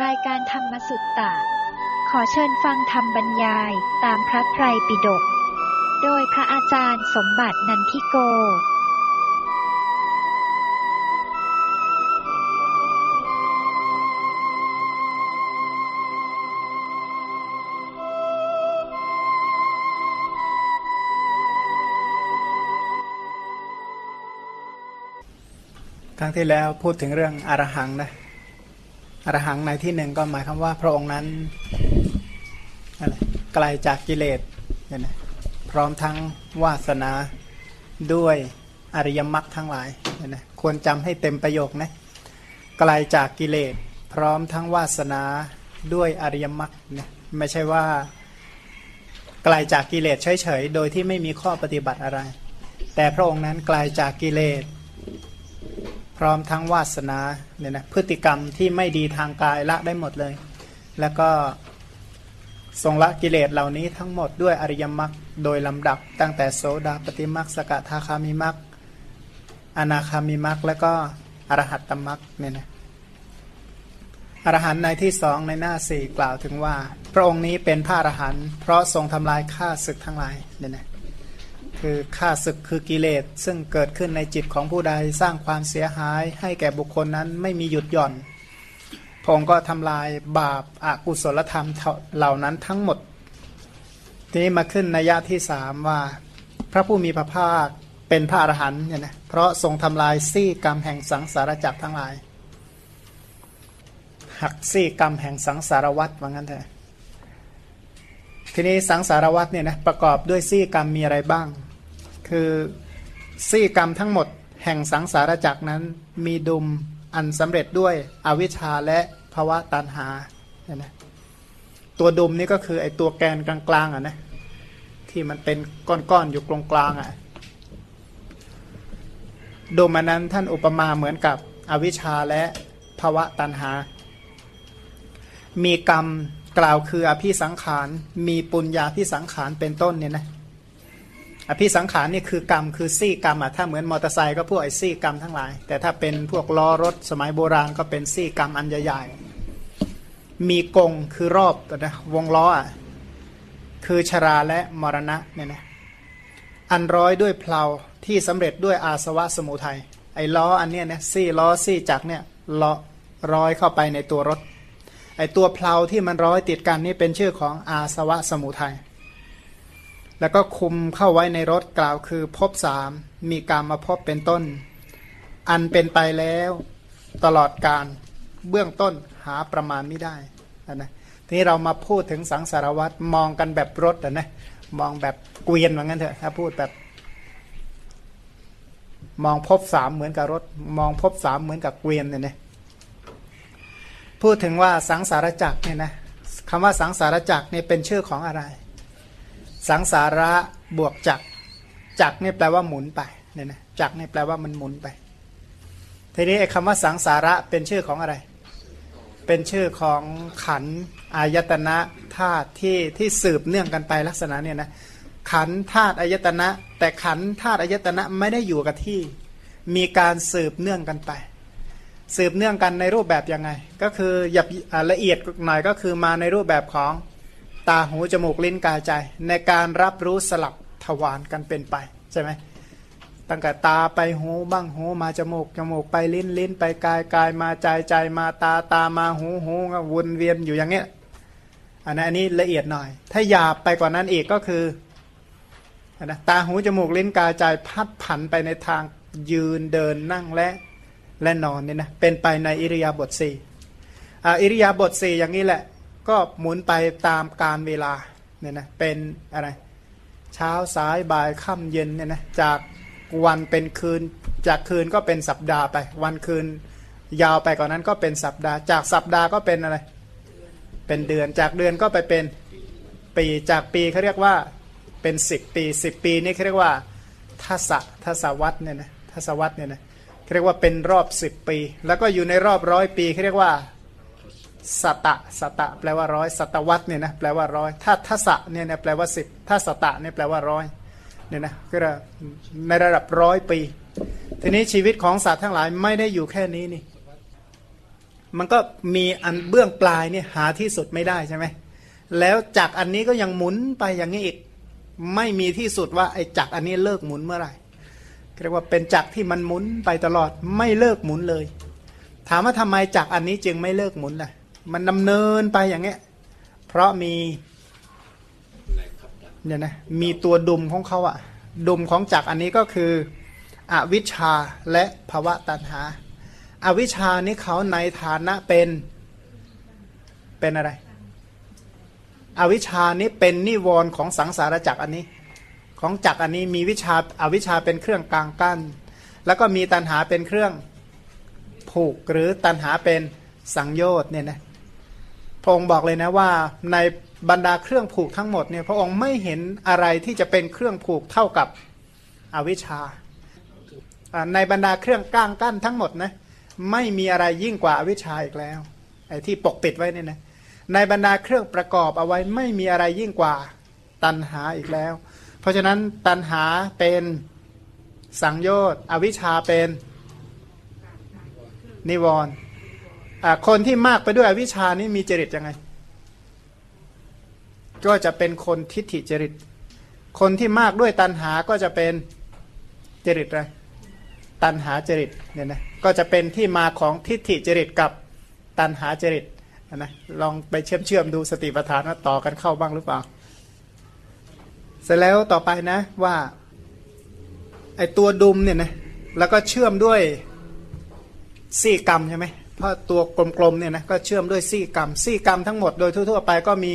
รายการธรรมสุตตะ ขอเชิญฟังธรรมบรรยายตามพระไตรปิฎก โดยพระอาจารย์สมบัตินันทิโก ครั้งที่แล้วพูดถึงเรื่องอรหังนะ อรหังในที่หนึ่งก็หมายคำว่าพระองค์นั้นอะไรไกลจากกิเลสเนี่ยนะพร้อมทั้งวาสนาด้วยอริยมรรคทั้งหลายเนี่ยนะควรจำให้เต็มประโยคนะไกลจากกิเลส พร้อมทั้งวาสนาด้วยอริยมรรคเนี่ยไม่ใช่ว่าไกลจากกิเลสเฉยๆโดยที่ไม่มีข้อปฏิบัติอะไร แต่พระองค์นั้นไกลจากกิเลส ร้อมทั้งวาสนาเนี่ยนะพฤติกรรมที่ไม่ดีทางกายละได้หมดเลย แล้วก็ทรงละกิเลสเหล่านี้ทั้งหมดด้วยอริยมรรคโดยลำดับ ตั้งแต่โสดาปฏิมรรคสกทาคามิมรรคอนาคามิมรรคแล้วก็อรหัตตมรรคเนี่ยนะอรหันต์ในที่สองในหน้าสี่กล่าวถึงว่า พระองค์นี้เป็นพระอรหันต์เพราะทรงทำลายข้าศึกทั้งหลายเนี่ยนะ คือข้าศึกคือกิเลส ซึ่งเกิดขึ้นในจิตของผู้ใดสร้างความเสียหายให้แก่บุคคลนั้นไม่มีหยุดหย่อนพงค์ก็ทำลายบาปอากุศลธรรมเหล่านั้นทั้งหมด ทีนี้มาขึ้นในยะที่สามว่า พระผู้มีพระภาคเป็นพระอรหันต์เนี่ยนะเพราะทรงทำลายซี่กรรมแห่งสังสารจักรทั้งหลาย หักซี่กรรมแห่งสังสารวัฏว่างั้นเถอะทีนี้สังสารวัฏเนี่ยนะประกอบด้วยซี่กรรมมีอะไรบ้าง คือซี่กรรมทั้งหมดแห่งสังสารจักรนั้นมีดุมอันสำเร็จด้วยอวิชชาและภาวะตันหาเนี่ยนะตัวดุมนี่ก็คือไอตัวแกนกลางๆอะนะที่มันเป็นก้อนๆอยู่ตรงกลางอะดุมอันนั้นท่านอุปมาเหมือนกับอวิชชาและภาวะตันหา มีกรรมกล่าวคืออภิสังขาร มีปุญญาพิสังขารเป็นต้นเนี่ยนะ อภิสังขารนี่คือกรรมคือซี่กรรมอะถ้าเหมือนมอเตอร์ไซค์ก็พวกไอ้ซี่กรรมทั้งหลาย แต่ถ้าเป็นพวกล้อรถสมัยโบราณก็เป็นซี่กรรมอันใหญ่ๆมีกงคือรอบนะวงล้ออะคือชราและมรณะเนี่ยนะอันร้อยด้วยเพลาที่สำเร็จด้วยอาสวะสมุทัยไอ้ล้ออันเนี้ยนะซี่ล้อซี่จักรเนี่ยล้อร้อยเข้าไปในตัวรถไอตัวเพลาที่มันร้อยติดกันนี่เป็นชื่อของอาสวะสมุทัย แล้วก็คุมเข้าไว้ในรถกล่าวคือพบสามมีการมาพบเป็นต้น อันเป็นไปแล้ว ตลอดการเบื้องต้นหาประมาณไม่ได้นะทีนี้เรามาพูดถึงสังสารวัตรมองกันแบบรถนะมองแบบเกวียนว่างั้นเถอะถ้าพูดแบบ มองพบสามเหมือนกับรถ มองพบสามเหมือนกับเกวียนเนี่ยนะพูดถึงว่าสังสารจักรเนี่ยนะคำว่าสังสารจักรเนี่ยเป็นชื่อของอะไร สังสาระบวกจักรจักรเนี่ยแปลว่าหมุนไปเนี่ยนะจักรเนี่ยแปลว่ามันหมุนไป ทีนี้ไอ้คำว่าสังสาระเป็นชื่อของอะไร เป็นชื่อของขันอายตนะธาตุที่ที่สืบเนื่องกันไปลักษณะเนี่ยนะขันธาตุอายตนะ แต่ขันธาตุอายตนะไม่ได้อยู่กับที่ มีการสืบเนื่องกันไป สืบเนื่องกันในรูปแบบยังไง ก็คือหยับละเอียดหน่อยก็คือมาในรูปแบบของ ตาหูจมูกลิ้นกายใจ ในการรับรู้สลับทวารกันเป็นไปใช่ไหมตั้งแต่ตาไปหูบ้างหูมาจมูกจมูกไปลิ้นลิ้นไปกายกายมาใจใจมาตาตามาหูหูวนเวียนอยู่อย่างเงี้ยอันนั้นอันนี้ละเอียดหน่อย ถ้าหยาบไปกว่านั้นอีกก็คือนะตาหูจมูกลิ้นกายใจพัดผันไปในทางยืนเดินนั่งและและนอนเนี่ยนะเป็นไปในอิริยาบถสี่อิริยาบถสี่อย่างนี้แหละ ก็หมุนไปตามการเวลาเนี่ยนะเป็นอะไรเช้าสายบ่ายค่ำเย็นเนี่ยนะจากวันเป็นคืน จากคืนก็เป็นสัปดาห์ไป วันคืนยาวไปกว่านนั้นก็เป็นสัปดาห์ จากสัปดาห์ก็เป็นอะไร เป็นเดือนจากเดือนก็ไปเป็นปีจากปีเขาเรียกว่าเป็นสิบปีสิบปีนี่เขาเรียกว่าทัศทัศวัตเนี่ยนะทัศวัตเนี่ยนะเรียกว่าเป็นรอบสิบปี แล้วก็อยู่ในรอบร้อยปีเขาเรียกว่า สตะสตะแปลว่าร้อยสตวัตเนี่ยนะแปลว่าร้อยถ้าทัศเนี่ยแปลว่าสิบถ้าสตะเนี่ยแปลว่าร้อยเนี่ยนะก็ในระดับร้อยปี ทีนี้ชีวิตของสัตว์ทั้งหลายไม่ได้อยู่แค่นี้นี่มันก็มีอันเบื้องปลายเนี่ยหาที่สุดไม่ได้ใช่ไหมแล้วจักรอันนี้ก็ยังหมุนไปอย่างนี้อีก ไม่มีที่สุดว่าไอ้จักรอันนี้เลิกหมุนเมื่อไหร่เรียกว่าเป็นจักรที่มันหมุนไปตลอดไม่เลิกหมุนเลย ถามว่าทำไมจักรอันนี้จึงไม่เลิกหมุนล่ะ มันดำเนินไปอย่างเงี้ย เพราะมีเนี่ยนะมีตัวดุมของเขาอะดุมของจักรอันนี้ก็คืออวิชชาและภวะตัณหาอาวิชชานี้เขาในฐานะเป็นเป็นอะไร อวิชชานี้เป็นนิวรณ์ของสังสารจักรอันนี้ ของจักรอันนี้มีวิชาอาวิชชาเป็นเครื่องกลางกั้น แล้วก็มีตัณหาเป็นเครื่องผูกหรือตัณหาเป็นสังโยชน์เนี่ยนะ พระองค์บอกเลยนะว่าในบรรดาเครื่องผูกทั้งหมดเนี่ยพระองค์ไม่เห็นอะไรที่จะเป็นเครื่องผูกเท่ากับอวิชชา ในบรรดาเครื่องก้างกั้นทั้งหมดนะไม่มีอะไรยิ่งกว่าอวิชชาอีกแล้วไอ้ที่ปกปิดไว้เนี่ยนะในบรรดาเครื่องประกอบเอาไว้ไม่มีอะไรยิ่งกว่าตัณหาอีกแล้ว เพราะฉะนั้นตัณหาเป็นสังโยชน์อวิชชาเป็นนิวรณ์ คนที่มากไปด้วยอวิชานี่มีจริตยังไง ก็จะเป็นคนทิฏฐิจริต คนที่มากด้วยตัณหาก็จะเป็นจริตอะไรตัณหาจริตเนี่ยนะก็จะเป็นที่มาของทิฏฐิจริตกับตัณหาจริตนะลองไปเชื่อมเชื่อมดูสติปัฏฐานว่าต่อกันเข้าบ้างหรือเปล่า เสร็จแล้วต่อไปนะว่าไอตัวดุมเนี่ยนะแล้วก็เชื่อมด้วยสี่กรรมใช่ไหม เพราะตัวกลมๆเนี่ยนะก็เชื่อมด้วยสี่กรรมสี่กรรมทั้งหมดโดยทั่วๆไปก็มี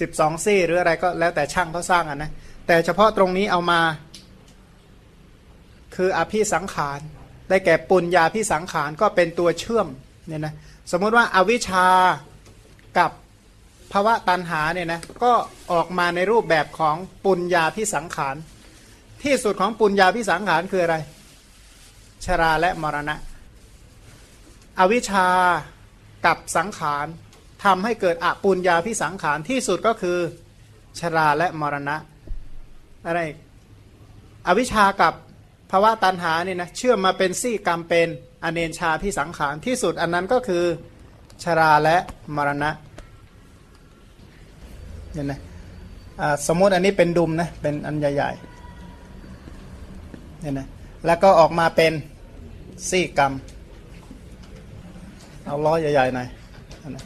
สิบสองซี่หรืออะไรก็แล้วแต่ช่างเขาสร้างอะนะแต่เฉพาะตรงนี้เอามา คืออภิสังขาร ได้แก่ปุญญาพิสังขารก็เป็นตัวเชื่อมเนี่ยนะสมมติว่าอาวิชากับภาวะตันหาเนี่ยนะก็ออกมาในรูปแบบของปุญญาพิสังขาร ที่สุดของปุญญาพิสังขารคืออะไร ชราและมรณะ อวิชากับสังขารทำให้เกิดอปุญญาพิสังขารที่สุดก็คือชราและมรณะอะไรอวิชากับภาวะตันหาเนี่ยนะเชื่อมมาเป็นซี่กรรมเป็นอเนนชาพิสังขารที่สุดอันนั้นก็คือชราและมรณะเห็นไหมสมมติอันนี้เป็นดุมนะเป็นอันใหญ่ๆเนี่ยนะแล้วก็ออกมาเป็นซี่กรรม เอาล้อใหญ่ๆหน่อยนะ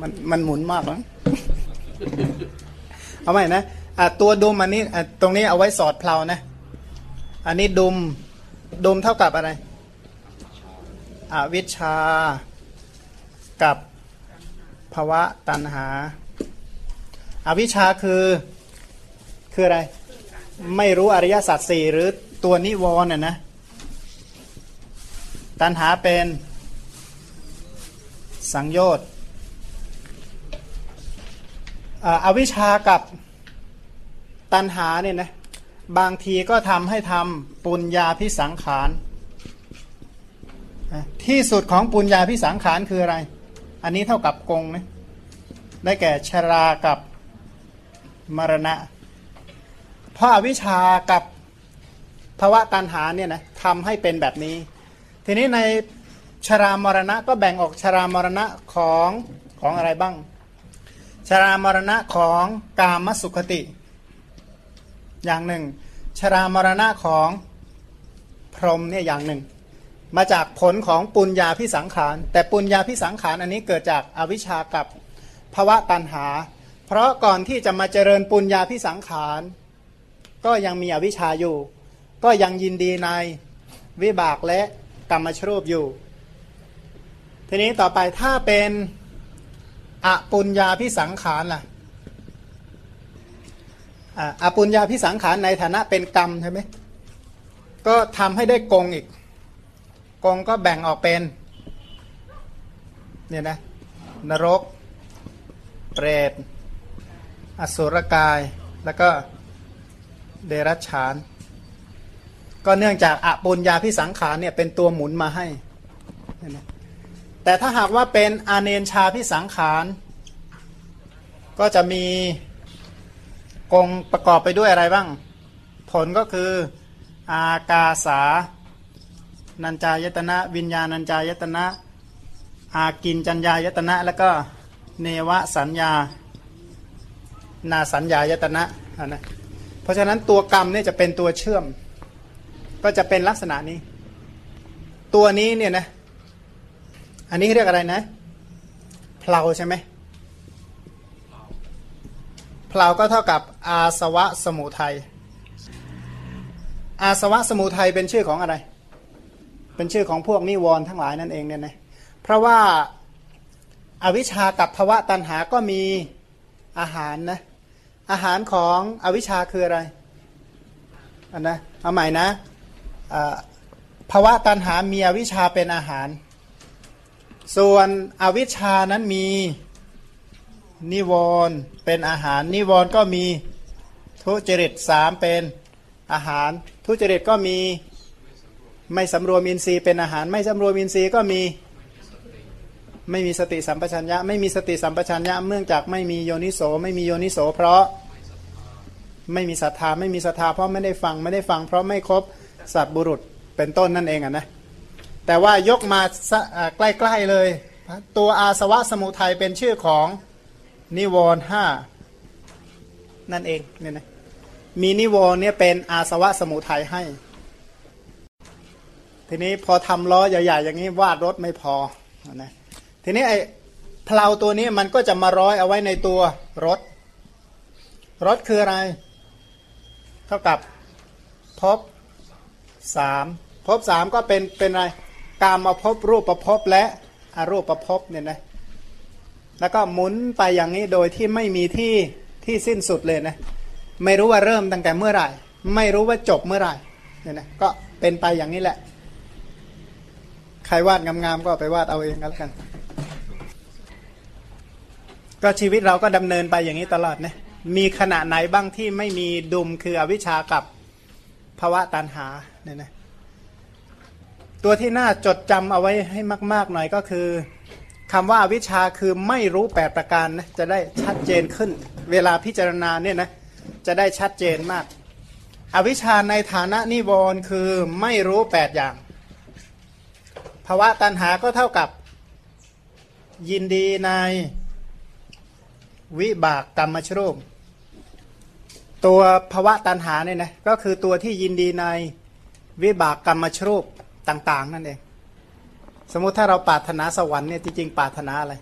มันมันหมุนมากมั้งเอาใหม่นะตัวดุมอันนี้ตรงนี้เอาไว้สอดเพลานะ อันนี้ดุมดุมเท่ากับอะไรอวิชชา กับภาวะตันหาอาวิชชาคือคืออะไร ไม่รู้อริยสัจสี่หรือตัวนิวรณ์น่ะนะ ตันหาเป็นสังโยชน์อวิชากับตันหาเนี่ยนะบางทีก็ทำให้ทำปุญญาพิสังขารที่สุดของปุญญาพิสังขารคืออะไร อันนี้เท่ากับกงนะได้แก่ชรากับมรณะ เพราะอาวิชากับภาวะตันหาเนี่ยนะทำให้เป็นแบบนี้ ทีนี้ในชรามรณะก็แบ่งออกชรามรณะของของอะไรบ้าง ชรามรณะของกามสุขติ อย่างหนึ่ง ชรามรณะของพรหมเนี่ยอย่างหนึ่ง มาจากผลของปุญญาพิสังขาร แต่ปุญญาพิสังขารอันนี้เกิดจากอวิชชากับภวะตันหา เพราะก่อนที่จะมาเจริญปุญญาพิสังขาร ก็ยังมีอวิชชาอยู่ ก็ยังยินดีในวิบากและ กรรมชรูปอยู่ ทีนี้ต่อไปถ้าเป็นอปุญญาพิสังขารล่ะอปุญญาพิสังขารในฐานะเป็นกรรมใช่ไหมก็ทำให้ได้กงอีก กงก็แบ่งออกเป็นเนี่ยนะนรก เปรต อสุรกาย แล้วก็เดรัจฉาน ก็เนื่องจากอปุญญาพิสังขารเนี่ยเป็นตัวหมุนมาให้ แต่ถ้าหากว่าเป็นอาเนนชาพิสังขาร ก็จะมีกงประกอบไปด้วยอะไรบ้าง ผลก็คืออากาสา นัญจายตนะ วิญญาณัญจายตนะ อากินจัญญายตนะ แล้วก็เนวสัญญา นาสัญญายตนะนะ เพราะฉะนั้นตัวกรรมเนี่ยจะเป็นตัวเชื่อม ก็จะเป็นลักษณะนี้ ตัวนี้เนี่ยนะ อันนี้เรียกอะไรนะเพลาใช่ไหมเพลาก็เท่ากับอาสวะสมุทัยอาสวะสมุทัยเป็นชื่อของอะไร เป็นชื่อของพวกนิวรณ์ทั้งหลายนั่นเองเนี่ยนะเพราะว่าอาวิชากับภวะตันหาก็มีอาหารนะอาหารของอวิชาคืออะไรอันนะเอาใหม่นะ ภาวะตันหามีอวิชาเป็นอาหาร ส่วนอวิชานั้นมีนิวรณ์เป็นอาหาร นิวรณ์ก็มีทุจริตสามเป็นอาหาร ทุจริตก็มีไม่สำรวมอินทรีย์เป็นอาหาร ไม่สำรวมอินทรีย์ก็มีไม่มีสติสัมปชัญญะไม่มีสติสัมปชัญญะเนื่องจากไม่มีโยนิโสไม่มีโยนิโส เพราะไม่มีศรัทธาไม่มีศรัทธาเพราะไม่ได้ฟังไม่ได้ฟัง เพราะไม่ครบ สัตบุรุษเป็นต้นนั่นเองอะนะแต่ว่ายกมาใกล้ๆเลย ตัวอาสวะสมุทัยเป็นชื่อของนิวรณ์ห้านั่นเองเนี่ยนะมีนิวรณ์เนี่ยเป็นอาสวะสมุทัยให้ ทีนี้พอทำล้อใหญ่ๆอย่างนี้วาดรถไม่พอนะทีนี้ไอ้เพลาตัวนี้มันก็จะมาร้อยเอาไว้ในตัวรถ รถคืออะไร เท่ากับพบ สามพบสามก็เป็นเป็นอะไรกามาพบรูปประพบและอรูปประพบเนี่ยนะแล้วก็หมุนไปอย่างนี้โดยที่ไม่มีที่ที่สิ้นสุดเลยนะไม่รู้ว่าเริ่มตั้งแต่เมื่อไหร่ ไม่รู้ว่าจบเมื่อไหร่เนี่ยนะก็เป็นไปอย่างนี้แหละ ใครวาดงามๆก็ไปวาดเอาเองก็แล้วกัน ก็ชีวิตเราก็ดำเนินไปอย่างนี้ตลอดนะมีขณะไหนบ้างที่ไม่มีดุมคืออวิชากับภาวะตันหา เนี่ยนะตัวที่น่าจดจำเอาไว้ให้มาก ๆ หน่อยก็คือคำว่าวิชาคือไม่รู้แปดประการนะจะได้ชัดเจนขึ้น เวลาพิจารณาเนี่ยนะจะได้ชัดเจนมาก อวิชาในฐานะนิวรณ์คือไม่รู้แปดอย่างภาวะตันหาก็เท่ากับยินดีในวิบากกรรมชรูป ตัวภาวะตันหาเนี่ยนะก็คือตัวที่ยินดีใน วิบากกรรมชรูปต่าง ๆ นั่นเอง สมมุติถ้าเราปรารถนาสวรรค์เนี่ยจริงๆปรารถนาอะไร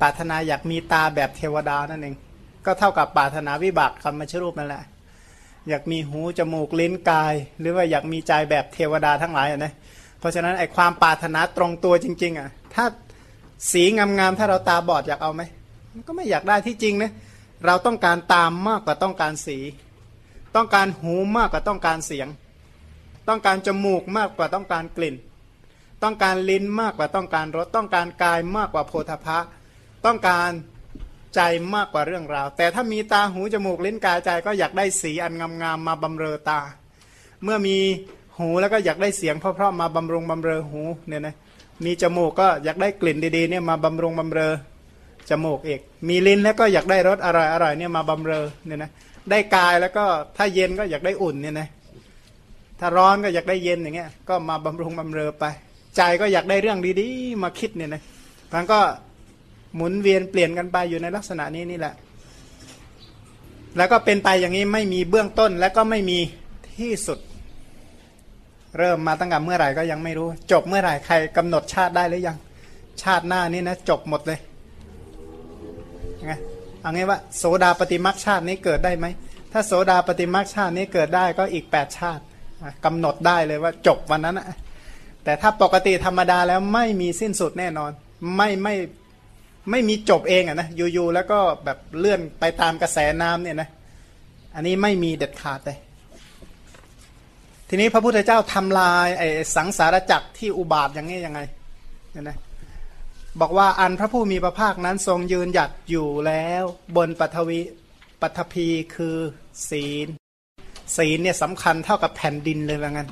ปรารถนาอยากมีตาแบบเทวดานั่นเอง ก็เท่ากับปรารถนาวิบากกรรมชรูปนั่นแหละ อยากมีหูจมูกลิ้นกาย หรือว่าอยากมีใจแบบเทวดาทั้งหลายอะนะ เพราะฉะนั้นไอ้ความปรารถนาตรงตัวจริง ๆอะ ถ้าสีงามๆถ้าเราตาบอดอยากเอาไหมก็ไม่อยากได้ที่จริงนะเราต้องการตามมากกว่าต้องการสี ต้องการหูมากกว่าต้องการเสียง ต้องการจมูกมากกว่าต้องการกลิ่น ต้องการลิ้นมากกว่าต้องการรสต้องการกายมากกว่าโพธพะ ต้องการใจมากกว่าเรื่องราว แต่ถ้ามีตาหูจมูกลิ้นกายใจก็อยากได้สีอันงามๆมาบำเรอตา เมื่อมีหูแล้วก็อยากได้เสียงเพราะๆมาบำรุงบำเรอหูเนี่ยนะมีจมูกก็อยากได้กลิ่นดีๆเนี่ยมาบำรุงบำเรอจมูกเอกมีลิ้นแล้วก็อยากได้รสอร่อยอร่อยเนี่ยมาบำเรอเนี่ยนะได้กายแล้วก็ถ้าเย็นก็อยากได้อุ่นเนี่ยนะ ถ้าร้อนก็อยากได้เย็นอย่างเงี้ย ก็มาบำรุงบำเรอไป ใจก็อยากได้เรื่องดีๆ มาคิดเนี่ยนะมันก็หมุนเวียนเปลี่ยนกันไปอยู่ในลักษณะนี้นี่แหละ แล้วก็เป็นไปอย่างนี้ไม่มีเบื้องต้นและก็ไม่มีที่สุด เริ่มมาตั้งแต่เมื่อไหร่ก็ยังไม่รู้ จบเมื่อไหร่ใครกำหนดชาติได้หรือยัง ชาติหน้านี้นะจบหมดเลยไงเอางี้ว่าโสดาปฏิมักชาตินี้เกิดได้ไหมถ้าโสดาปฏิมักชาตินี้เกิดได้ก็อีกแปดชาติ กำหนดได้เลยว่าจบวันนั้นนะแต่ถ้าปกติธรรมดาแล้วไม่มีสิ้นสุดแน่นอน ไม่ไม่ไม่มีจบเองอะนะอยู่ๆแล้วก็แบบเลื่อนไปตามกระแสน้ำเนี่ยนะอันนี้ไม่มีเด็ดขาดเลยทีนี้พระพุทธเจ้าทำลายไอ้สังสารจักรที่อุบาทอย่างนี้ยังไงเนี่ยนะบอกว่าอันพระผู้มีพระภาคนั้นทรงยืนหยัดอยู่แล้วบนปฐวีปฐพีคือศีล ศีลเนี่ยสำคัญเท่ากับแผ่นดินเลยว่างั้น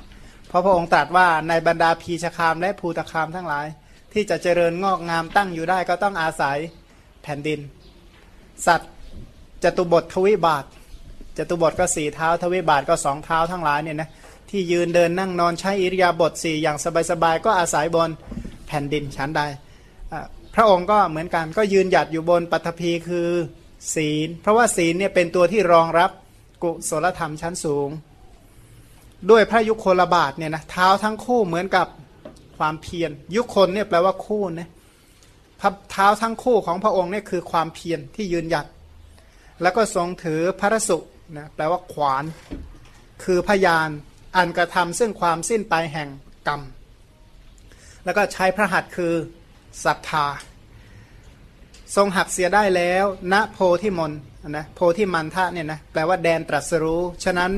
เพราะพระองค์ตรัสว่าในบรรดาพีชคามและภูตคามทั้งหลาย ที่จะเจริญงอกงามตั้งอยู่ได้ก็ต้องอาศัยแผ่นดิน สัตว์จตุบททวิบาทจตุบทก็สี่เท้าทวิบาทก็สองเท้าทั้งหลายเนี่ยนะที่ยืนเดินนั่งนอนใช้อิริยาบถสี่อย่างสบายๆก็อาศัยบนแผ่นดินชั้นใดพระองค์ก็เหมือนกันก็ยืนหยัดอยู่บนปัตภีคือศีล เพราะว่าศีลเนี่ยเป็นตัวที่รองรับ กุศลธรรมชั้นสูง ด้วยพระยุคลบาทเนี่ยนะเท้าทั้งคู่เหมือนกับความเพียรยุคนเนี่ยแปลว่าคู่นะเท้าทั้งคู่ของพระองค์เนี่ยคือความเพียรที่ยืนหยัด แล้วก็ทรงถือพระสุนะแปลว่าขวาน คือพยานอันกระทำซึ่งความสิ้นไปแห่งกรรม แล้วก็ใช้พระหัตถ์คือศรัทธา ทรงหักเสียได้แล้ว ณโพธิมนนะโพธิมันทะเนี่ยนะแปลว่าแดนตรัสรู้ ฉะนั้น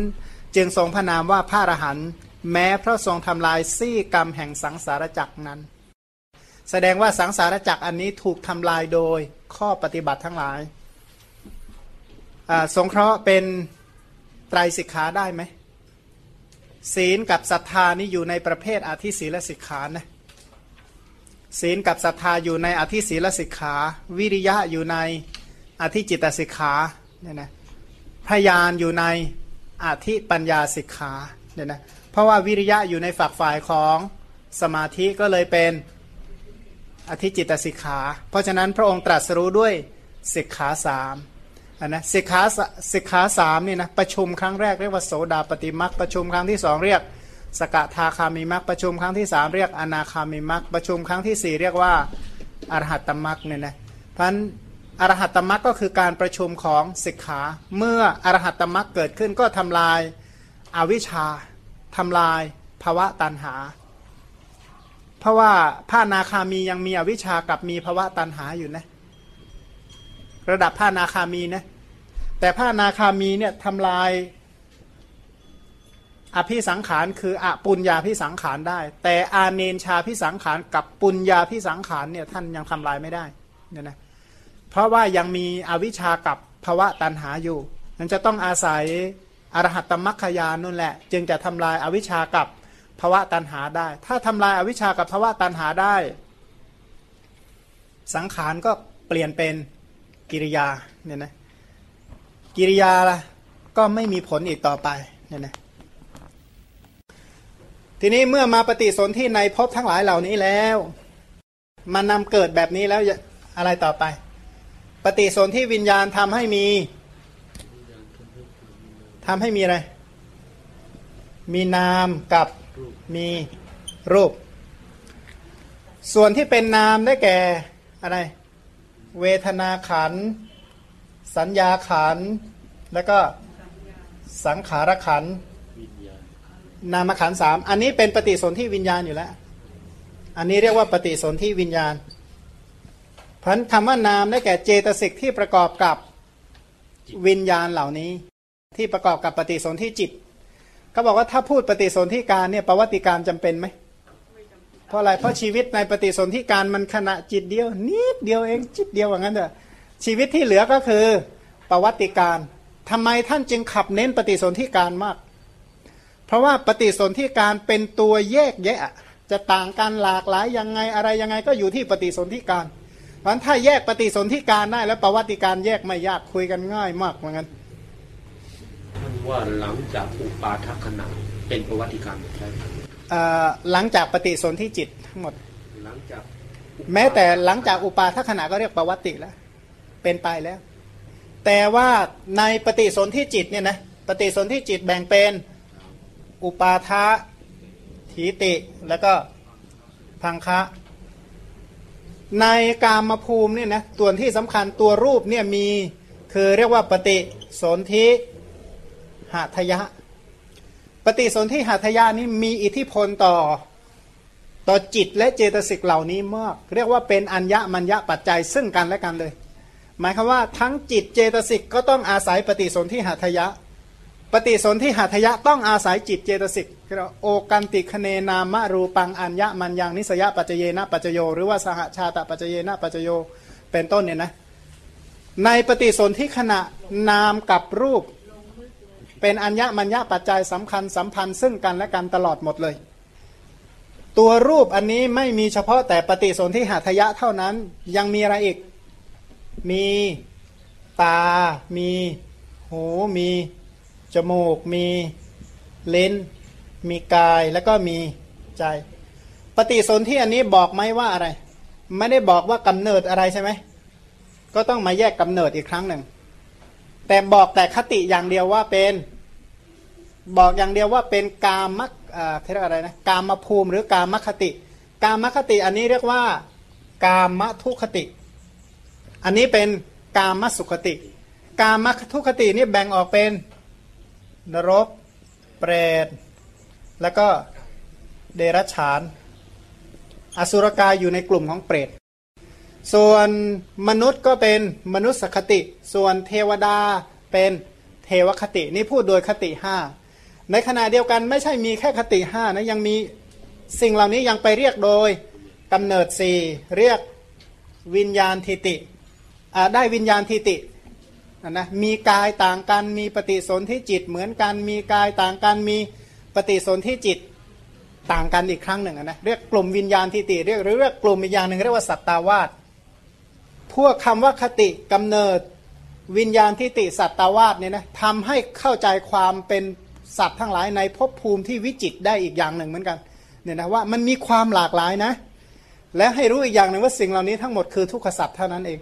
จึงทรงพระนามว่าพระอรหันต์แม้พระทรงทำลายซี่กรรมแห่งสังสารจักรนั้น แสดงว่าสังสารจักรอันนี้ถูกทำลายโดยข้อปฏิบัติทั้งหลายสงเคราะห์เป็นไตรสิกขาได้ไหมศีลกับศรัทธานี่อยู่ในประเภทอธิศีลสิกขานะ ศีลกับศรัทธาอยู่ในอธิศีลสิกขา วิริยะอยู่ในอธิจิตสิกขาเนี่ยนะพยานอยู่ในอธิปัญญาสิกขาเนี่ยนะเพราะว่าวิริยะอยู่ในฝักฝ่ายของสมาธิก็เลยเป็นอธิจิตสิกขา เพราะฉะนั้นพระองค์ตรัสรู้ด้วยสิกขาสามนนะสิกขาสิกขาสามนี่นะประชุมครั้งแรกเรียกว่าโสดาปฏิมักประชุมครั้งที่สองเรียก สกทาคามิมักประชุมครั้งที่สามเรียกอนาคามิมักประชุมครั้งที่สี่เรียกว่าอรหัตตมักเนี่ยนะเพราะนั้นอรหัตตมักก็คือการประชุมของสิกขา เมื่ออรหัตตมักเกิดขึ้นก็ทำลายอาวิชชาทำลายภาวะตันหา เพราะว่าพระนาคามียังมีอวิชชากับมีภาวะตันหาอยู่นะระดับพระนาคามีนะแต่พระนาคามีเนี่ยทำลาย อภิสังขารคืออปุญญาพิสังขารได้ แต่อาเนนชาพิสังขารกับปุญญาพิสังขารเนี่ยท่านยังทำลายไม่ได้เนี่ยนะเพราะว่ายังมีอวิชากับภาวะตันหาอยู่นั้นจะต้องอาศัยอรหัตตมัคคยานนั่นแหละ จึงจะทำลายอาวิชากับภาวะตันหาได้ ถ้าทำลายอาวิชากับภาวะตันหาได้ สังขารก็เปลี่ยนเป็นกิริยาเนี่ยนะกิริยาล่ะก็ไม่มีผลอีกต่อไปเนี่ยนะ ทีนี้เมื่อมาปฏิสนธิในภพทั้งหลายเหล่านี้แล้ว มานำเกิดแบบนี้แล้วอะไรต่อไป ปฏิสนธิวิญญาณทำให้มีทำให้มีอะไร มีนามกับมีรูป ส่วนที่เป็นนามได้แก่อะไร เวทนาขัน สัญญาขัน แล้วก็สังขารขัน นามขันสามอันนี้เป็นปฏิสนธิวิญญาณอยู่แล้ว อันนี้เรียกว่าปฏิสนธิวิญญาณพันคำว่านามได้แก่เจตสิกที่ประกอบกับวิญญาณเหล่านี้ ที่ประกอบกับปฏิสนธิจิตเขาบอกว่าถ้าพูดปฏิสนธิการเนี่ยประวัติการจำเป็นไหมเพราะอะไรเพราะชีวิตในปฏิสนธิการมันขณะจิตเดียว นิดเดียวเองจิตเดียวอย่างนั้นเถอะชีวิตที่เหลือก็คือประวัติการทำไมท่านจึงขับเน้นปฏิสนธิการมาก เพราะว่าปฏิสนธิการเป็นตัวแยกแยะ จะต่างกันหลากหลายยังไงอะไรยังไงก็อยู่ที่ปฏิสนธิการเพราะถ้าแยกปฏิสนธิการได้แล้วประวัติการแยกไม่ยากคุยกันง่ายมากเหมือนกันว่าหลังจากอุปาทัขณะเป็นประวัติการใช่ไหมหลังจากปฏิสนธิจิตทั้งหมดหลังจากแม้แต่หลังจากอุปาทัขณะก็เรียกประวัติแล้ว เป็นไปแล้ว แต่ว่าในปฏิสนธิจิตเนี่ยนะปฏิสนธิจิตแบ่งเป็น อุปาทะถีติ แล้วก็พังคะ ในกามภูมิเนี่ยนะตัวที่สำคัญตัวรูปเนี่ยมีคือเรียกว่าปฏิสนธิหาทยะ ปฏิสนธิหาทยะนี้มีอิทธิพลต่อต่อจิตและเจตสิกเหล่านี้มากเรียกว่าเป็นอัญญมัญญปัจจัยซึ่งกันและกันเลย หมายคือว่าทั้งจิตเจตสิกก็ต้องอาศัยปฏิสนธิหาทยะ ปฏิสนธิหาทยะต้องอาศัยจิตเจตสิกเราโอกันติคเนนามะรูปังอัญญมัญญังนิสยปัจเยนะปัจโย หรือว่าสหชาตปัจเยนะปัจโยเป็นต้นเนี่ยนะในปฏิสนธิขณะนามกับรูป เป็นอัญญมัญญปัจจัยสำคัญสัมพันธ์ซึ่งกันและกันตลอดหมดเลย ตัวรูปอันนี้ไม่มีเฉพาะแต่ปฏิสนธิหัตยะเท่านั้นยังมีอะไรอีก มีตา มีหูมี จมูก มีเลนมีกายแล้วก็มีใจ ปฏิสนธิอันนี้บอกไหมว่าอะไร ไม่ได้บอกว่ากำเนิดอะไรใช่ไหมก็ต้องมาแยกกำเนิดอีกครั้งหนึ่ง แต่บอกแต่คติอย่างเดียวว่าเป็นบอกอย่างเดียวว่าเป็นกามักอ่าเรียกอะไรนะกามภูมิหรือกามคติ กามคติอันนี้เรียกว่ากามทุคติ อันนี้เป็นกามสุขติ กามทุคตินี่แบ่งออกเป็น นรก เปรต แล้วก็เดรัจฉาน อสุรกายอยู่ในกลุ่มของเปรต ส่วนมนุษย์ก็เป็นมนุษย์คติ ส่วนเทวดาเป็นเทวคติ นี่พูดโดยคติห้า ในขณะเดียวกันไม่ใช่มีแค่คติห้านะยังมีสิ่งเหล่านี้ยังไปเรียกโดยกำเนิดสี่เรียกวิญญาณทิติได้วิญญาณทิติ นะมีกายต่างกันมีปฏิสนธิจิตเหมือนกันมีกายต่างกันมีปฏิสนธิจิตต่างกันอีกครั้งหนึ่งนะเรียกกลุ่มวิญญาณทิติเรียกหรือเรียกกลุ่มอีกอย่างหนึ่งเรียกว่าสัตตาวาสพวกคำว่าคติกำเนิดวิญญาณทิติสัตตาวาสเนี่ยนะทำให้เข้าใจความเป็นสัตว์ทั้งหลายในภพภูมิที่วิจิตได้อีกอย่างหนึ่งเหมือนกันเนี่ยนะว่ามันมีความหลากหลายนะ และให้รู้อีกอย่างหนึ่งว่าสิ่งเหล่านี้ทั้งหมดคือทุกขสัตว์เท่านั้นเอง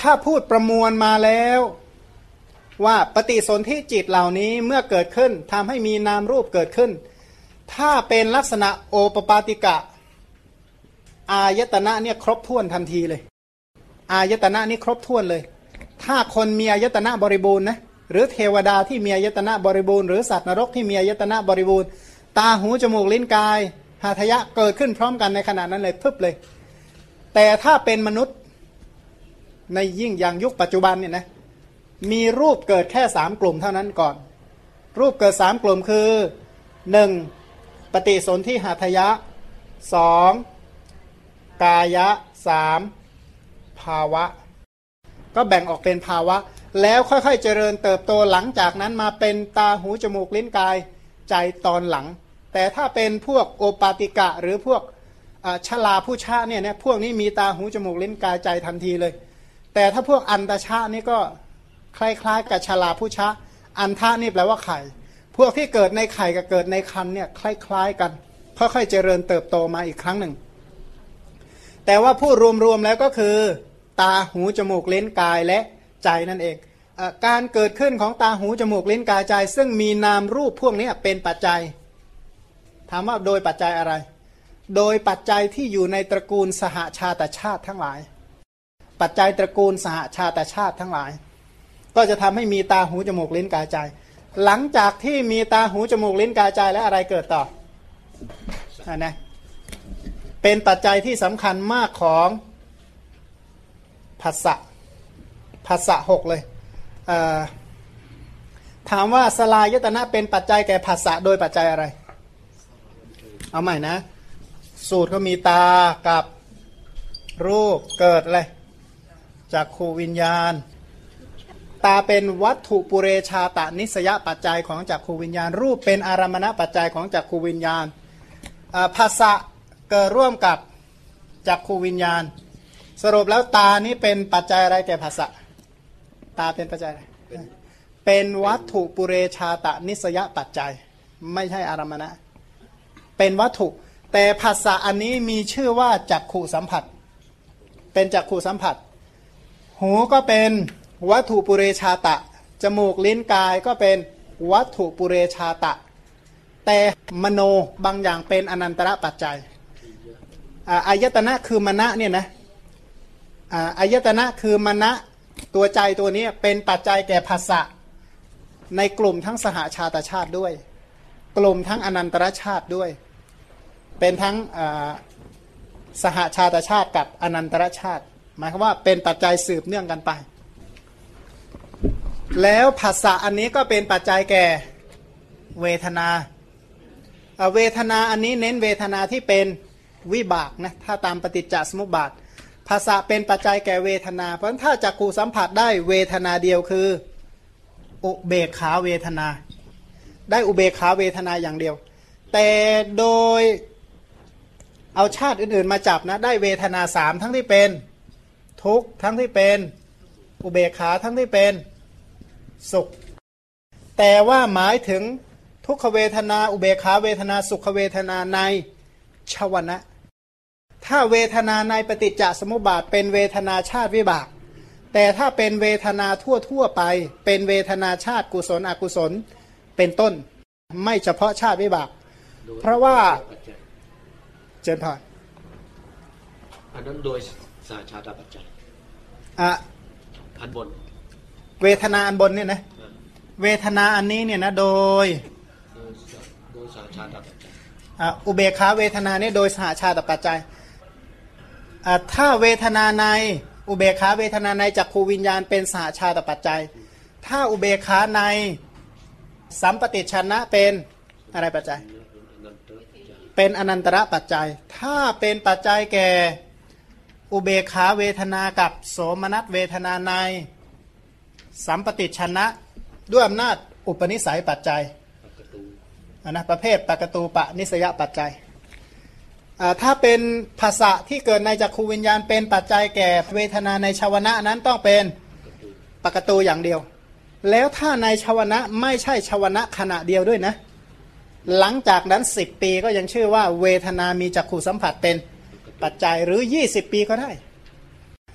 ถ้าพูดประมวลมาแล้ว ว่าปฏิสนธิจิตเหล่านี้เมื่อเกิดขึ้นทำให้มีนามรูปเกิดขึ้น ถ้าเป็นลักษณะโอปปาติกะ อายตนะเนี่ยครบถ้วนทันทีเลย อายตนะนี้ครบถ้วนเลย ถ้าคนมีอายตนะบริบูรณ์นะหรือเทวดาที่มีอายตนะบริบูรณ์หรือสัตว์นรกที่มีอายตนะบริบูรณ์ ตาหูจมูกลิ้นกายหาทยะเกิดขึ้นพร้อมกันในขณะนั้นเลยพึบเลย แต่ถ้าเป็นมนุษย์ ในยิ่งอย่างยุคปัจจุบันเนี่ยนะมีรูปเกิดแค่สามกลุ่มเท่านั้นก่อน รูปเกิดสามกลุ่มคือหนึ่งปฏิสนธิหัตยะสองกายะสามภาวะ ก็แบ่งออกเป็นภาวะ แล้วค่อยๆเจริญเติบโตหลังจากนั้นมาเป็นตาหูจมูกลิ้นกายใจตอนหลัง แต่ถ้าเป็นพวกโอปาติกะหรือพวกชลาผู้ชาเนี่ยนะพวกนี้มีตาหูจมูกลิ้นกายใจทันทีเลย แต่ถ้าพวกอันตชานี่ก็คล้ายๆกับชลาผู้ชะ อันทะนี่แปลว่าไข่ พวกที่เกิดในไข่กับเกิดในคันเนี่ยคล้ายๆกัน ค่อยๆเจริญเติบโตมาอีกครั้งหนึ่ง แต่ว่าผู้รวมๆแล้วก็คือ ตาหูจมูกเลนกายและใจนั่นเองอการเกิดขึ้นของตาหูจมูกเลนกายใจ ซึ่งมีนามรูปพวกนี้เป็นปัจจัยถามว่าโดยปัจจัยอะไร โดยปัจจัยที่อยู่ในตระกูลสหาชาติชาติทั้งหลาย ปัจจัยตระกูลสหาชาติชาติทั้งหลาย ก็จะทำให้มีตาหูจมูกลิ้นกายใจ หลังจากที่มีตาหูจมูกลิ้นกายใจแล้วอะไรเกิดต่ออนนะเป็นปัจจัยที่สำคัญมากของภาษะภาษะหกเลยเถามว่าสลายยตนะเป็นปัจจัยแก่ภาษะโดยปัจจัยอะไร เอาใหม่นะ สูตรก็มีตากับรูปเกิดอะไร จากขูวิญญาณ ตาเป็นวัตถุปุเรชาตานิสยปัจจัยของจักขูวิญญาณ รูปเป็นอารมณปัจจัยของจักขูวิญญาณภาษะเกิดร่วมกับจักขูวิญญาณ สรุปแล้วตานี้เป็นปัจจัยอะไรแก่ภาษะตาเป็นปัจจัยอะไรเป็นวัตถุปุเรชาตานิสยปัจจัย ไม่ใช่อารมณะ เป็นวัตถุ แต่ภาษาอันนี้มีชื่อว่าจักขูสัมผัส เป็นจักขูสัมผัส หูก็เป็นวัตถุปุเรชาตะ จมูกลิ้นกายก็เป็นวัตถุปุเรชาตะ แต่มโนบางอย่างเป็นอนันตระปัจจัยอายตนะคือมณะเนี่ยนะอายตนะคือมณะตัวใจตัวนี้เป็นปัจจัยแก่ภาษะในกลุ่มทั้งสหาชาตชาติด้วย กลุ่มทั้งอนันตรชาติด้วย เป็นทั้งสหาชาตชาติกับอนันตรชาติ หมายความว่าเป็นปัจจัยสืบเนื่องกันไป แล้วภาษาอันนี้ก็เป็นปัจจัยแก่เวทนาเวทนาอันนี้เน้นเวทนาที่เป็นวิบากนะถ้าตามปฏิจจสมุปบาทภาษาเป็นปัจจัยแก่เวทนา เพราะถ้าจักขูสัมผัสได้เวทนาเดียวคืออุเบกขาเวทนา ได้อุเบกขาเวทนาอย่างเดียว แต่โดยเอาชาติอื่นๆมาจับนะได้เวทนาสามทั้งที่เป็น ทุกทั้งที่เป็นอุเบกขาทั้งที่เป็นสุข แต่ว่าหมายถึงทุกขเวทนาอุเบกขาเวทนาสุขเวทนาในชวนะถ้าเวทนาในปฏิจจสมุปบาทเป็นเวทนาชาติวิบาก แต่ถ้าเป็นเวทนาทั่วทั่วไป เป็นเวทนาชาติกุศลอกุศลเป็นต้น ไม่เฉพาะชาติวิบาก เพราะว่าปัจจัยเจนพรอันนั้นโดยสาชาตปัจจัย อะอันบน เวทนาอันบนเนี่ยนะอ่าเวทนาอันนี้เนี่ยนะโดยโดยสาโดยสาชาตปัจจัยอะอุเบกขาเวทนาเนี่ยโดยสหชาติปัจจัยอะถ้าเวทนาในอุเบกขาเวทนาในจักขูวิญญาณเป็นสหชาติปัจจัย ถ้าอุเบกขาในสัมปติชนะเป็นอะไรปัจจัย เป็นอนันตระปัจจัยเป็นอนันตระปัจจัยถ้าเป็นปัจจัยแก่ อุเบขาเวทนากับโสมนัสเวทนาใน สัมปติชนะ ด้วยอำนาจอุปนิสัยปัจจัยปกตูอันนะประเภทปกตูปะนิสยปัจจัย ถ้าเป็นภาษะที่เกิดในจักขูวิญญาณเป็นปัจจัยแก่เวทนาในชาวนะนั้นต้องเป็นปกตูปกตูอย่างเดียว แล้วถ้าในชาวนะไม่ใช่ชาวนะขณะเดียวด้วยนะ หลังจากนั้นสิบปีก็ยังชื่อว่าเวทนามีจักขูสัมผัสเป็น ปัจจัยหรือยี่สิบปีก็ได้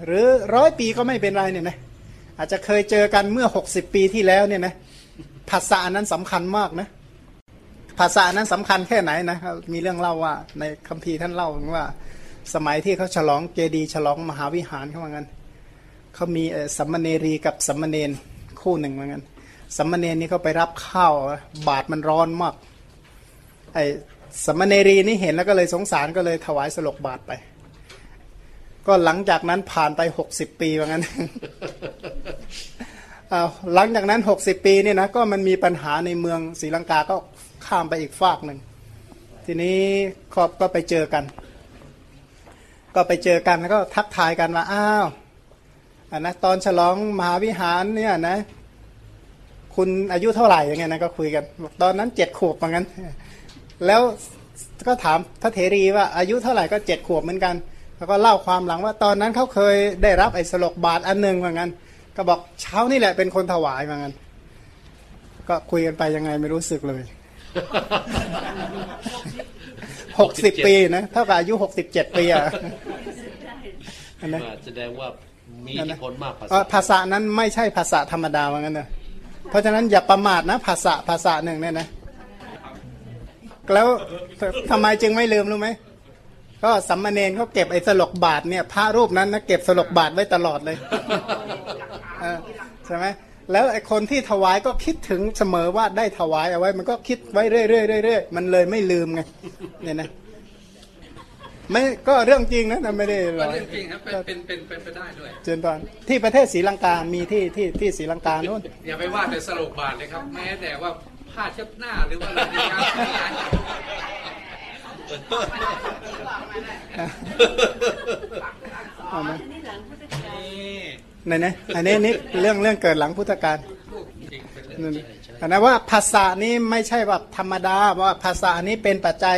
หรือร้อยปีก็ไม่เป็นไรเนี่ยนะอาจจะเคยเจอกันเมื่อหกสิบปีที่แล้วเนี่ยนะภาษานั้นสำคัญมากนะภาษานั้นสำคัญแค่ไหนนะมีเรื่องเล่าว่าในคัมภีร์ท่านเล่าว่า สมัยที่เขาฉลองเจดีฉลองมหาวิหารเขาว่างั้นเขามีสัมมเนรีกับสัมมเนนคู่หนึ่งว่างั้นสัมมเนนนี่เขาไปรับข้าวบาทมันร้อนมากไอ สมมเนรีนี่เห็นแล้วก็เลยสงสารก็เลยถวายสลกบาทไป ก็หลังจากนั้นผ่านไปหกสิบปีว่างั้นหลังจากนั้น60ปีเนี่ยนะก็มันมีปัญหาในเมืองศรีลังกาก็ข้ามไปอีกฝากหนึ่งทีนี้ครอบก็ไปเจอกัน ก็ไปเจอกันแล้วก็ทักทายกันว่าอ้าวอันนะตอนฉลองมหาวิหารเนี่ยนะ คุณอายุเท่าไหร่ยังไงนะก็คุยกันบอกตอนนั้นเจ็ดขวบเหมือนกัน แล้วก็ถามพระเถรีว่าอายุเท่าไหร่ก็เจ็ดขวบเหมือนกัน แล้วก็เล่าความหลังว่าตอนนั้นเขาเคยได้รับไอ้สลกบาทอันหนึ่งเหมือนกันก็บอกเช้านี่แหละเป็นคนถวายเหมือนกันก็คุยกันไปยังไงไม่รู้สึกเลยหกสิบปีนะเท่ากับอายุหกสิบเจ็ดปีอะอันนั้นว่าแสดงว่ามีอิทธิพลมากภาเอ่ษาอภาษานั้นไม่ใช่ภาษาธรรมดาว่างั้นเนอะเพราะฉะนั้นอย่าประมาทนะภาษาภาษาหนึ่งเนี่ยนะ แล้วทำไมจึงไม่ลืมรู้ไหมก็สัมมาเนนเขาเก็บไอ้สลกบาทเนี่ยพระรูปนั้นนะเก็บสลกบาทไว้ตลอดเลยเออใช่ไหมแล้วไอ้คนที่ถวายก็คิดถึงเสมอว่าได้ถวายเอาไว้ มันก็คิดไว้เรื่อยๆเรื่อยๆมันเลยไม่ลืมไงเนี่ยนะไม่ก็เรื่องจริงนะนะไม่ได้หรก็อกเรื่องจริงครับเป็นเป็นเป็นเป็นไปได้ด้วยเจนพรที่ประเทศศรีลังกา มีที่ที่ที่ศรีลังกาโน่นอย่าไปว่าแต่สโลกบาทเลยครับแม้แต่ว่า ผ้าเช็ดหน้าหรือว่าอะไรนี่ครับเอาไหนี่ไหนนะอันนี้นี่เรื่องเรื่องเกิดหลังพุทธกาลลูกจริงเป็นเรื่องนั่นนั้นว่าภาษานี้ไม่ใช่แบบธรรมดาว่าภาษานี้เป็นปัจจัย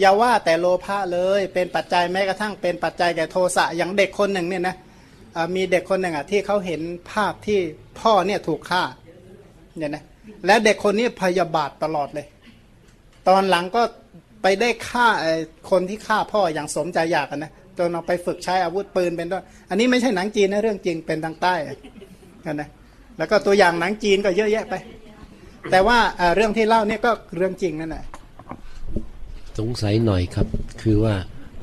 อย่าว่าแต่โลภะเลย เป็นปัจจัยแม้กระทั่งเป็นปัจจัยแก่โทสะอย่างเด็กคนหนึ่งเนี่ยนะมีเด็กคนหนึ่งอะที่เขาเห็นภาพที่พ่อเนี่ยถูกฆ่าเนี่ยนะ และเด็กคนนี้พยาบาทตลอดเลย ตอนหลังก็ไปได้ฆ่าคนที่ฆ่าพ่ออย่างสมใจอยากนะจนเอาไปฝึกใช้อาวุธปืนเป็นต้นอันนี้ไม่ใช่หนังจีนนะเรื่องจริงเป็นทางใต้กันนะแล้วก็ตัวอย่างหนังจีนก็เยอะแยะไป แต่ว่าเอ่อเรื่องที่เล่าเนี่ยก็เรื่องจริงนั่นแหละสงสัยหน่อยครับ คือว่า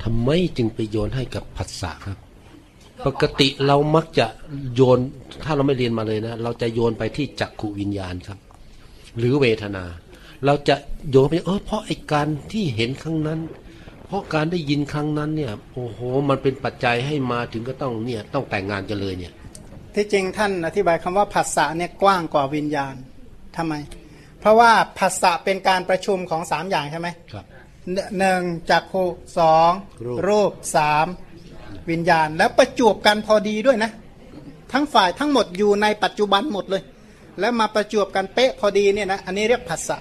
ทำไมจึงไปโยนให้กับผัสสะครับ ปกติเรามักจะโยนถ้าเราไม่เรียนมาเลยนะ เราจะโยนไปที่จักขุวิญญาณครับ หรือเวทนา เราจะโยนไปเออเพราะไอ้การที่เห็นครั้งนั้น เพราะการได้ยินครั้งนั้นเนี่ยโอ้โหมันเป็นปัจจัยให้มาถึงก็ต้องเนี่ยต้องแต่งงานกันเลยเนี่ยที่จริงท่านอธิบายคำว่าภาษาเนี่ยกว้างกว่าวิญญาณทำไม เพราะว่าภาษาเป็นการประชุมของสามอย่างใช่ไหมครับหนึ่งหนึ่งจักขุสองรูปรูปสามวิญญาณ แล้วประจวบกันพอดีด้วยนะ ทั้งฝ่ายทั้งหมดอยู่ในปัจจุบันหมดเลย แล้วมาประจวบกันเป๊ะพอดีเนี่ยนะอันนี้เรียกภาษา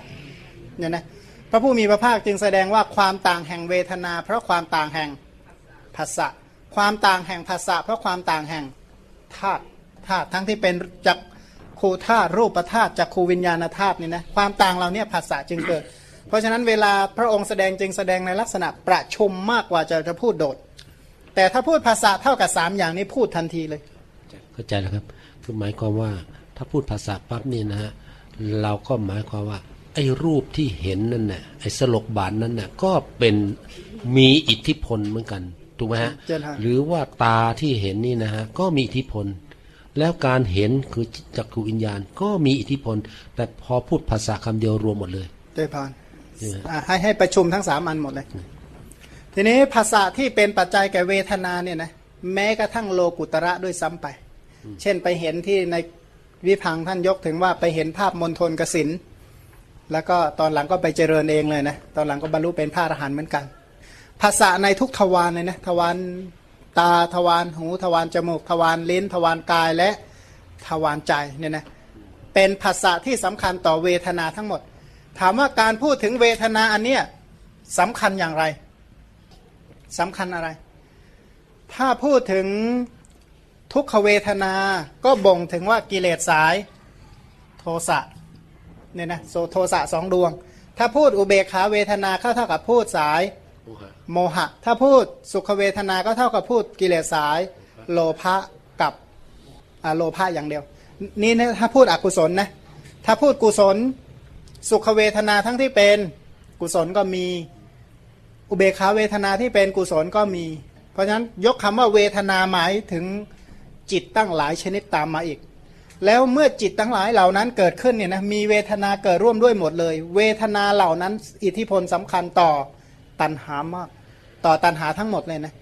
เนี่ยนะพระผู้มีพระภาคจึงแสดงว่าความต่างแห่งเวทนา เพราะความต่างแห่งภาษะความต่างแห่งภาษะเพราะความต่างแห่งธาตุธาตุทั้งที่เป็นจากขูธาตุรูปธาตุจักขูวิญญาณธาตุนี่นะความต่างเราเนี่ยภาษาจึงเกิด เพราะฉะนั้นเวลาพระองค์แสดงจึงแสดงในลักษณะประชุมมากกว่าจะจะพูดโดด แต่ถ้าพูดภาษาเท่ากับสามอย่างนี้พูดทันทีเลยเข้าใจแล้วครับคือหมายความว่า ถ้าพูดภาษาปั๊บเนี่ยนะฮะเราก็หมายความว่า ไอ้รูปที่เห็นนั่นน่ะไอ้สลกบาทนั้นน่ะก็เป็นมีอิทธิพลเหมือนกันถูกไหมฮะเจริญฮะหรือว่าตาที่เห็นนี่นะฮะก็มีอิทธิพล แล้วการเห็นคือจักรวิญญาณก็มีอิทธิพล แต่พอพูดภาษาคำเดียวรวมหมดเลยเจพานใช่ไหมอะให้ให้ประชุมทั้งสามอันหมดเลยทีนี้ภาษาที่เป็นปัจจัยแก่เวทนาเนี่ยนะแม้กระทั่งโลกุตระด้วยซ้ำไป เช่นไปเห็นที่ใน วิพังท่านยกถึงว่าไปเห็นภาพมณฑลกสินแล้วก็ตอนหลังก็ไปเจริญเองเลยนะ ตอนหลังก็บรรลุเป็นพระอรหันต์เหมือนกัน ภาษาในทุกทวารเลยนะ ทวารตา ทวารหู ทวารจมูก ทวารลิ้น ทวารกาย และทวารใจเนี่ยนะ เป็นภาษาที่สำคัญต่อเวทนาทั้งหมด ถามว่าการพูดถึงเวทนาอันเนี้ยสำคัญอย่างไรสำคัญอะไร ถ้าพูดถึง ทุกขเวทนาก็บ่งถึงว่ากิเลสสายโทสะเนี่ยนะโซโทสะสองดวง ถ้าพูดอุเบกขาเวทนาก็เท่ากับพูดสายโมหะ ถ้าพูดสุขเวทนาก็เท่ากับพูดกิเลสสาย โลภะกับอ่าโลภะอย่างเดียว นี่นะถ้าพูดอกุศลนะถ้าพูดกุศล สุขเวทนาทั้งที่เป็นกุศลก็มีอุเบกขาเวทนาที่เป็นกุศลก็มี เพราะฉะนั้นยกคำว่าเวทนาหมายถึง จิตตั้งหลายชนิดตามมาอีก แล้วเมื่อจิตตั้งหลายเหล่านั้นเกิดขึ้นเนี่ยนะมีเวทนาเกิดร่วมด้วยหมดเลย เวทนาเหล่านั้นอิทธิพลสำคัญต่อตัณหามาก ต่อตัณหาทั้งหมดเลยนะ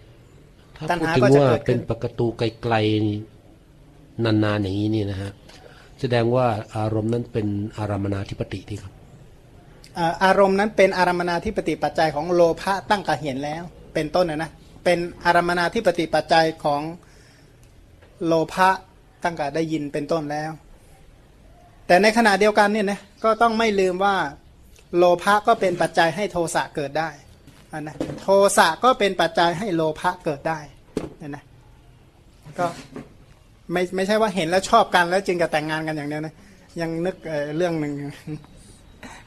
ถ้าตัณพูดหาถึงก็จะว่าเกิดขึ้เป็นนปกตูไกลๆนานๆอย่างนี้นี่นะฮะแสดงว่าอารมณ์นั้นเป็นอารามนาธิปติที่ครับอ่าอารมณ์นั้นเป็นอารมณนาธิปติปัจจัยของโลภะตั้งกะเห็นแล้ว เป็นต้นนะนะเป็นอารมณนาธิปติปัจจัยของ โลภะตั้งกะได้ยินเป็นต้นแล้ว แต่ในขณะเดียวกันเนี่ยนะก็ต้องไม่ลืมว่าโลภะก็เป็นปัจจัยให้โทสะเกิดได้นนะโทสะก็เป็นปัจจัยให้โลภะเกิดได้นี่ยนะก็ไม่ไม่ใช่ว่าเห็นแล้วชอบกันแล้วจึงจะแต่งงานกันอย่างเดียวนะยังนึกเเรื่องหนึ่ง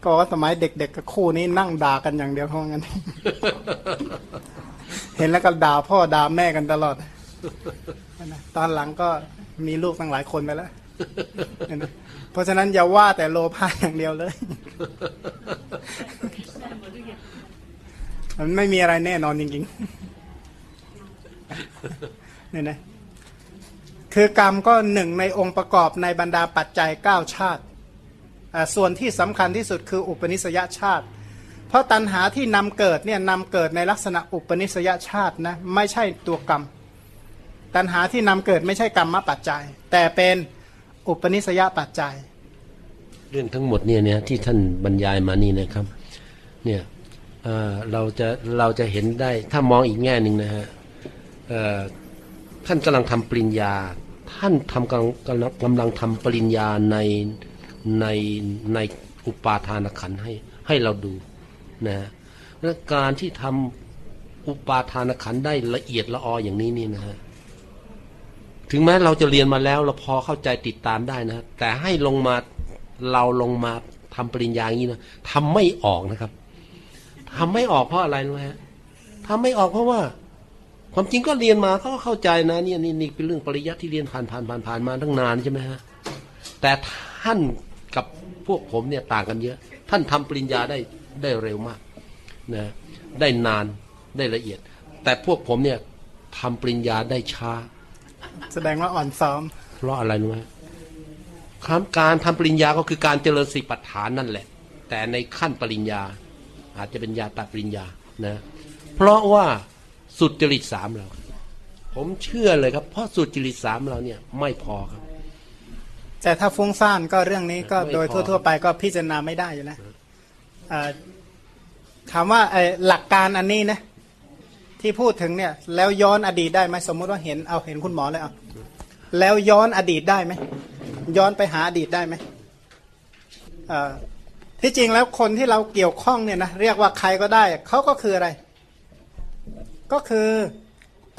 ก็ว่าสมัยเด็กๆกับคู่นี้นั่งด่ากันอย่างเดียวเพราะงั้น เห็นแล้วก็ด่าพ่อด่าแม่กันตลอด นะตอนหลังก็มีลูกตั้งหลายคนไปแล้ว เพราะฉะนั้นอย่าว่าแต่โลภะอย่างเดียวเลย มันไม่มีอะไรแน่นอนจริงๆเนี่ยนะคือกรรมก็หนึ่งในองค์ประกอบในบรรดาปัจจัยเก้าชาติ ส่วนที่สำคัญที่สุดคืออุปนิสยชาติ เพราะตัณหาที่นำเกิดเนี่ยนำเกิดในลักษณะอุปนิสยชาตินะไม่ใช่ตัวกรรม ตัณหาที่นำเกิดไม่ใช่กรรมปัจจัย แต่เป็นอุปนิสยปัจจัย เรื่องทั้งหมดเนี่ยเนี่ยที่ท่านบรรยายมานี่นะครับ เนี่ยเเราจะเราจะเห็นได้ถ้ามองอีกแง่หนึ่งนะฮะท่านกำลังทำปริญญา ท่านทำกำลังกำลังกำลังทำปริญญาในในในอุปาทานขันให้ให้เราดูนะและการที่ทำอุปาทานขันได้ละเอียดละอออย่างนี้นี่นะฮะ ถึงแม้เราจะเรียนมาแล้วเราพอเข้าใจติดตามได้นะ แต่ให้ลงมาเราลงมาทำปริญญาอย่างนี้นะทำไม่ออกนะครับทำไม่ออกเพราะอะไรรู้ไหมฮะทำไม่ออกเพราะว่า ความจริงก็เรียนมาเขาก็เข้าใจนะเนี่ยนี่นี่เป็นเรื่องปริยัติที่เรียนผ่านผ่านผ่านผ่านมาตั้งนานใช่ไหมฮะแต่ท่านกับพวกผมเนี่ยต่างกันเยอะ ท่านทำปริญญาได้ได้เร็วมากนะได้นานได้ละเอียด แต่พวกผมเนี่ยทำปริญญาได้ช้า แสดงว่าอ่อนซ้อม เพราะอะไรรู้ไหมครับการทำปริญญาก็คือการเจริญสีปัฏฐานนั่นแหละ แต่ในขั้นปริญญา อาจจะเป็นยาตาปริญญานะ เพราะว่าสุดจริตสามเรา ผมเชื่อเลยครับ เพราะสุดจริตสามเราเนี่ยไม่พอครับ แต่ถ้าฟุ้งซ่านก็เรื่องนี้ก็ไม่พอโดยทั่ว ๆ ไปก็พิจารณาไม่ได้อยู่นะอ่าถามว่าไอ้หลักการอันนี้นะ ที่พูดถึงเนี่ยแล้วย้อนอดีตได้ไหมสมมุติว่าเห็นเอาเห็นคุณหมอเลยเอาแล้วย้อนอดีตได้ไหมย้อนไปหาอดีตได้ไหมที่จริงแล้วคนที่เราเกี่ยวข้องเนี่ยนะเรียกว่าใครก็ได้เขาก็คืออะไร ก็คือ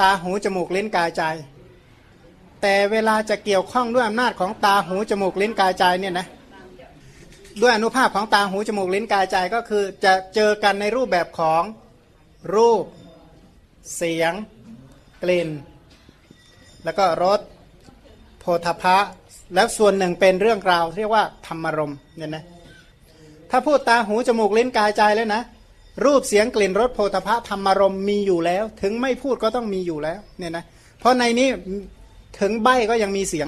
ตาหูจมูกลิ้นกายใจ แต่เวลาจะเกี่ยวข้องด้วยอำนาจของตาหูจมูกลิ้นกายใจเนี่ยนะด้วยอนุภาพของตาหูจมูกลิ้นกายใจก็คือจะเจอกันในรูปแบบของรูป เสียง กลิ่น แล้วก็รสโพธพะ แล้วส่วนหนึ่งเป็นเรื่องราว เรียกว่าธรรมรมเนี่ยนะถ้าพูดตาหูจมูกลิ้นกายใจแล้วนะ รูปเสียงกลิ่นรสโพธพะธรรมรมมีอยู่แล้ว ถึงไม่พูดก็ต้องมีอยู่แล้วเนี่ยนะเพราะในนี้ถึงใบก็ยังมีเสียง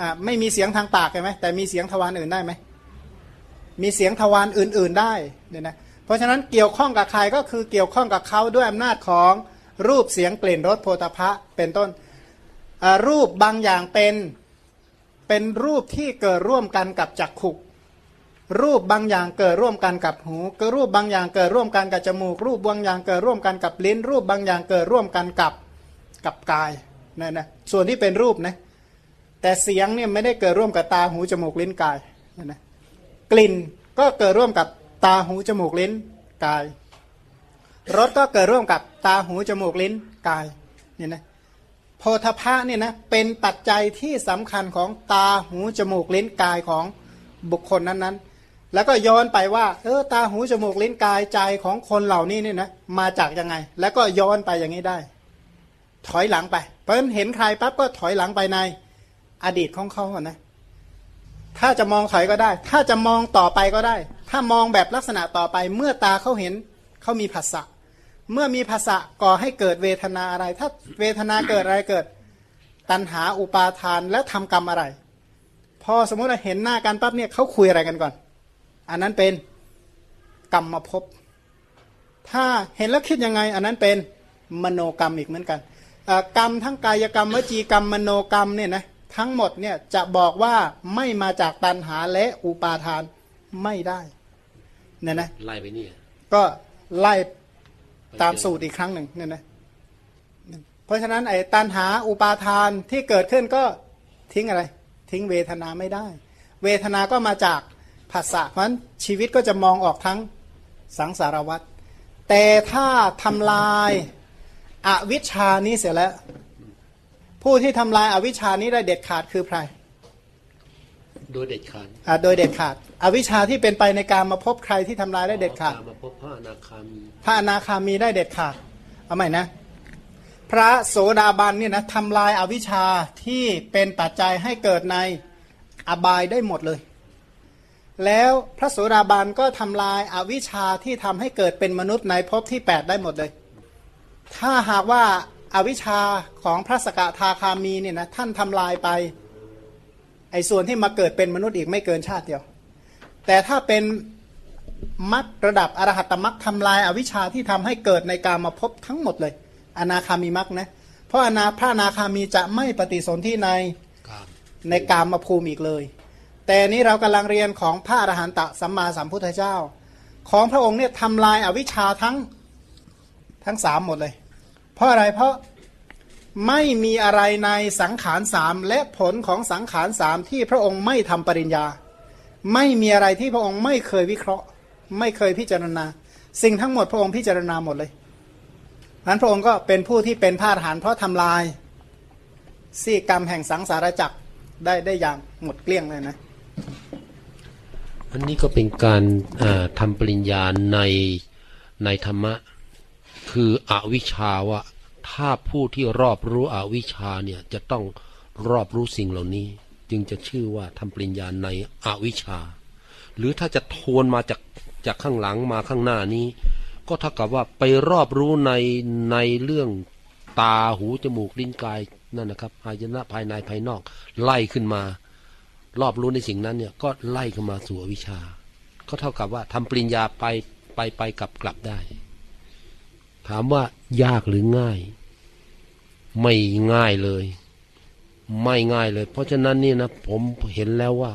อ่าไม่มีเสียงทางปากใช่ไหมแต่มีเสียงทวารอื่นได้ไหมมีเสียงทวารอื่น ๆได้เนี่ยนะ เพราะฉะนั้นเกี่ยวข้องกับใครก็คือเกี่ยวข้องกับเขาด้วยอำนาจของรูปเสียงกลิ่นรสโพธพะเป็นต้นรูปบางอย่างเป็นเป็นรูปที่เกิดร่วมกันกับจักขุรูปบางอย่างเกิดร่วมกันกับหูก็รูปบางอย่างเกิดร่วมกันกับจมูก รูปบางอย่างเกิดร่วมกันกับลิ้น รูปบางอย่างเกิดร่วมกันกับกับกายนั่นนะส่วนที่เป็นรูปนะแต่เสียงเนี่ยไม่ได้เกิดร่วมกับตาหูจมูกลิ้นกายนั่นนะกลิ่นก็เกิดร่วมกับ ตาหูจมูกลิ้นกาย รสก็เกิดร่วมกับตาหูจมูกลิ้นกายเนี่ยนะโพธพะเนี่ยนะเป็นปัจจัยที่สำคัญของตาหูจมูกลิ้นกายของบุคคลนั้นๆ แล้วก็ย้อนไปว่าเออตาหูจมูกลิ้นกายใจของคนเหล่านี้เนี่ยนะมาจากยังไง แล้วก็ย้อนไปอย่างนี้ได้ ถอยหลังไปเพราะฉะนั้นเห็นใครปั๊บก็ถอยหลังไปในอดีตของเขาอะนะถ้าจะมองถอยก็ได้ ถ้าจะมองต่อไปก็ได้ ถ้ามองแบบลักษณะต่อไป เมื่อตาเขาเห็นเขามีภาษะเมื่อมีภาษะก่อให้เกิดเวทนาอะไร ถ้าเวทนาเกิดอะไรเกิด ตัณหาอุปาทานแล้วทำกรรมอะไร พอสมมติเราเห็นหน้ากันปั๊บเนี่ยเขาคุยอะไรกันก่อน อันนั้นเป็นกรรมมาพบถ้าเห็นแล้วคิดยังไง อันนั้นเป็นมโนกรรมอีกเหมือนกันกรรมทั้งกายกรรมวจีกรรมมโนกรรมเนี่ยนะทั้งหมดเนี่ยจะบอกว่าไม่มาจากตัณหาและอุปาทานไม่ได้ เนี่ยนะไล่ไปเนี่ยก็ไล่ตามสูตรอีกครั้งหนึ่งเนี่ยนะเพราะฉะนั้นไอ้ตัณหาอุปาทานที่เกิดขึ้นก็ทิ้งอะไร ทิ้งเวทนาไม่ได้ เวทนาก็มาจากภาษาเพราะฉะนั้นชีวิตก็จะมองออกทั้งสังสารวัตรแต่ถ้าทำลายอวิชชานี้เสียแล้ว ผู้ที่ทำลายอาวิชชานี้ได้เด็ดขาดคือใคร โดยเด็ดขาดอ่าโดยเด็ดขาด อวิชชาที่เป็นไปในการมาพบใครที่ทำลายได้เด็ดขาดตมมาพบพระอนาคามีพระอนาคามีได้เด็ดขาดเอาใหม่นะ พระโสดาบันเนี่ยนะทำลายอาวิชชาที่เป็นปัจจัยให้เกิดในอบายได้หมดเลย แล้วพระโสดาบันก็ทำลายอาวิชชาที่ทำให้เกิดเป็นมนุษย์ในภพที่ 8 ได้หมดเลย ถ้าหากว่าอาวิชชาของพระสกทาคามีเนี่ยนะท่านทำลายไป ไอ้ส่วนที่มาเกิดเป็นมนุษย์อีกไม่เกินชาติเดียว แต่ถ้าเป็นมัดระดับอรหัตมักทำลายอาวิชชาที่ทำให้เกิดในการมาพบทั้งหมดเลย อนาคามีมักนะเพราะอนาพระอนาคามีจะไม่ปฏิสนธิในในกามมาภูมิอีกเลย แต่นี้เรากำลังเรียนของพระอรหันตสัมมาสัมพุทธเจ้า ของพระองค์เนี่ยทำลายอาวิชชาทั้งทั้งสามหมดเลย เพราะอะไรเพราะ ไม่มีอะไรในสังขารสามและผลของสังขารสามที่พระองค์ไม่ทำปริญญา ไม่มีอะไรที่พระองค์ไม่เคยวิเคราะห์ ไม่เคยพิจารณา สิ่งทั้งหมดพระองค์พิจารณาหมดเลยนั้นพระองค์ก็เป็นผู้ที่เป็นพาหานเพราะทำลายซี่กรรมแห่งสังสารจักรได้ได้อย่างหมดเกลี้ยงเลยนะอันนี้ก็เป็นการอ่าทำปริญญาในในธรรมะ คืออวิชชาว่า ถ้าผู้ที่รอบรู้อวิชชาเนี่ยจะต้องรอบรู้สิ่งเหล่านี้ จึงจะชื่อว่าทำปริญญาในอวิชชา หรือถ้าจะทวนมาจากจากข้างหลังมาข้างหน้านี้ ก็เท่ากับว่าไปรอบรู้ในในเรื่องตาหูจมูกลิ้นกายนั่นนะครับอายนะภายในภายนอก ไล่ขึ้นมา รอบรู้ในสิ่งนั้นเนี่ยก็ไล่เข้ามาสู่อวิชชา ก็เท่ากับว่าทำปริญญาไปไปไปกลับกลับได้ ถามว่า ยากหรือง่าย ไม่ง่ายเลย ไม่ง่ายเลย เพราะฉะนั้นนี่นะผมเห็นแล้วว่า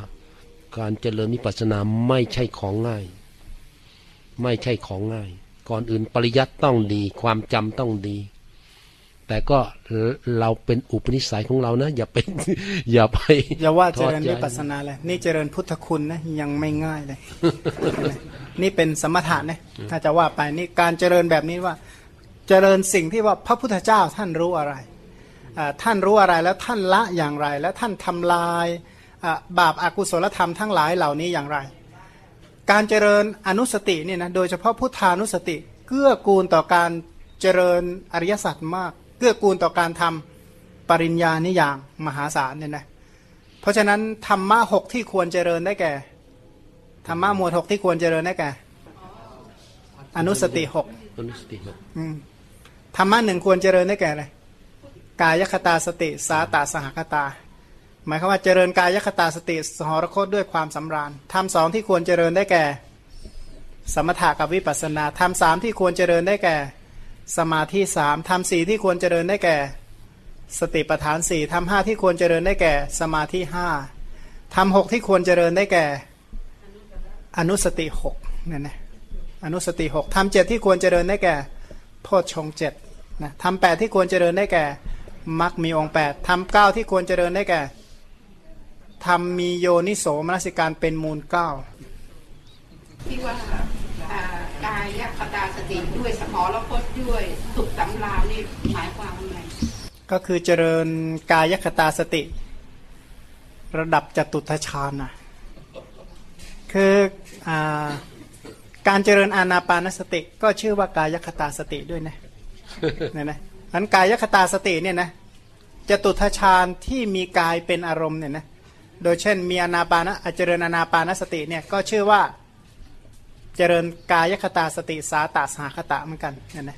การเจริญวิปัสสนาไม่ใช่ของง่าย ไม่ใช่ของง่าย ก่อนอื่นปริยัติต้องดี ความจำต้องดี แต่ก็เราเป็นอุปนิสัยของเรานะ อย่าเป็นอย่าไปอย่าว่าเจท้อริญใจวิปัสสนาเลยนี่เจริญพุทธคุณนะยังไม่ง่ายเลยนี่เป็นสมถะนะถ้าจะว่าไปนี่การเจริญแบบนี้ว่า เจริญสิ่งที่ว่าพระพุทธเจ้าท่านรู้อะไรอ่าท่านรู้อะไรแล้วท่านละอย่างไร แล้วท่านทำลายอ่าบาปอากุศลธรรมทั้งหลายเหล่านี้อย่างไร การเจริญอนุสติเนี่ยนะโดยเฉพาะพุทธานุสติเกื้อกูลต่อการเจริญอริยสัจมาก เกื้อกูลต่อการทำปริญญานิอย่างมหาศาลเนี่ยนะเพราะฉะนั้นธรรมะหกที่ควรเจริญได้แก่ธรรมะหมวดหกที่ควรเจริญได้แก่อนุสติหกอนุสติครับอืม ธรรมะหนึ่งควรเจริญได้แก่อะไรกายคตาสติสาตาสหคตา หมายความว่าเจริญกายคตาสติสหรคตด้วยความสำราญธรรมสองที่ควรเจริญได้แก่ สมถะกับวิปัสสนาธรรมสามที่ควรเจริญได้แก่ สมาธิสามธรรมสี่ที่ควรเจริญได้แก่ สติปัฏฐานสี่ธรรมห้าที่ควรเจริญได้แก่ สมาธิห้าธรรมหกที่ควรเจริญได้แก่ อนุสติหกเนี่ยนะอนุสติหกทำเจ็ดที่ควรเจริญได้แก่โพชฌงเจ็ด นะทำแปดที่ควรเจริญได้แก่มรรคมีองค์แปดทำเก้าที่ควรเจริญได้แก่ทำมีโยนิโสมนสิการเป็นมูลเก้าที่ว่าอ่ากายคตาสติด้วยสมอแล้วพจน์ด้วยสุขสำราญนี่หมายความว่าไงก็คือเจริญกายคตาสติ ระดับจตุทชาญนะคืออาการเจริญอานาปานสติก็ชื่อว่ากายคตาสติด้วยนะ เนี่ยนะนั้นกายคตาสติเนี่ยนะจตุทชาญที่มีกายเป็นอารมณ์เนี่ยนะโดยเช่นมีอนาปานะเจริญอานาปานสติเนี่ยก็ชื่อว่าเจริญกายคตาสติสาตาสหคตะเหมือนกันเนี่ยนะ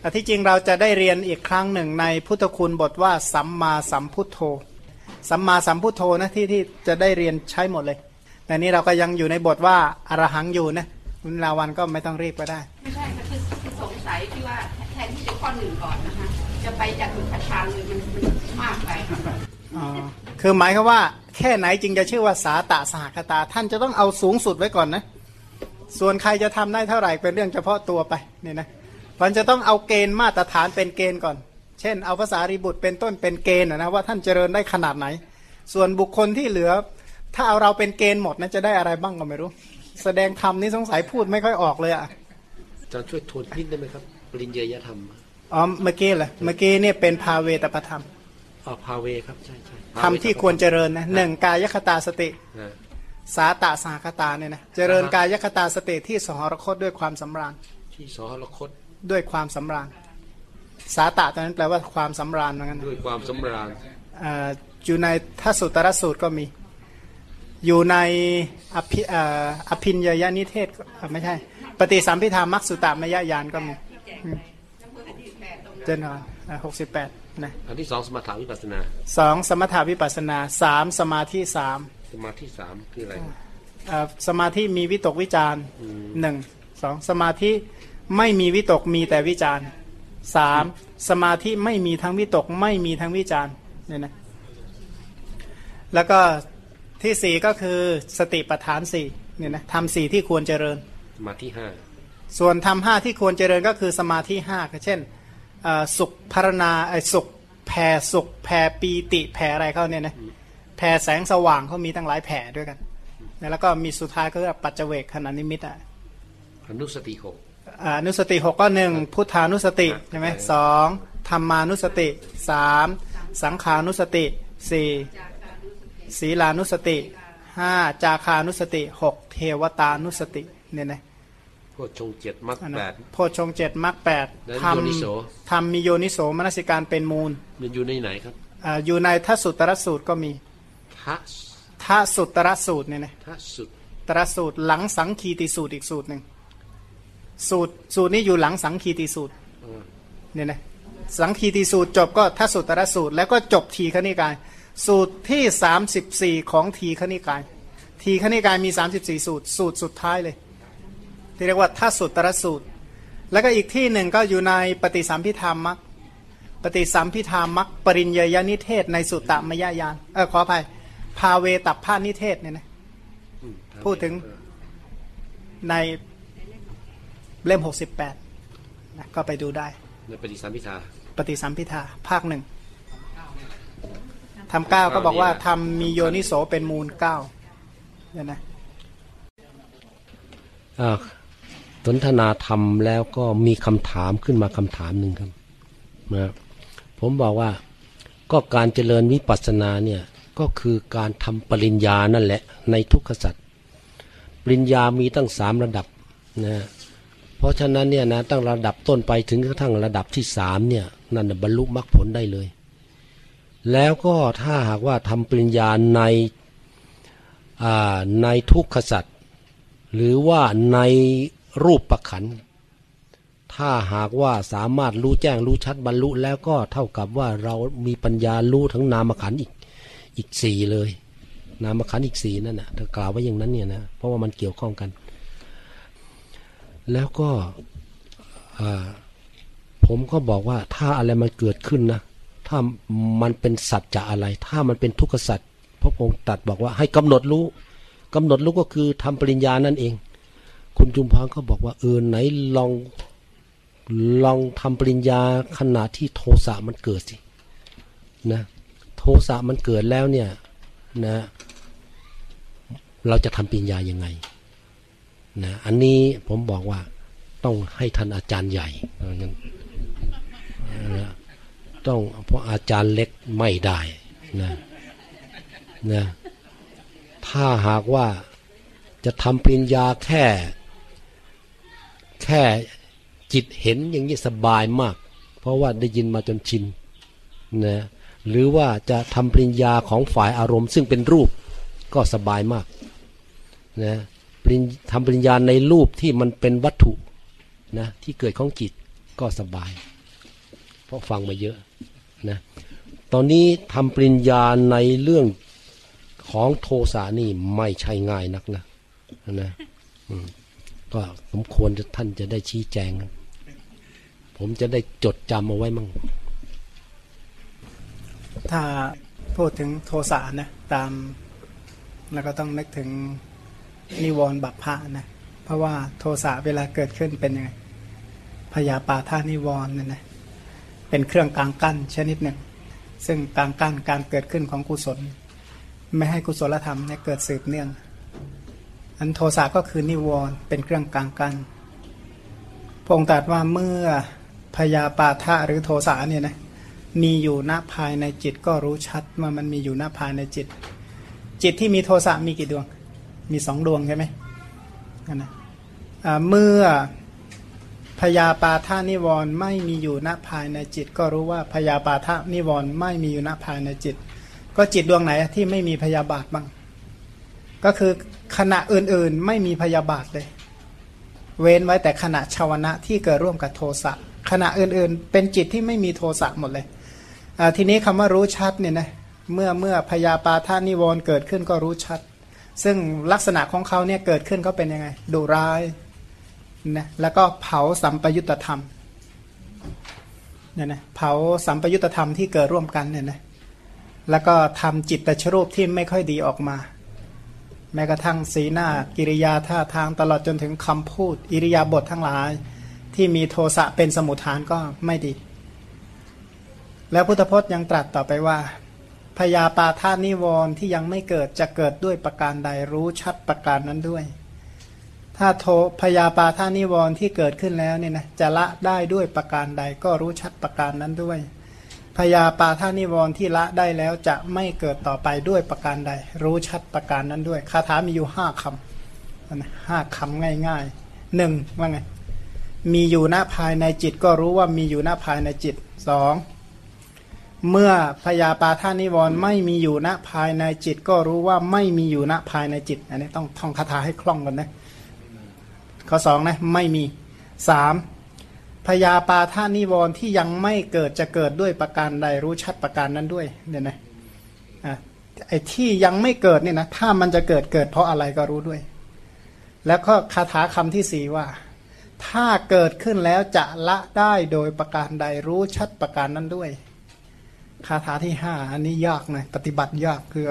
แต่ที่จริงเราจะได้เรียนอีกครั้งหนึ่งในพุทธคุณบทว่าสัมมาสัมพุทโธ สัมมาสัมพุทโธนะที่ที่จะได้เรียนใช้หมดเลย แต่นี้เราก็ยังอยู่ในบทว่าอรหังอยู่นะคุณลาวันก็ไม่ต้องรีบก็ได้ ไม่ใช่คือสงสัยที่ ข้อหนึ่งก่อนนะคะ จะไปจัตุคชานเลยมันมันมากไปอ๋อคือหมายความว่า แค่ไหนจึงจะชื่อว่าสาตะสหคตา ท่านจะต้องเอาสูงสุดไว้ก่อนนะ ส่วนใครจะทำได้เท่าไหร่เป็นเรื่องเฉพาะตัวไปเนี่ยนะมันจะต้องเอาเกณฑ์มาตรฐานเป็นเกณฑ์ก่อน เช่น เอาภาษารีบุตรเป็นต้นเป็นเกณฑ์นะนะว่าท่านเจริญได้ขนาดไหน ส่วนบุคคลที่เหลือ ถ้าเอาเราเป็นเกณฑ์หมดนะจะได้อะไรบ้างก็ไม่รู้ แสดงธรรมนี่สงสัยพูดไม่ค่อยออกเลยอะอาจารย์ช่วยทวนนิดได้ไหมครับ ปริญญยธรรม อ๋อเมื่อกี้เหรอเมื่อกี้เนี่ยเป็นภาเวตประธรรมอ๋อพาเวครับใช่ใช่ธรรมที่ควรเจริญนะหนึ่งกายคตาสติอ่าสาตะสหคตาเนี่ยนะเจริญกายคตาสติที่สหรคตด้วยความสำราญ ที่สหรคตด้วยความสำราญ สาตะตอนนั้นแปลว่าความสำราญเหมือนกันนะด้วยความสำราญอ่าอยู่ในทัศสุตรสูตรก็มี อยู่ในอภิอ่าอภินญยนิเทศก็อ่าไม่ใช่ ปฏิสัมพิธามักสุตามยญาณก็มีอืม เจนอนหกสิบแปดนะอันที่สองสมถาวิปัสสนาสองสมถาวิปัสสนาสามสมาธิสามสมาธิสามคืออะไรเอ่อสมาธิมีวิตกวิจารณ์หนึ่งสองสมาธิไม่มีวิตกมีแต่วิจารณ์สามสมาธิไม่มีทั้งวิตกไม่มีทั้งวิจารณ์เนี่ยนะแล้วก็ที่สี่ก็คือสติปัฏฐานสี่เนี่ยนะทำสี่ที่ควรเจริญสมาธิห้าส่วนทำห้าที่ควรเจริญก็คือสมาธิห้าก็เช่นเอ่อ สุขพารณาไอ้สุขแผ่สุขแผ่ปีติแผ่อะไรเข้าเนี่ยนะแผ่แสงสว่างเขามีตั้งหลายแผ่ด้วยกัน แล้วก็มีสุดท้ายก็คือปัจเจเวกขณะนิมิตอะอนุสติหกอ่าอนุสติหกก็หนึ่งพุทธานุสติครับใช่ไหมสองธรรมานุสติสามสังขานุสติสี่ศีลานุสติห้าจาคานุสติหกเทวตานุสติเนี่ยนะ โพชฌงค์เจ็ดมรรคอันนั้แปนดโพชฌงค์เจ็ดมรรคแปดแล้วทโยนิโสำทำมีโยนิโสมนสิการเป็นมูลมันอยู่ในไหนครับอ่าอยู่ในทัศสุตรสูตรก็มีทัศทัศสุตรสูตรเนี่ยนะทัศสุดตรสูตรหลังสังคีติสูตรอีกสูตรหนึ่งสูตรสูตรนี้อยู่หลังสังคีติสูตรอ่าเนี่ยนะสังคีติสูตรจบก็ทัศสุตรสูตร แล้วก็จบทีคณิกาย สูตรที่สามสิบสี่ของทีคณิกาย ทีคณิกายมีสามสิบสี่สูตร สูตรสุดท้ายเลย ที่เรียกว่าทัศสุตรสูตร แล้วก็อีกที่หนึ่งก็อยู่ในปฏิสัมพิธามักปฏิสัมพิธามักปริญญยนิเทศในสุตตมยญาณเออขออภัยภาเวตัพพานิเทศเนี่ยนะอืมพูดถึงในเล่มหกสิบแปดนะก็ไปดูได้ ในปฏิสัมพิทาปฏิสัมพิทาภาคหนึ่งทำเก้าก็บอกว่าทำมีโยนิโสเป็นมูลเก้าเนี่ยนะอ่า สนทนาธรรมแล้วก็มีคำถามขึ้นมาคำถามหนึ่งครับนะผมบอกว่าก็การเจริญวิปัสสนาเนี่ยก็คือการทำปริญญานั่นแหละในทุกขสัตว์ปริญญามีตั้งสามระดับนะเพราะฉะนั้นเนี่ยนะตั้งระดับต้นไปถึงกระทั่งระดับที่สามเนี่ยนั่นบรรลุมรรคผลได้เลย แล้วก็ถ้าหากว่าทำปริญญาในในทุกขสัตว์หรือว่าใน รูปประขัน ถ้าหากว่าสามารถรู้แจ้งรู้ชัดบรรลุแล้วก็เท่ากับว่าเรามีปัญญารู้ทั้งนามขันอีกอีกสี่เลย นามขันอีกสี่นั่นนะถ้ากล่าวไว้อย่างนั้นเนี่ยนะเพราะว่ามันเกี่ยวข้องกัน แล้วก็ผมก็บอกว่าถ้าอะไรมันเกิดขึ้นนะถ้ามันเป็นสัจจะอะไร ถ้ามันเป็นทุกขสัจพระองค์ตัดบอกว่าให้กำหนดรู้กำหนดรู้ก็คือทำปริญญานั่นเอง คุณจุมพรก็บอกว่าเออไหนลองลองทำปริญญาขณะที่โทสะมันเกิดสินะโทสะมันเกิดแล้วเนี่ยนะเราจะทำปริญญายังไงนะอันนี้ผมบอกว่าต้องให้ท่านอาจารย์ใหญ่นะต้องเพราะอาจารย์เล็กไม่ได้นะนะถ้าหากว่าจะทำปริญญาแค่ แค่จิตเห็นอย่างนี้สบายมาก เพราะว่าได้ยินมาจนชินนะหรือว่าจะทำปริญญาของฝ่ายอารมณ์ ซึ่งเป็นรูปก็สบายมากนะทำปริญญาในรูปที่มันเป็นวัตถุนะที่เกิดของจิตก็สบาย เพราะฟังมาเยอะนะตอนนี้ทำปริญญาในเรื่องของโทสานี่ไม่ใช่ง่ายนักนะนะ ก็สมควรท่านจะได้ชี้แจง ผมจะได้จดจำเอาไว้มั่ง ถ้าพูดถึงโทสะนะ ตามแล้วก็ต้องนึกถึงนิวรณ์บัพพะนะ เพราะว่าโทสะเวลาเกิดขึ้นเป็นยังไงพยาปาท่านิวรณ์นั่นนะเป็นเครื่องกลางกั้นชนิดหนึ่ง ซึ่งกลางกั้นการเกิดขึ้นของกุศล ไม่ให้กุศลธรรมเนี่ยเกิดสืบเนื่อง อันโทสะก็คือนิวรณ์เป็นเครื่องกลางกันพงตัดว่าเมื่อพยาปาทะหรือโทสะเนี่ยนะมีอยู่ณภายในจิตก็รู้ชัดว่ามันมีอยู่ณภายในจิต จิตที่มีโทสะมีกี่ดวง มีสองดวงใช่ไหมนะเมื่อพยาปาทานิวรณ์ไม่มีอยู่ณภายในจิต ก็รู้ว่าพยาปาทานิวรณ์ไม่มีอยู่ณภายในจิต ก็จิตดวงไหนที่ไม่มีพยาบาทบ้าง ก็คือขณะอื่นๆไม่มีพยาบาทเลย เว้นไว้แต่ขณะชาวนะที่เกิดร่วมกับโทสะขณะอื่นๆ เป็นจิตที่ไม่มีโทสะหมดเลยทีนี้คำว่ารู้ชัดเนี่ยนะเมื่อเมื่อพยาปาทานิวรณ์เกิดขึ้นก็รู้ชัด ซึ่งลักษณะของเขาเนี่ยเกิดขึ้นเขาเป็นยังไงดุร้ายนะแล้วก็เผาสัมปยุตธรรมเนี่ยนะเผาสัมปยุตธรรมที่เกิดร่วมกันเนี่ยนะแล้วก็ทำจิตตชรูปที่ไม่ค่อยดีออกมา แม้กระทั่งสีหน้ากิริยาท่าทางตลอดจนถึงคำพูด อิริยาบถททั้งหลาย ที่มีโทสะเป็นสมุทฐานก็ไม่ดี แล้วพุทธพจน์ยังตรัสต่อไปว่าพยาปาทานิวรณ์ที่ยังไม่เกิดจะเกิดด้วยประการใดรู้ชัดประการนั้นด้วย ถ้าโทพยาปาทานิวรณ์ที่เกิดขึ้นแล้วเนี่ยนะจะละได้ด้วยประการใดก็รู้ชัดประการนั้นด้วย พยาปาท่านิวรณ์ที่ละได้แล้วจะไม่เกิดต่อไปด้วยประการใด รู้ชัดประการนั้นด้วยคาถามีอยู่ห้าคำห้าคำง่ายๆหนึ่งว่าไง มีอยู่หน้าภายในจิตก็รู้ว่ามีอยู่หน้าภายในจิตสองเมื่อพยาปาท่านิวรณ์ไม่มีอยู่ณภายในจิต ก็รู้ว่าไม่มีอยู่ณภายในจิต อันนี้ต้องท่องคาถาให้คล่องกันนะข้อสองนะไม่มีสาม พยาปาทานิวรณ์ที่ยังไม่เกิดจะเกิดด้วยประการใดรู้ชัดประการนั้นด้วยเนี่ยนะอะไอ้ที่ยังไม่เกิดเนี่ยนะถ้ามันจะเกิดเกิดเพราะอะไรก็รู้ด้วย แล้วก็คาถาคำที่สี่ว่า ถ้าเกิดขึ้นแล้วจะละได้โดยประการใดรู้ชัดประการนั้นด้วย คาถาที่ห้าอันนี้ยากนะปฏิบัติยากคือ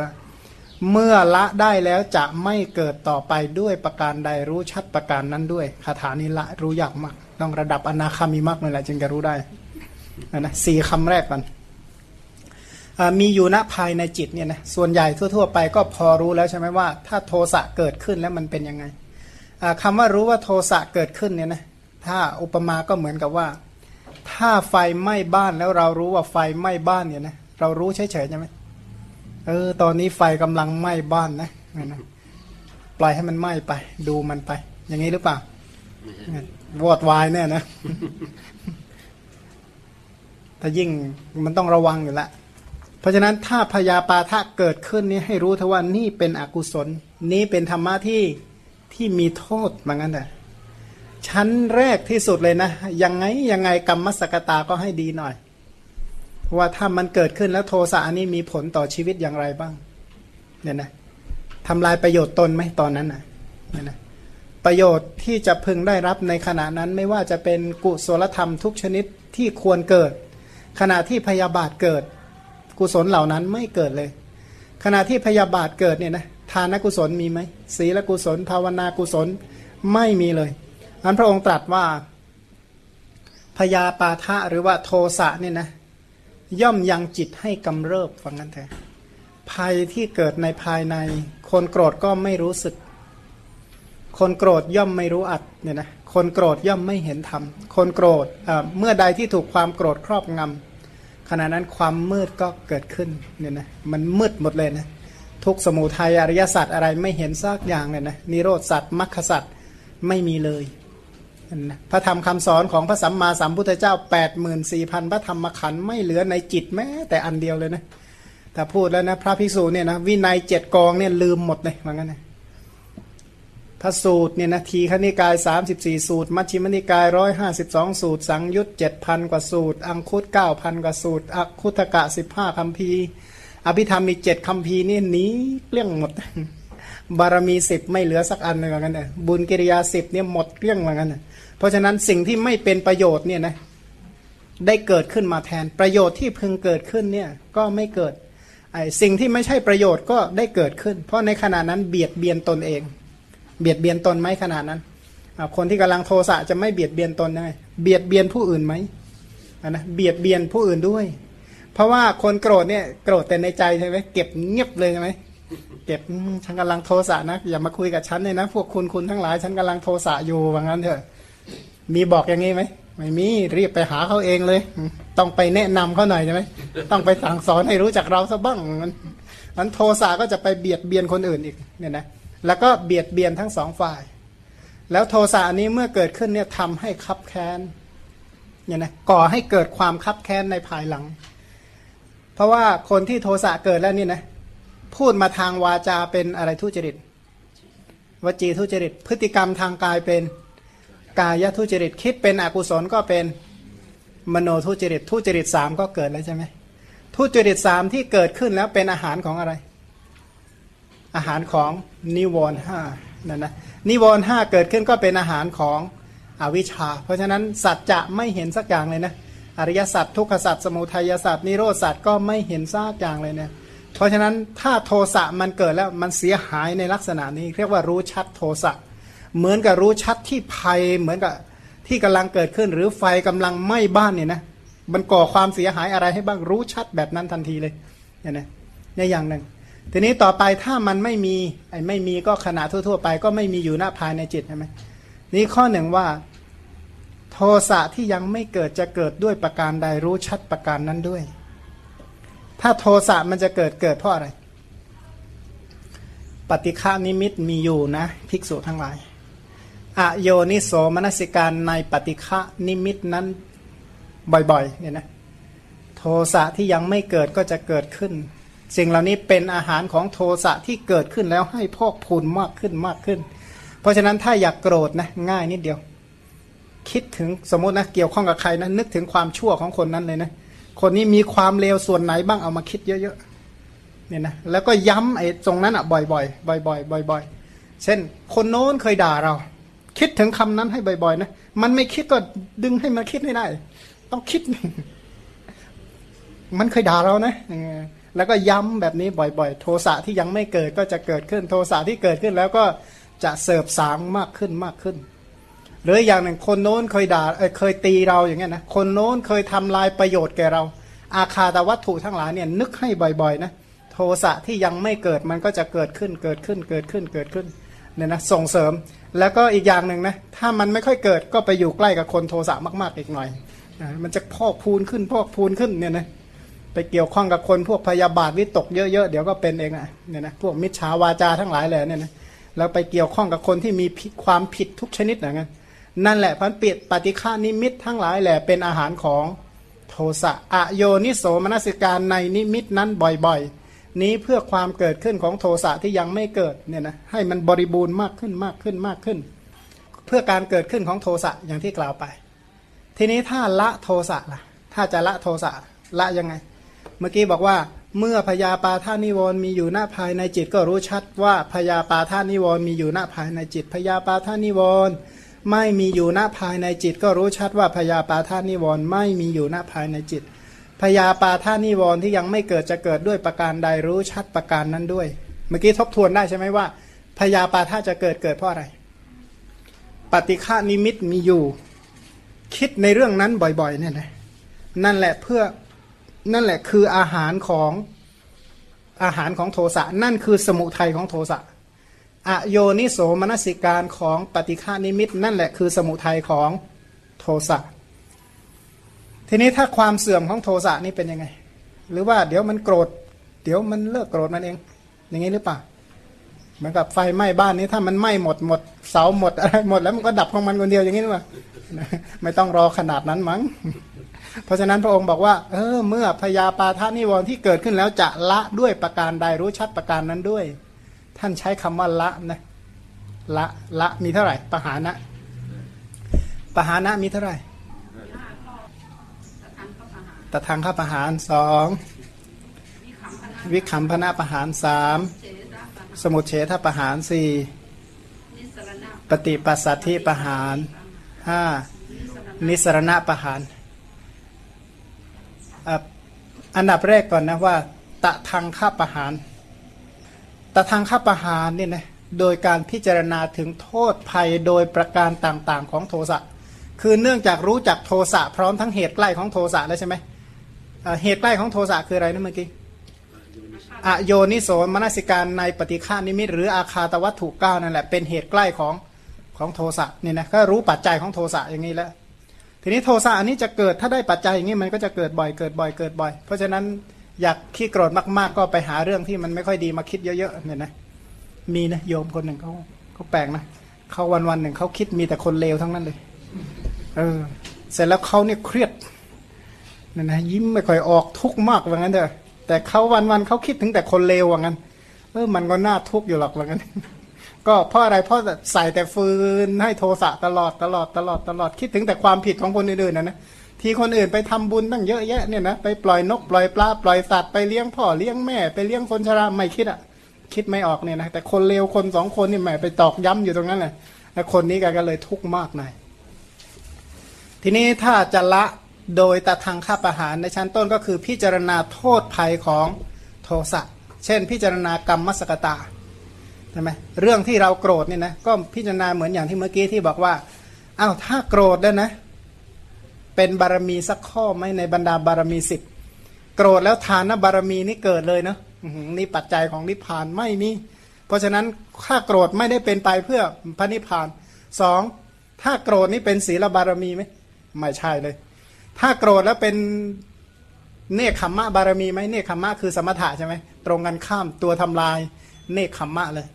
เมื่อละได้แล้วจะไม่เกิดต่อไปด้วยประการใดรู้ชัดประการนั้นด้วย คาถานี้ละรู้ยากมาก ต้องระดับอนาคามีมากเลยแหละจึงจะรู้ได้นะสี่คำแรกก่อนมีอยู่ณภายในจิตเนี่ยนะส่วนใหญ่ทั่ว ๆ ไปก็พอรู้แล้วใช่ไหมว่า ถ้าโทสะเกิดขึ้นแล้วมันเป็นยังไงคำว่ารู้ว่าโทสะเกิดขึ้นเนี่ยนะถ้าอุปมาก็เหมือนกับว่า ถ้าไฟไหม้บ้านแล้วเรารู้ว่าไฟไหม้บ้านเนี่ยนะเรารู้เฉยๆใช่ไหมเออตอนนี้ไฟกำลังไหม้บ้านนะนั่นนะปล่อยให้มันไหม้ไป ดูมันไป อย่างนี้หรือเปล่า วอดวายแน่นะถ้ายิ่งมันต้องระวังอยู่ละ เพราะฉะนั้นถ้าพยาปาทะเกิดขึ้นนี่ให้รู้เถอะว่านี่เป็นอกุศล นี้เป็นธรรมะที่ที่มีโทษเหมือนกันแต่ชั้นแรกที่สุดเลยนะ ยังไงยังไงกรรมมสกตาก็ให้ดีหน่อย ว่าถ้ามันเกิดขึ้นแล้วโทสะอันนี้มีผลต่อชีวิตอย่างไรบ้าง เนี่ยนะทำลายประโยชน์ตนไหมตอนนั้นนะเนี่ยนะ ประโยชน์ที่จะพึงได้รับในขณะนั้นไม่ว่าจะเป็นกุศลธรรมทุกชนิดที่ควรเกิด ขณะที่พยาบาทเกิด กุศลเหล่านั้นไม่เกิดเลย ขณะที่พยาบาทเกิดเนี่ยนะทานกุศลมีไหมศีลกุศล ภาวนากุศลไม่มีเลยอันพระองค์ตรัสว่าพยาปาทะหรือว่าโทสะเนี่ยนะย่อมยังจิตให้กำเริบฟังกันเถอะภัยที่เกิดในภายใน คนโกรธก็ไม่รู้สึก คนโกรธย่อมไม่รู้อัดเนี่ยนะคนโกรธย่อมไม่เห็นธรรมคนโกรธเมื่อใดที่ถูกความโกรธครอบงำขณะนั้นความมืดก็เกิดขึ้นเนี่ยนะมันมืดหมดเลยนะทุกสมุทัยอริยสัจอะไรไม่เห็นซากอย่างเลยนะนิโรธสัจมรรคสัจไม่มีเลยนะพระธรรมคำสอนของพระสัมมาสัมพุทธเจ้า 8 4 0 0 0 พระธรรมขันธ์ไม่เหลือในจิตแม้แต่อันเดียวเลยนะแต่พูดแล้วนะพระภิกษุเนี่ยนะวินัยเจ็ดกองเนี่ยลืมหมดเลยว่างั้นนะ พระสูตรเนี่ยนะทีขณิกาย 34 สูตร มัชฌิมนิกาย 152 สูตร สังยุตเจ็ดพันกว่าสูตร อังคุตเก้าพันกว่าสูตรอัคุตกะสิบห้าคำพีอภิธรรมมีเจ็ดคำพีนี่หนีเกลี้ยงหมด บารมีสิบไม่เหลือสักอันเลยว่างั้นนะบุญกิริยาสิบเนี่ยหมดเกลี้ยงว่างั้นนะเพราะฉะนั้นสิ่งที่ไม่เป็นประโยชน์เนี่ยนะได้เกิดขึ้นมาแทนประโยชน์ที่พึงเกิดขึ้นเนี่ยก็ไม่เกิดไอ้สิ่งที่ไม่ใช่ประโยชน์ก็ได้เกิดขึ้น เพราะในขณะนั้นเบียดเบียนตนเอง เบียดเบียนตนไหมขนาดนั้นคนที่กำลังโทสะจะไม่เบียดเบียนตนได้เบียดเบียนผู้อื่นไหมนะเบียดเบียนผู้อื่นด้วย เพราะว่าคนโกรธเนี่ยโกรธแต่ในใจใช่ไหมเก็บเงียบเลยใช่ไหมเก็บฉันกำลังโทสะนะอย่ามาคุยกับฉันเลยนะพวกคุณคุณทั้งหลายฉันกำลังโทสะอยู่ว่างั้นเถอะ มีบอกอย่างนี้ไหมไม่มีรีบไปหาเขาเองเลย ต้องไปแนะนำเขาหน่อยใช่ไหมต้องไปสั่งสอนให้รู้จักเราซะบ้างมันโทสะก็จะไปเบียดเบียนคนอื่นอีกเนี่ยนะ แล้วก็เบียดเบียนทั้งสองฝ่าย แล้วโทสะนี้เมื่อเกิดขึ้นเนี่ยทำให้คับแค้นเนี่ยนะก่อให้เกิดความคับแค้นในภายหลัง เพราะว่าคนที่โทสะเกิดแล้วนี่นะพูดมาทางวาจาเป็นอะไรทุจริตวจีทุจริต พฤติกรรมทางกายเป็นกายทุจริต คิดเป็นอกุศลก็เป็นมโนทุจริต ทุจริตสามก็เกิดแล้วใช่ไหมทุจริตสามที่เกิดขึ้นแล้วเป็นอาหารของอะไร อาหารของนิวรณ์ห้านั่นนะนิวรณ์ห้าเกิดขึ้นก็เป็นอาหารของอวิชชา เพราะฉะนั้นสัจจะไม่เห็นสักอย่างเลยนะอริยสัจทุกขสัจสมุทัยสัจนิโรธสัจก็ไม่เห็นสักอย่างเลยเนะเพราะฉะนั้นถ้าโทสะมันเกิดแล้วมันเสียหายในลักษณะนี้ เรียกว่ารู้ชัดโทสะเหมือนกับรู้ชัดที่ภัยเหมือนกับที่กำลังเกิดขึ้น หรือไฟกำลังไหม้บ้านเนี่ยนะมันก่อความเสียหายอะไรให้บ้างรู้ชัดแบบนั้นทันทีเลยเนี่ยนะในอย่างหนึ่ง ทีนี้ต่อไปถ้ามันไม่มีไอ้ไม่มีก็ขณะทั่ว ๆ ไป ก็ไม่มีอยู่หน้าภายในจิตใช่ไหมนี่ข้อหนึ่งว่า โทสะที่ยังไม่เกิดจะเกิดด้วยประการใดรู้ชัดประการนั้นด้วย ถ้าโทสะมันจะเกิดเกิดเพราะอะไร ปฏิฆานิมิตมีอยู่นะ ภิกษุทั้งหลายอโยนิโสมนสิการในปฏิฆะนิมิตนั้นบ่อยๆเนี่ยนะโทสะที่ยังไม่เกิดก็จะเกิดขึ้น สิ่งเหล่านี้เป็นอาหารของโทสะที่เกิดขึ้นแล้วให้พอกพูนมากขึ้นมากขึ้น เพราะฉะนั้นถ้าอยากโกรธนะง่ายนิดเดียว คิดถึงสมมตินะเกี่ยวข้องกับใครนะนึกถึงความชั่วของคนนั้นเลยนะคนนี้มีความเลวส่วนไหนบ้างเอามาคิดเยอะๆเนี่ยนะแล้วก็ย้ำไอ้ตรงนั้นอะบ่อยๆบ่อยๆบ่อยๆ เช่น คนโน้นเคยด่าเรา คิดถึงคำนั้นให้บ่อยๆนะมันไม่คิดก็ดึงให้มันคิดให้ได้ ต้องคิด มันเคยด่าเรานะ แล้วก็ย้ำแบบนี้บ่อยๆ โทสะที่ยังไม่เกิดก็จะเกิดขึ้น โทสะที่เกิดขึ้นแล้วก็จะเสิบสางมากขึ้นมากขึ้น หรืออย่างหนึ่งคนโน้นเคยด่าเเคยตีเราอย่างเงี้ยนะคนโน้นเคยทำลายประโยชน์แก่เรา อาคาตวัตถุทั้งหลายเนี่ยนึกให้บ่อยๆนะโทสะที่ยังไม่เกิดมันก็จะเกิดขึ้นเกิดขึ้นเกิดขึ้นเกิดขึ้นเนี่ยนะส่งเสริมแล้วก็อีกอย่างหนึ่งนะถ้ามันไม่ค่อยเกิดก็ไปอยู่ใกล้กับคนโทสะมากๆอีกหน่อยมันจะพอกพูนขึ้นพอกพูนขึ้นเนี่ยนะ ไปเกี่ยวข้องกับคนพวกพยาบาทวิตกเยอะๆ เดี๋ยวก็เป็นเองอะเนี่ยนะพวกมิจฉาวาจาทั้งหลายเลยเนี่ยนะแล้วไปเกี่ยวข้องกับคนที่มีความผิดทุกชนิดอย่างนั้นนั่นแหละพันเปียปฏิฆานิมิตทั้งหลายแหละเป็นอาหารของโทสะอโยนิโสมนสิการในนิมิตนั้นบ่อยๆ นี้เพื่อความเกิดขึ้นของโทสะที่ยังไม่เกิดเนี่ยนะให้มันบริบูรณ์มากขึ้นมากขึ้นมากขึ้น เพื่อการเกิดขึ้นของโทสะอย่างที่กล่าวไป ทีนี้ถ้าละโทสะล่ะถ้าจะละโทสะละยังไง เมื่อกี้บอกว่า เมื่อพยาปาท่านิวรมีอยู่หน้าภายในจิตก็รู้ชัดว่าพยาปาท่านิวรมีอยู่หน้าภายในจิตพยาปาท่านิวรไม่มีอยู่หน้าภายในจิต ก็รู้ชัดว่าพยาปาท่านิวรไม่มีอยู่หน้าภายในจิตพยาปาท่านิวรณ์ที่ยังไม่เกิดจะเกิดด้วยประการใดรู้ชัดประการนั้นด้วย เมื่อกี้ทบทวนได้ใช่ไหมว่าพยาปาท่าจะเกิดเกิดเพราะอะไร ปฏิฆานิมิตมีอยู่ คิดในเรื่องนั้นบ่อยๆเนี่ยนะนั่นแหละเพื่อ นั่นแหละคืออาหารของอาหารของโทสะนั่นคือสมุทัยของโทสะอโยนิโสมนสิการของปฏิฆานิมิต นั่นแหละคือสมุทัยของโทสะทีนี้ถ้าความเสื่อมของโทสะนี่เป็นยังไง หรือว่าเดี๋ยวมันโกรธ เดี๋ยวมันเลิกโกรธมันเอง อย่างนี้หรือเปล่าเหมือนกับไฟไหม้บ้านนี้ถ้ามันไหม้หมดหมดเสาหมดอะไรหมดแล้วมันก็ดับของมันคนเดียวอย่างนี้หรือเปล่าไม่ต้องรอขนาดนั้นมั้ง เพราะฉะนั้นพระองค์บอกว่าเออเมื่อพยาปาทานิวรณ์ที่เกิดขึ้นแล้วจะละด้วยประการใดรู้ชัดประการนั้นด้วย ท่านใช้คำว่าละนะละละมีเท่าไหร่ปหานะปหานะมีเท่าไหร่ตทางข้าประหารสองวิคัมพนะประหารสามสมุทเฉทประหารสี่ปฏิปัสสัทธิประหารห้านิสรณะประหาร อันดับแรกก่อนนะว่า ตะทางข้าประหาร ตะทางข้าประหารเนี่ยนะโดยการพิจารณาถึงโทษภัยโดยประการต่างๆ ของโทสะคือเนื่องจากรู้จักโทสะพร้อมทั้งเหตุใกล้ของโทสะแล้วใช่ไหมเหตุใกล้ของโทสะคืออะไรนะเมื่อกี้อโยนิโสมนสิการในปฏิฆานิมิต หรืออาคาตวัตถุเก้านั่นแหละเป็นเหตุใกล้ของของโทสะเนี่ยนะก็รู้ปัจจัยของโทสะอย่างนี้แล้ว ทีนี้โทสะอันนี้จะเกิดถ้าได้ปัจจัยอย่างนี้มันก็จะเกิดบ่อยเกิดบ่อยเกิดบ่อย เพราะฉะนั้นอยากขี้โกรธมาก ๆ ก็ไปหาเรื่องที่มันไม่ค่อยดีมาคิดเยอะๆเนี่ยนะมีนะโยมคนหนึ่งเขาเขาแปลกนะเขาวันวันหนึ่งเขาคิดมีแต่คนเลวทั้งนั้นเลยเออเสร็จแล้วเขาเนี่ยเครียดเนี่ยนะยิ้มไม่ค่อยออกทุกข์มากว่างั้นเถอะแต่เขาวันวันเขาคิดถึงแต่คนเลวว่างั้นเออมันก็น่าทุกข์อยู่หรอกว่างั้น ก็เพราะอะไรเพราะใส่แต่ฟืนให้โทสะตลอดตลอดตลอดตลอดคิดถึงแต่ความผิดของคนอื่นๆนะนะที่คนอื่นไปทำบุญตั้งเยอะแยะเนี่ยนะไปปล่อยนกปล่อยปลาปล่อยสัตว์ไปเลี้ยงพ่อเลี้ยงแม่ไปเลี้ยงคนชราไม่คิดอะ คิดไม่ออกเนี่ยนะแต่คนเลวคนสองคนนี่แหมไปตอกย้ำอยู่ตรงนั้นแหละแล้วคนนี้ก็เลยทุกข์มากหน่อยทีนี้ถ้าจะละโดยตะทางข้าประหารในชั้นต้นก็คือพิจารณาโทษภัยของโทสะเช่น พิจารณากรรมมสกตา ใช่ไหมเรื่องที่เราโกรธเนี่ยนะก็พิจารณาเหมือนอย่างที่เมื่อกี้ที่บอกว่าอ้าวถ้าโกรธแล้วนะ เป็นบารมีสักข้อไหมในบรรดาบารมีสิบโกรธแล้วทานบารมีนี่เกิดเลยเนาะนี่ปัจจัยของนิพพานไม่มีเพราะฉะนั้นถ้าโกรธไม่ได้เป็นไปเพื่อพระนิพพานสองถ้าโกรธนี่เป็นศีลบารมีไหมไม่ใช่เลย ถ้าโกรธแล้วเป็นเนคขมมะบารมีไหมเนคขมมะคือสมถะใช่ไหมตรงกันข้ามตัวทำลายเนคขมมะเลย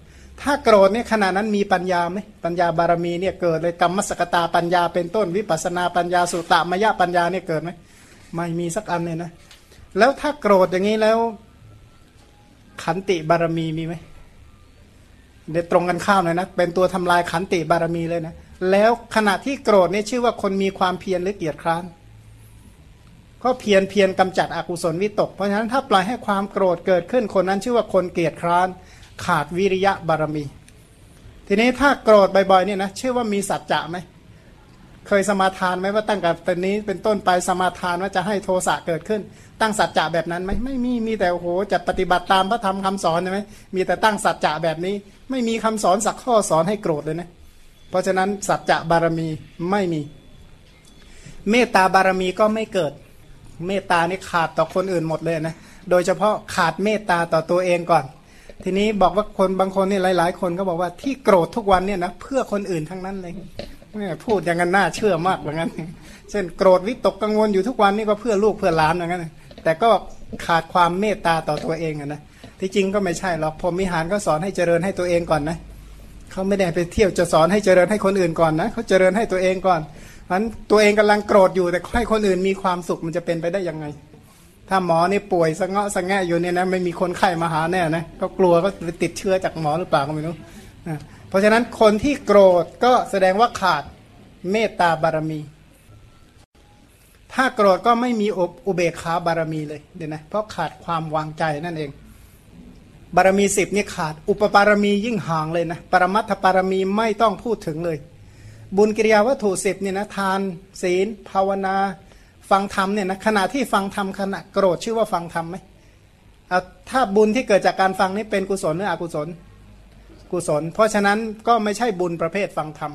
ถ้าโกรธเนี่ยขณะนั้นมีปัญญาไหมปัญญาบารมีเนี่ยเกิดเลยกรรมสกตาปัญญาเป็นต้นวิปัสนาปัญญาสุตตมยะปัญญาเนี่ยเกิดไหมไม่มีสักอันเลยนะแล้วถ้าโกรธอย่างนี้แล้ว ขันติบารมีมีไหมเดี๋ยวตรงกันข้ามเลยนะเป็นตัวทำลายขันติบารมีเลยนะแล้วขณะที่โกรธเนี่ยชื่อว่าคนมีความเพียรหรือเกียรตคร้านก็เพียรเพียรกำจัดอกุศลวิตก เพราะฉะนั้นถ้าปล่อยให้ความโกรธเกิดขึ้นคนนั้นชื่อว่าคนเกียรตคร้าน ขาดวิริยะบารมี ทีนี้ถ้าโกรธบ่อยๆเนี่ยนะชื่อว่ามีสัจจะไหมเคยสมาทานไหมว่าตั้งแต่ตอนนี้เป็นต้นไปสมาทานว่าจะให้โทสะเกิดขึ้น ตั้งสัจจะแบบนั้นไหมไม่มีมีแต่โอ้โหจะปฏิบัติตามพระธรรมคำสอนใช่ไหมมีแต่ตั้งสัจจะแบบนี้ ไม่มีคำสอนสักข้อสอนให้โกรธเลยนะเพราะฉะนั้นสัจจะบารมีไม่มี เมตตาบารมีก็ไม่เกิด เมตตานี่ขาดต่อคนอื่นหมดเลยนะโดยเฉพาะขาดเมตตาต่อตัวเองก่อน ทีนี้บอกว่าคนบางคนนี่หลาย ๆ คนก็บอกว่าที่โกรธทุกวันเนี่ยนะเพื่อคนอื่นทั้งนั้นเลยพูดอย่างนั้นน่าเชื่อมากเหมือนกันเช่นโกรธวิตกกังวลอยู่ทุกวันนี่ก็เพื่อลูกเพื่อหลานอย่างนั้นแต่ก็ขาดความเมตตาต่อตัวเองนะที่จริงก็ไม่ใช่หรอกพรมิหารก็สอนให้เจริญให้ตัวเองก่อนนะเขาไม่ได้ไปเที่ยวจะสอนให้เจริญให้คนอื่นก่อนนะเขาเจริญให้ตัวเองก่อนเพราะฉะนั้นตัวเองกำลังโกรธอยู่แต่ให้คนอื่นมีความสุขมันจะเป็นไปได้ยังไง ถ้าหมอนี่ป่วยสะเงาะสะแงะอยู่เนี่ยนะไม่มีคนไข้มาหาแน่นะก็กลัวก็ติดเชื้อจากหมอหรือเปล่าก็ไม่รู้นะเพราะฉะนั้นคนที่โกรธก็แสดงว่าขาดเมตตาบารมี ถ้าโกรธก็ไม่มีอุเบกขาบารมีเลยเดี๋ยวนะเพราะขาดความวางใจนั่นเอง บารมีสิบนี่ขาด อุปปารมียิ่งห่างเลยนะปรมัตถปารมีไม่ต้องพูดถึงเลย บุญกิริยาวัตถุสิบเนี่ยนะทานศีล ภาวนา ฟังธรรมเนี่ยนะขณะที่ฟังธรรมขณะโกรธชื่อว่าฟังธรรมไหมเอาถ้าบุญที่เกิดจากการฟังนี่เป็นกุศลหรืออกุศล กุศล เพราะฉะนั้นก็ไม่ใช่บุญประเภทฟังธรรม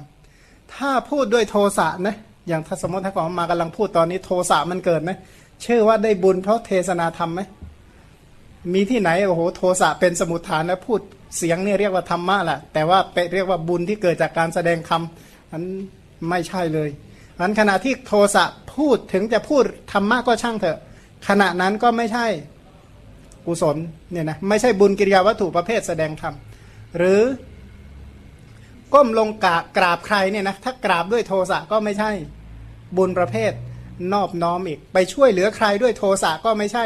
ถ้าพูดด้วยโทสะนะอย่างถ้าสมมติถ้าของมากำลังพูดตอนนี้โทสะมันเกิดนะชื่อว่าได้บุญเพราะเทศนาธรรมไหมมีที่ไหนโอ้โหโทสะเป็นสมุทฐานแล้วพูดเสียงเนี่ยเรียกว่าธรรมะแหละแต่ว่าเปเรียกว่าบุญที่เกิดจากการแสดงคำนั้นไม่ใช่เลย อันขณะที่โทสะพูดถึงจะพูดธรรมะก็ช่างเถอะ ขณะนั้นก็ไม่ใช่กุศลเนี่ยนะไม่ใช่บุญกิริยาวัตถุประเภทแสดงธรรมหรือก้มลงกราบกราบใครเนี่ยนะถ้ากราบด้วยโทสะก็ไม่ใช่บุญประเภทนอบน้อมอีก ไปช่วยเหลือใครด้วยโทสะก็ไม่ใช่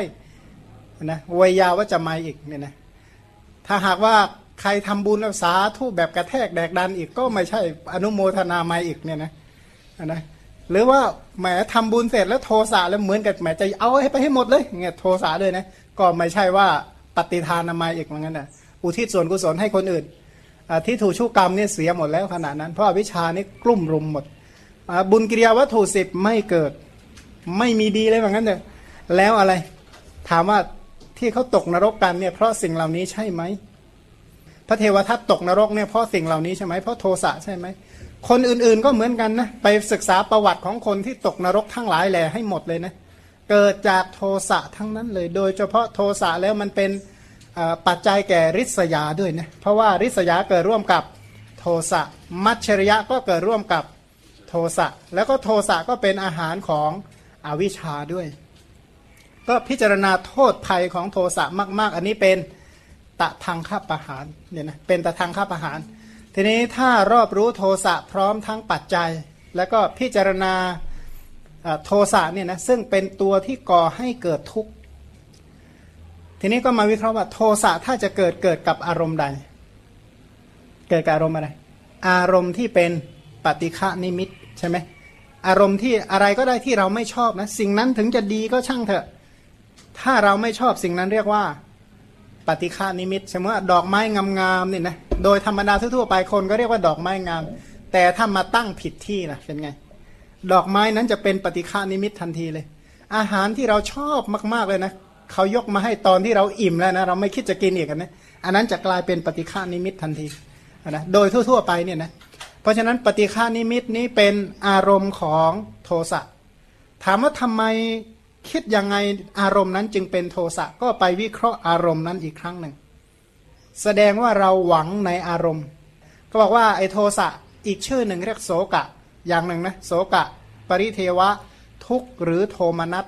นะวยาวัจจะมาอีกเนี่ยนะถ้าหากว่าใครทำบุญแล้วสาธุแบบกระแทกแดกดันอีกก็ไม่ใช่อนุโมทนาไมาอีกเนี่ยนะนะ หรือว่าแหมทำบุญเสร็จแล้วโทสะแล้วเหมือนกับแหมจะเอาให้ไปให้หมดเลยเงี้ยโทสะเลยนะก็ไม่ใช่ว่าปฏิทานนามาอีกเหมือนกันนะอุทิศส่วนกุศลให้คนอื่นที่ถูกชุกกรรมเนี่ยเสียหมดแล้วขนาดนั้น เพราะวิชานี่กลุ่มรุมหมดบุญกิริยาวัตถุสิบไม่เกิด ไม่มีดีเลยเหมือนกันเลยแล้วอะไรถามว่าที่เขาตกนรกกันเนี่ยเพราะสิ่งเหล่านี้ใช่ไหมพระเทวทัตตกนรกเนี่ยเพราะสิ่งเหล่านี้ใช่ไหมเพราะโทสะใช่ไหม คนอื่นๆก็เหมือนกันนะ ไปศึกษาประวัติของคนที่ตกนรกทั้งหลายแหล่ให้หมดเลยนะ เกิดจากโทสะทั้งนั้นเลย โดยเฉพาะโทสะแล้วมันเป็นปัจจัยแก่ริษยาด้วยนะ เพราะว่าริษยาเกิดร่วมกับโทสะ มัชริยะก็เกิดร่วมกับโทสะ แล้วก็โทสะก็เป็นอาหารของอวิชชาด้วย ก็พิจารณาโทษภัยของโทสะมาก ๆ อันนี้เป็นตะทางข้าประหารเนี่ยนะ เป็นตะทางข้าประหาร ทีนี้ถ้ารอบรู้โทสะพร้อมทั้งปัจจัย แล้วก็พิจารณาโทสะเนี่ยนะซึ่งเป็นตัวที่ก่อให้เกิดทุกข์ทีนี้ก็มาวิเคราะห์ว่าโทสะถ้าจะเกิดเกิดกับอารมณ์ใด เกิดกับอารมณ์อะไร อารมณ์ที่เป็นปฏิฆานิมิตใช่ไหมอารมณ์ที่อะไรก็ได้ที่เราไม่ชอบนะสิ่งนั้นถึงจะดีก็ช่างเถอะ ถ้าเราไม่ชอบสิ่งนั้นเรียกว่า ปฏิฆานิมิตใช่ไหมว่าดอกไม้งามๆนี่นะ โดยธรรมดาทั่วไปคนก็เรียกว่าดอกไม้งาม แต่ถ้ามาตั้งผิดที่นะเป็นไง ดอกไม้นั้นจะเป็นปฏิฆานิมิตทันทีเลย อาหารที่เราชอบมาก ๆเลยนะเขายกมาให้ตอนที่เราอิ่มแล้วนะเราไม่คิดจะกินอีกนะอันนั้นจะกลายเป็นปฏิฆานิมิตทันทีนะโดยทั่ว ๆ ไปเนี่ยนะเพราะฉะนั้นปฏิฆานิมิตนี้เป็นอารมณ์ของโทสะถามว่าทำไมคิดยังไงอารมณ์นั้นจึงเป็นโทสะก็ไปวิเคราะห์อารมณ์นั้นอีกครั้งหนึ่ง แสดงว่าเราหวังในอารมณ์ ก็บอกว่าไอ้โทสะอีกชื่อหนึ่งเรียกโสกะ อย่างหนึ่งนะโสกะ ปริเทวะ ทุกหรือโทมนัส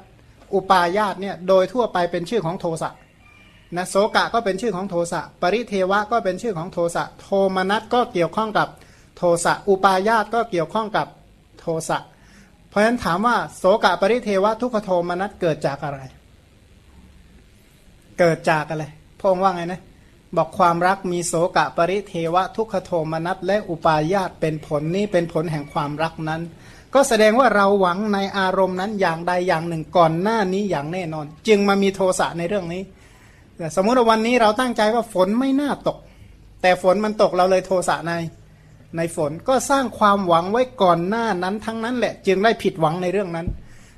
อุปาญาตเนี่ยโดยทั่วไปเป็นชื่อของโทสะนะโสกะก็เป็นชื่อของโทสะปริเทวะก็เป็นชื่อของโทสะโทมนัสก็เกี่ยวข้องกับโทสะอุปาญาตก็เกี่ยวข้องกับโทสะเพราะฉะนั้นถามว่าโสกะปริเทวะทุกขโทมนัสเกิดจากอะไร เกิดจากอะไรพงว่าไงนะ บอกความรักมีโสกะปริเทวะทุกขโทมนัสและอุปาญาตเป็นผลนี้เป็นผลแห่งความรักนั้น ก็แสดงว่าเราหวังในอารมณ์นั้นอย่างใดอย่างหนึ่งก่อนหน้านี้อย่างแน่นอน จึงมามีโทสะในเรื่องนี้สมมุติว่าวันนี้เราตั้งใจว่าฝนไม่น่าตก แต่ฝนมันตกเราเลยโทสะในในฝนก็สร้างความหวังไว้ก่อนหน้านั้นทั้งนั้นแหละ จึงได้ผิดหวังในเรื่องนั้น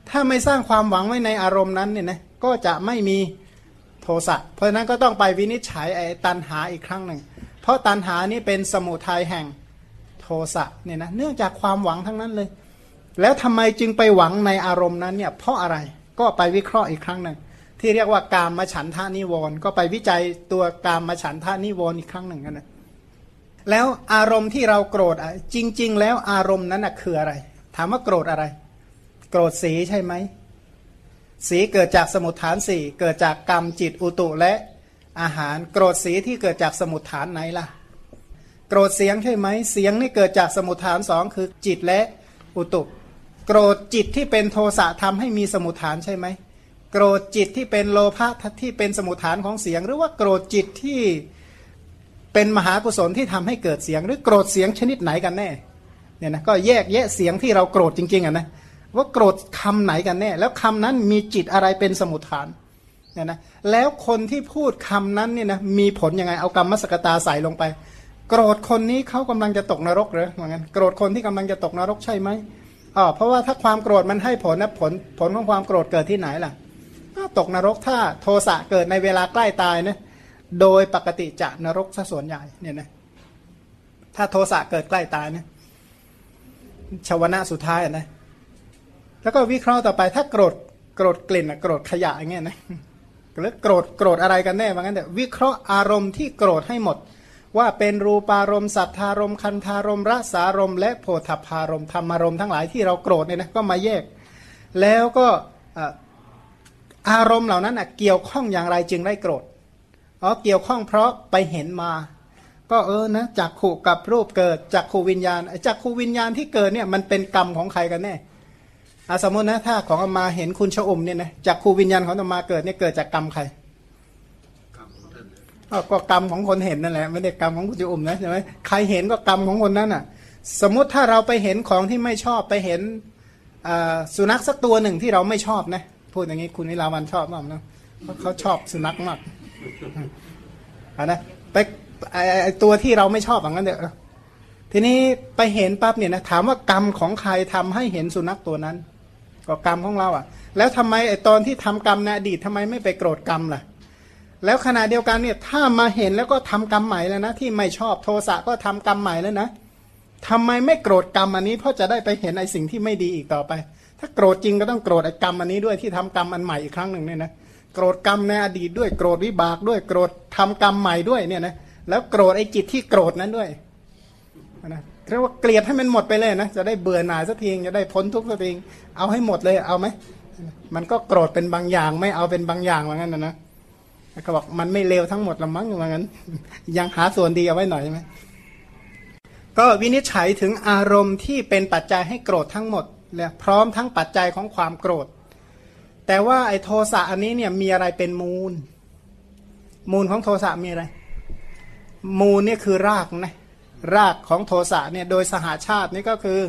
ถ้าไม่สร้างความหวังไว้ในอารมณ์นั้นเนี่ยนะก็จะไม่มี โทสะเพราะฉะนั้นก็ต้องไปวินิจฉัยไอ้ตันหาอีกครั้งหนึ่ง เพราะตันหานี้เป็นสมุทัยแห่งโทสะเนี่ยนะเนื่องจากความหวังทั้งนั้นเลย แล้วทำไมจึงไปหวังในอารมณ์นั้นเนี่ยเพราะอะไรก็ไปวิเคราะห์อีกครั้งหนึ่งที่เรียกว่าการมาฉันทานิวรณ์ก็ไปวิจัยตัวการมาฉันทานิวรณ์อีกครั้งหนึ่งกันนะแล้วอารมณ์ที่เราโกรธอะจริง ๆ แล้วอารมณ์นั้นน่ะคืออะไร ถามว่าโกรธอะไร โกรธสีใช่ไหม สีเกิดจากสมุทฐานสี่เกิดจากกรรมจิตอุตุและอาหาร โกรธสีที่เกิดจากสมุทฐานไหนล่ะ โกรธเสียงใช่ไหมเสียงนี่เกิดจากสมุทฐานสองคือจิตและอุตุ โกรธจิตที่เป็นโทสะทำให้มีสมุทฐานใช่ไหมโกรธจิตที่เป็นโลภะที่เป็นสมุทฐานของเสียง หรือว่าโกรธจิตที่เป็นมหากุศลที่ทำให้เกิดเสียง หรือโกรธเสียงชนิดไหนกันแน่เนี่ยนะก็แยกแยะเสียงที่เราโกรธจริงๆอะนะ ว่าโกรธคำไหนกันแน่ แล้วคำนั้นมีจิตอะไรเป็นสมุทฐานเนี่ยนะแล้วคนที่พูดคำนั้นเนี่ยนะมีผลยังไงเอากรรมมสกตาใส่ลงไป โกรธคนนี้เขากำลังจะตกนรกหรือเหมือนกันโกรธคนที่กำลังจะตกนรกใช่ไหมอ๋อเพราะว่าถ้าความโกรธมันให้ผลนะผลผลของความโกรธเกิดที่ไหนล่ะ ก็ตกนรกถ้าโทสะเกิดในเวลาใกล้ตายนะโดยปกติจะนรกซะส่วนใหญ่เนี่ยนะถ้าโทสะเกิดใกล้ตายนี่ยชาวนะสุดท้ายนะ แล้วก็วิเคราะห์ต่อไปถ้าโกรธโกรธกลิ่นโกรธขยะอย่างเงี้ยนะหรือโกรธโกรธอะไรกันแน่ว่างั้นแต่วิเคราะห์อารมณ์ที่โกรธให้หมด ว่าเป็นรูปารมณ์สัทธารมณ์คันธารมณ์รสารมณ์และโพธพารมณ์ธรรมารมณ์ทั้งหลายที่เราโกรธเนี่ยนะก็มาแยก แล้วก็อารมณ์เหล่านั้นเกี่ยวข้องอย่างไรจึงได้โกรธอ๋อเกี่ยวข้องเพราะไปเห็นมา ก็เออนะจากขู่กับรูปเกิดจากขู่วิญญาณจากขู่วิญญาณที่เกิดเนี่ยมันเป็นกรรมของใครกันแน่ อาสมมตินะถ้าของอามาเห็นคุณชะอมเนี่ยนะจากขู่วิญญาณของอามาเกิดเนี่ยเกิดจากกรรมใครก็กรรมของคนเห็นนั่นแหละไม่ได้กรรมของคุณชะอมนะใช่ไหมใครเห็นก็กรรมของคนนั้นอะ สมมติถ้าเราไปเห็นของที่ไม่ชอบไปเห็นสุนัขสักตัวหนึ่งที่เราไม่ชอบนะพูดอย่างนี้คุณวิลาวันชอบมากนะเพราะเขาชอบสุนัขมากอะนะไปไอตัวที่เราไม่ชอบอย่างนั้นเดี๋ยวทีนี้ไปเห็นปั๊บเนี่ยนะถามว่ากรรมของใครทำให้เห็นสุนัขตัวนั้น ก็กรรมของเราอะ แล้วทำไมไอตอนที่ทำกรรมในอดีตทำไมไม่ไปโกรธกรรมล่ะ แล้วขณะเดียวกันเนี่ยถ้ามาเห็นแล้วก็ทำกรรมใหม่แล้วนะ ที่ไม่ชอบโทสะก็ทำกรรมใหม่แล้วนะทำไมไม่โกรธกรรมอันนี้เพราะจะได้ไปเห็นไอสิ่งที่ไม่ดีอีกต่อไป ถ้าโกรธจริงก็ต้องโกรธไอกรรมอันนี้ด้วยที่ทำกรรมอันใหม่อีกครั้งหนึ่งเนี่ยนะโกรธกรรมในอดีตด้วยโกรธวิบากด้วยโกรธทำกรรมใหม่ด้วยเนี่ยนะแล้วโกรธไอ้จิตที่โกรธนั้นด้วยนะ เรียกว่าเกลียดให้มันหมดไปเลยนะจะได้เบื่อหน่ายสักทีจะได้พ้นทุกข์สักทีเอาให้หมดเลยเอาไหมมันก็โกรธเป็นบางอย่าง ไม่เอาเป็นบางอย่างว่างั้นนะนะเขาบอกมันไม่เลวทั้งหมดละมั้งว่างั้น ยังหาส่วนดีเอาไว้หน่อยใช่ไหมก็วินิจฉัยถึงอารมณ์ที่เป็นปัจจัยให้โกรธทั้งหมดเลยพร้อมทั้งปัจจัยของความโกรธ แต่ว่าไอ้โทสะอันนี้เนี่ยมีอะไรเป็นมูล มูลของโทสะมีอะไร มูลเนี่ยคือรากนะ รากของโทสะเนี่ยโดยสหาชาตินี่ก็คือ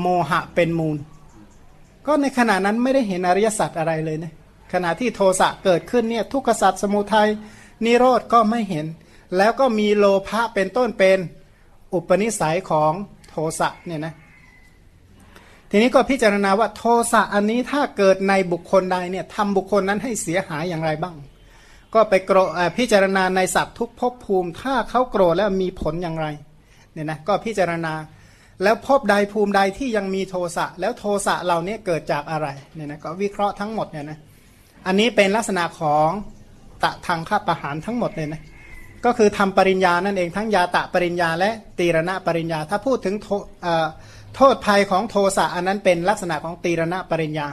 โมหะเป็นมูล ก็ในขณะนั้นไม่ได้เห็นอริยสัจอะไรเลยนะขณะที่โทสะเกิดขึ้นเนี่ยทุกขสัจสมุทัยนิโรธก็ไม่เห็น แล้วก็มีโลภะเป็นต้นเป็นอุปนิสัยของโทสะเนี่ยนะทีนี้ก็พิจารณาว่าโทสะอันนี้ถ้าเกิดในบุคคลใดเนี่ยทำบุคคลนั้นให้เสียหายอย่างไรบ้าง ก็ไปโกรพิจารณาในสัตว์ทุกภพภูมิ ถ้าเขาโกรธแล้วมีผลอย่างไรเนี่ยนะก็พิจารณาแล้วพบใดภูมิใดที่ยังมีโทสะแล้วโทสะเหล่านี้เกิดจากอะไรเนี่ยนะก็วิเคราะห์ทั้งหมดเนี่ยนะอันนี้เป็นลักษณะของตะทางข้าประหารทั้งหมดเลยนะก็คือทำปริญญานั่นเองทั้งยาตะปริญญา และตีรณะปริญญา ถ้าพูดถึงโทษภัยของโทสะอันนั้นเป็นลักษณะของตีรณะปริญญา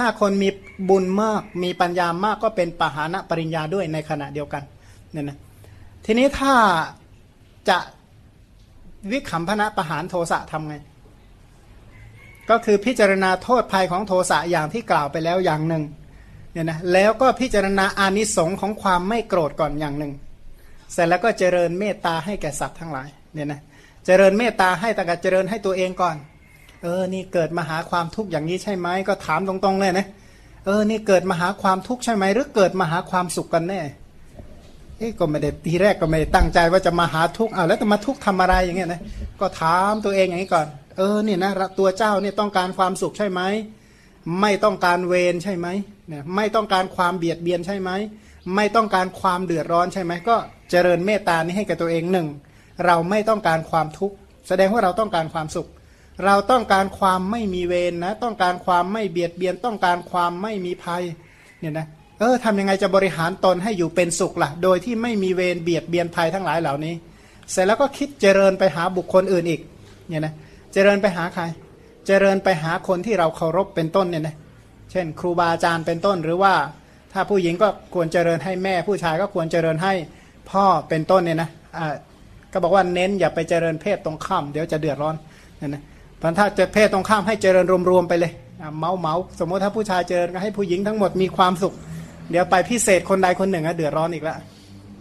ถ้าคนมีบุญมากมีปัญญามากก็เป็นปหานะปริญญาด้วยในขณะเดียวกันเนี่ยนะทีนี้ถ้าจะวิขำพนะประหารโทสะทำไง ก็คือพิจารณาโทษภัยของโทสะอย่างที่กล่าวไปแล้วอย่างหนึ่งเนี่ยนะแล้วก็พิจารณาอานิสงค์ของความไม่โกรธก่อนอย่างหนึ่ง เสร็จแล้วก็เจริญเมตตาให้แก่สัตว์ทั้งหลายเนี่ยนะเจริญเมตตาให้แต่กเจริญให้ตัวเองก่อน เออนี่เกิดมาหาความทุกข์อย่างนี้ใช่ไหมก็ถามตรงๆเลยนะเออนี่เกิดมาหาความทุกข์ใช่ไหมหรือเกิดมาหาความสุขกันแน่เอ๊ก็ไม่ได้ทีแรกก็ไม่ได้ตั้งใจว่าจะมาหาทุกข์เอาแล้วจะมาทุกข์ทำอะไรอย่างเงี้ยนะก็ถามตัวเองอย่างนี้ก่อน เออนี่นะตัวเจ้าเนี่ยต้องการความสุขใช่ไหมไม่ต้องการเวรใช่ไหมเนี่ยไม่ต้องการความเบียดเบียนใช่ไหมไม่ต้องการความเดือดร้อนใช่ไหมก็เจริญเมตตานี้ให้กับตัวเองหนึ่งเราไม่ต้องการความทุกข์แสดงว่าเราต้องการความสุข เราต้องการความไม่มีเวรนะ ต้องการความไม่เบียดเบียน ต้องการความไม่มีภัย เนี่ยนะ เออทำยังไงจะบริหารตนให้อยู่เป็นสุขละ่ะ โดยที่ไม่มีเวรเบียดเบียนภัยทั้งหลายเหล่านี้ เสร็จแล้วก็คิดเจริญไปหาบุคคลอื่นอีก เนี่ยนะ เจริญไปหาใคร เจริญไปหาคนที่เราเคารพเป็นต้นเนี่ยนะ เช่น ครูบาอาจารย์เป็นต้น หรือว่า ถ้าผู้หญิงก็ควรเจริญให้แม่ ผู้ชายก็ควรเจริญให้พ่อเป็นต้นเนี่ยนะ อ่า ก็บอกว่าเน้นอย่าไปเจริญเพศตรงข้ามเดี๋ยวจะเดือดร้อน เนี่ยนะ เพราะถ้าจะเพศตรงข้ามให้เจริญรวมๆไปเลยเมาเมาสมมติถ้าผู้ชายเจริญก็ให้ผู้หญิงทั้งหมดมีความสุข เดี๋ยวไปพิเศษคนใดคนหนึ่งอะเดือดร้อนอีกแล้ว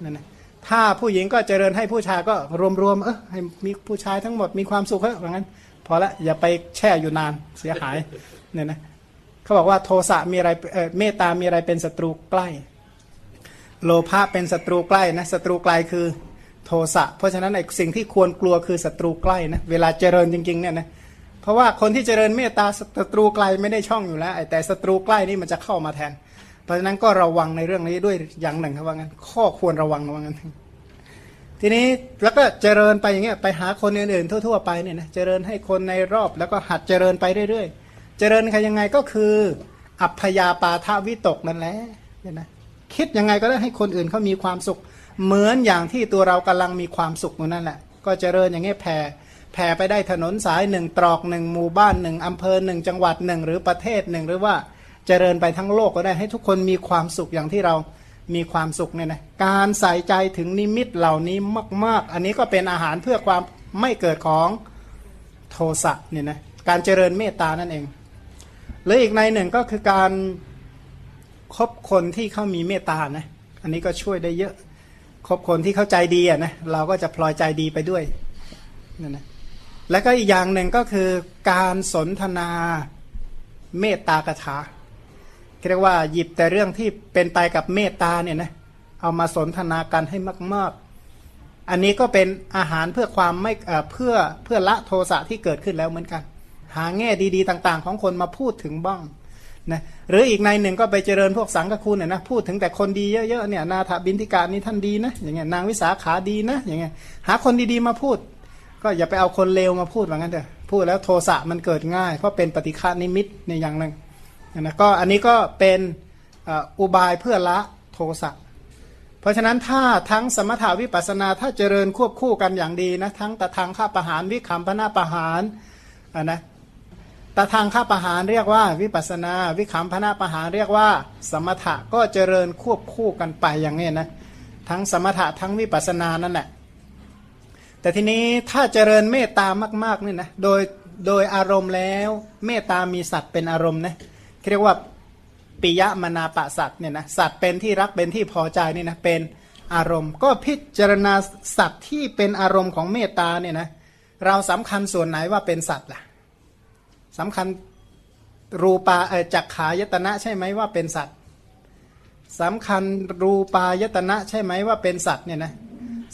นั่นนะถ้าผู้หญิงก็เจริญให้ผู้ชายก็รวมๆเออให้มีผู้ชายทั้งหมดมีความสุขเถอะว่างั้นพอละอย่าไปแช่อยู่นานเสียหายเนี่ยนะเขาบอกว่าโทสะมีอะไรเอ่อเมตตามีอะไรเป็นศัตรูใกล้ โลภะเป็นศัตรูใกล้นะศัตรูไกลคือโทสะเพราะฉะนั้นไอ้สิ่งที่ควรกลัวคือศัตรูใกล้นะเวลาเจริญจริงๆเนี่ยนะ เพราะว่าคนที่เจริญเมตตาศัตรูไกลไม่ได้ช่องอยู่แล้วไอแต่ศัตรูใกล้นี่มันจะเข้ามาแทน เพราะฉะนั้นก็ระวังในเรื่องนี้ด้วยอย่างหนึ่งครับว่างั้นข้อควรระวังว่างั้นทีนี้แล้วก็เจริญไปอย่างเงี้ยไปหาคนอื่นๆทั่ว ๆ ไปเนี่ยนะเจริญให้คนในรอบแล้วก็หัดเจริญไปเรื่อยๆ เจริญใครยังไงก็คือ อัพยาปาทวิตกนั่นแหละเนี่ยนะคิดยังไงก็ได้ให้คนอื่นเขามีความสุข เหมือนอย่างที่ตัวเรากำลังมีความสุขอยู่นั่นแหละ ก็เจริญอย่างเงี้ยแผ่ ผ่ไปได้ถนนสายหนึ่งตรอกหนึ่งหมู่บ้านหนึ่งอำเภอหนึ่งจังหวัดหนึ่งหรือประเทศหนึ่งหรือว่าเจริญไปทั้งโลกก็ได้ให้ทุกคนมีความสุขอย่างที่เรามีความสุขเนี่ยนะการใส่ใจถึงนิมิตเหล่านี้มาก ๆ อันนี้ก็เป็นอาหารเพื่อความไม่เกิดของโทสะเนี่ยนะการเจริญเมตตานั่นเองหรืออีกในหนึ่งก็คือการคบคนที่เขามีเมตตานะอันนี้ก็ช่วยได้เยอะคบคนที่เข้าใจดีอะนะเราก็จะพลอยใจดีไปด้วยนั่นนะ แล้วก็อีกอย่างหนึ่งก็คือการสนทนาเมตตากถาเรียกว่าหยิบแต่เรื่องที่เป็นไปกับเมตตาเนี่ยนะเอามาสนทนากันให้มาก ๆ อันนี้ก็เป็นอาหารเพื่อความไม่เอ่อเพื่อเพื่อละโทสะที่เกิดขึ้นแล้วเหมือนกัน หาแง่ดีๆ ต่าง ๆ ของคนมาพูดถึงบ้างนะหรืออีกในหนึ่งก็ไปเจริญพวกสังฆคุณเนี่ยนะพูดถึงแต่คนดีเยอะๆเนี่ยนาถบินทิการนี่ท่านดีนะอย่างเงี้ยนางวิสาขาดีนะอย่างเงี้ยหาคนดีๆมาพูด ก็อย่าไปเอาคนเลวมาพูดว่างั้นเถอะพูดแล้วโทสะมันเกิดง่าย เพราะเป็นปฏิฆานิมิตในอย่างหนึ่งนะก็อันนี้ก็เป็นอุบายเพื่อละโทสะเพราะฉะนั้นถ้าทั้งสมถาวิปัสนาถ้าเจริญควบคู่กันอย่างดีนะทั้งตะทางข้าประหารวิคัมพนาประหารนะตะทางข้าประหารเรียกว่าวิปัสนาวิคัมพนาประหารเรียกว่า สมถะก็เจริญควบคู่กันไปอย่างนี้นะทั้งสมถะทั้งวิปัสสนานั่นแหละ แต่ทีนี้ถ้าเจริญเมตตามากๆนี่นะโดยโดยอารมณ์แล้วเมตตามีสัตว์เป็นอารมณ์นะเรียกว่าปิยมนาปะสัตว์เนี่ยนะสัตว์เป็นที่รักเป็นที่พอใจนี่นะเป็นอารมณ์ ก็พิจารณาสัตว์ที่เป็นอารมณ์ของเมตตาเนี่ยนะเราสำคัญส่วนไหนว่าเป็นสัตว์ล่ะสำคัญรูปาจักขายตนะใช่ไหมว่าเป็นสัตว์สำคัญรูปายตนะใช่ไหมว่าเป็นสัตว์เนี่ยนะ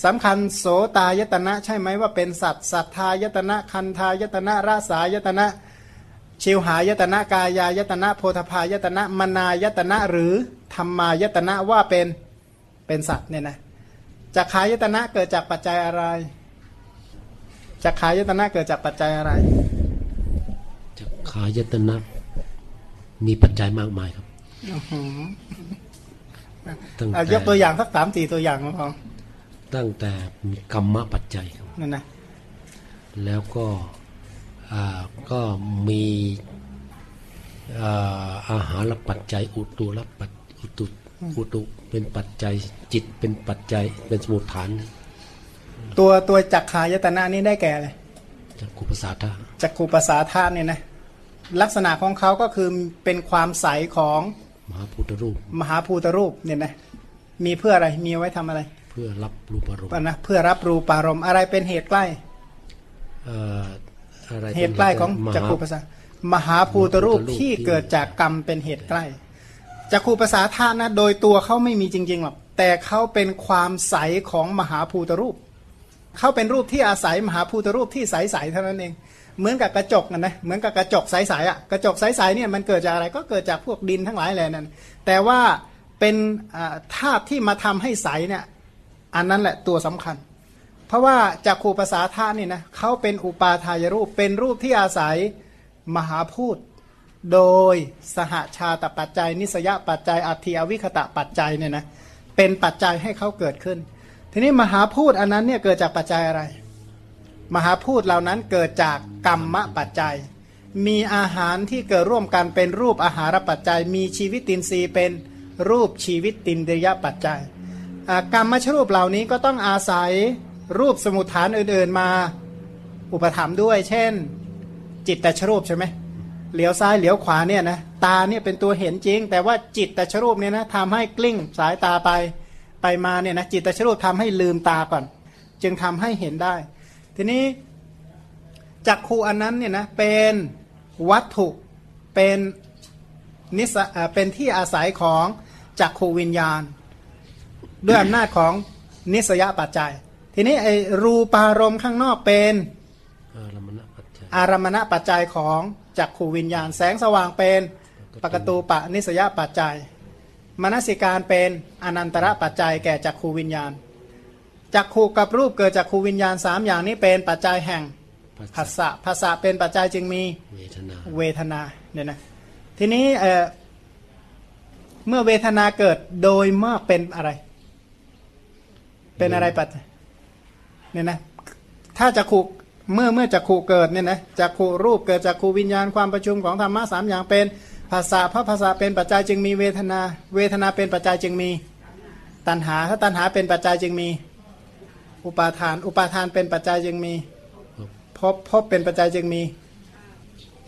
สำคัญโสตายตนะใช่ไหมว่าเป็นสัตว์สัทธายตนะคันธายตนะราสายตนะชิวหายตนะกายายตนะโพธพายตนะมนายตนะหรือธรรมายตนะว่าเป็นเป็นสัตว์เนี่ยนะจักขายตนะเกิดจากปัจจัยอะไรจักขายตนะเกิดจากปัจจัยอะไรจากขายตนะมีปัจจัยมากมายครับตั้งอะแต่ยกตัวอย่างสักสามสี่ตัวอย่างมาพอ ตั้งแต่มีกรรมปัจจัยครับนั่นนะแล้วก็อ่าก็มีอ่าอาหารปัจจัย อุตุรปัจอุตุอุตุเป็นปัจจัยจิตเป็นปัจจัยเป็นสมุทฐาน ตัวตัวจักขายตนะนี่ได้แก่อะไรจากกุปสาธาจักขูปสาธาตุเนี่ยนะลักษณะของเขาก็คือเป็นความใสของมหาพุทธรูป มหาภูตรูปเนี่ยนะมีเพื่ออะไรมีไว้ทำอะไรเพื่อรับรูปอารมณ์ปะนะเพื่อรับรูปารมณ์อะไรเป็นเหตุใกล้เอ่ออะไรเหตุใกล้ของมหาจักขูปสามหาภูตรูปมหาภูตรูปที่ที่เกิดจากกรรมเป็นเหตุใกล้จักขูปสาธาตุนะโดยตัวเขาไม่มีจริงๆหรอกแต่เขาเป็นความใสของมหาภูตรูปเขาเป็นรูปที่อาศัยมหาภูตรูปที่ใสๆเท่านั้นเอง เหมือนกับกระจกนะนะเหมือนกับกระจกใสๆอะกระจกใสๆเนี่ยมันเกิดจากอะไรก็เกิดจากพวกดินทั้งหลายแหล่นั่นแต่ว่าเป็นอ่าธาตุที่มาทำให้ใสเนี่ย อันนั้นแหละตัวสำคัญ เพราะว่าจากขูปสาธาตุนี่นะเขาเป็นอุปาทายรูปเป็นรูปที่อาศัยมหาพูดโดยสหชาตปัจจัย นิสยปัจจัยอัติอวิคตะปัจจัยเนี่ยนะเป็นปัจจัยให้เขาเกิดขึ้น ทีนี้มหาพูดอันนั้นเนี่ยเกิดจากปัจจัยอะไร มหาพูดเหล่านั้นเกิดจากกรรมปัจจัย มีอาหารที่เกิดร่วมกันเป็นรูปอาหารปัจจัย มีชีวิตตินทรีย์เป็นรูปชีวิตตินเดียปัจจัย กรรมชรูปเหล่านี้ก็ต้องอาศัยรูปสมุทฐานอื่นๆมาอุปถัมภ์ด้วย เช่น จิตตชรูปใช่ไหมเหลียวซ้ายเหลียวขวาเนี่ยนะตาเนี่ยเป็นตัวเห็นจริง แต่ว่าจิตตชรูปเนี่ยนะทำให้กลิ้งสายตาไปไปมาเนี่ยนะจิตตชรูปทำให้ลืมตาก่อน จึงทำให้เห็นได้ ทีนี้จักขูอันนั้นเนี่ยนะเป็นวัตถุเป็นนิสเป็นที่อาศัยของจักขูวิญญาณ ด้วยอำนาจของนิสยปัจจัย ทีนี้ไอรูปารมณ์ข้างนอกเป็นอารมณปัจจัยอารมณปัจจัยของจักขูวิญญาณ แสงสว่างเป็นปกตูปะนิสยปัจจัยมนสิการเป็นอนันตระปัจจัยแก่จักขูวิญญาณจักขูกับรูปเกิดจากขูวิญญาณสามอย่างนี้เป็นปัจจัยแห่งผัสภาสะษะภาษะเป็นปัจจัยจึงมีเวทนาเวทนาเนี่ยนะทีนี้เอ่อเมื่อเวทนาเกิดโดยมากเป็นอะไร เป็นอะไรปัจจัยเนี่ยนะถ้าจะขูเมื่อเมื่อจะขูเกิดเนี่ยนะจะขูรูปเกิดจากขูวิญญาณความประชุมของธรรมะสามอย่างเป็นภาษาเพราะภาษาเป็นปัจจัยจึงมีเวทนา เวทนาเป็นปัจจัยจึงมี ตัณหาถ้าตัณหาเป็นปัจจัยจึงมี อุปาทาน อุปาทานเป็นปัจจัยจึงมีภพภพเป็นปัจจัยจึงมี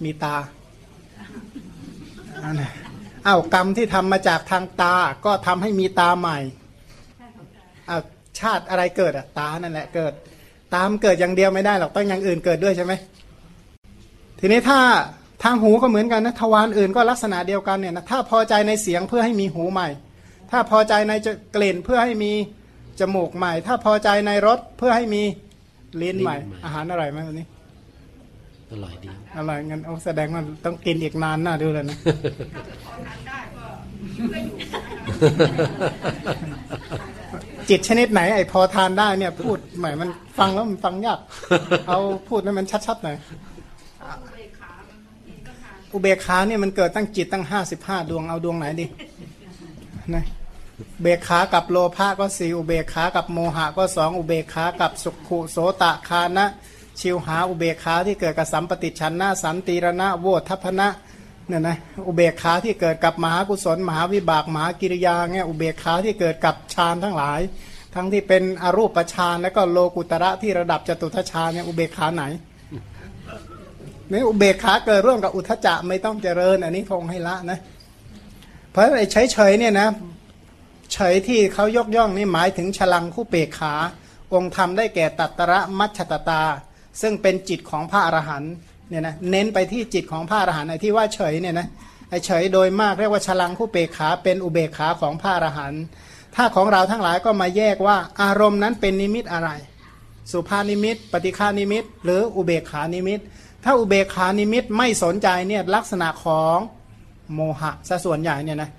มีตาอันน่ะอ้าวกรรมที่ทำมาจากทางตาก็ทำให้มีตาใหม่อ้าว ชาติอะไรเกิดอะตานั่นแหละเกิด ตามนเกิดอย่างเดียวไม่ได้หรอกต้องอย่างอื่นเกิดด้วยใช่ไหมทีนี้ถ้าทางหูก็เหมือนกันนะทวารอื่นก็ลักษณะเดียวกันเนี่ยนะถ้าพอใจในเสียงเพื่อให้มีหูใหม่ ถ้าพอใจในกลิ่นเพื่อให้มีจมูกใหม่ ถ้าพอใจในรสเพื่อให้มีลิ้นใหม่ อาหารอร่อยไหมวันนี้อร่อยดีอร่อยงั้นเอาแสดงว่าต้องกินอีกนานน่าดูเลยนะ จิตชนิดไหนไอ้พอทานได้เนี่ยพูดหม่มันฟังแล้วมันฟังยากเอาพูดให้มันชัดๆหน่อยอุเบกขาเนี่ยมันเกิดตั้งจิตตั้งห้าสิบห้าดวงเอาดวงไหนดีนะเบกขากับโลภะก็สี่อุเบกขากับโมหะก็สองอุเบกขากับสุขุโสตะคานะ ชิวหาอุเบกขาที่เกิดกับสัมปติชันนะสันติรณะโวทัพนะ เนี่ยนะอุเบกขาที่เกิดกับมหากุศล มหาวิบาก มหากิริยาเนี่ยอุเบกขาที่เกิดกับฌานทั้งหลาย ทั้งที่เป็นอรูปฌานแล้วก็โลกุตระที่ระดับจตุทชฌานเนี่ยอุเบกขาไหนนี่อุเบกขาเกิดร่วมกับอุทจจะไม่ต้องเจริญ อันนี้พงให้ละนะ เพราะไอ้เฉยๆเนี่ยนะเฉยที่เขายกย่องนี่หมายถึงฉลังคู่เปกขา องค์ธรรมได้แก่ตัตระมัชตตา ซึ่งเป็นจิตของพระอรหันต์ เนี่ยนะเน้นไปที่จิตของพระอรหันต์ไอ้ที่ว่าเฉยเนี่ยนะไอ้เฉยโดยมากเรียกว่าฉลังคู่เปกขาเป็นอุเบกขาของพระอรหันต์ถ้าของเราทั้งหลายก็มาแยกว่าอารมณ์นั้นเป็นนิมิตอะไร สุภานิมิต ปฏิฆานิมิต หรืออุเบกขานิมิต ถ้าอุเบกขานิมิตไม่สนใจเนี่ยลักษณะของโมหะซะส่วนใหญ่เนี่ยนะ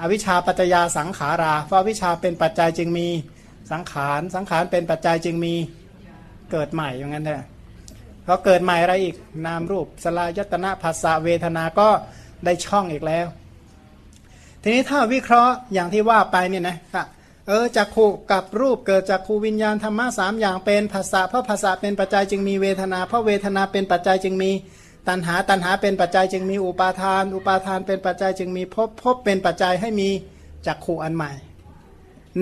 อวิชชาปัจจยาสังขาราเพราะวิชาเป็นปัจจัยจึงมีสังขารสังขารเป็นปัจจัยจึงมีเกิดใหม่อย่างนั้นแหละ พอเกิดใหม่อะไรอีกนามรูปสลายตนะภาษาเวทนาก็ได้ช่องอีกแล้ว ทีนี้ถ้าวิเคราะห์อย่างที่ว่าไปเนี่ยนะเออจักขูกับรูปเกิดจากขูวิญญาณธรรมะสามอย่างเป็นภาษาเพราะภาษาเป็นปัจจัยจึงมีเวทนา เพราะเวทนาเป็นปัจจัยจึงมีตัณหาตัณหาเป็นปัจจัยจึงมีอุปาทาน อุปาทานเป็นปัจจัยจึงมีภพภพเป็นปัจจัยให้มีจักขูอันใหม่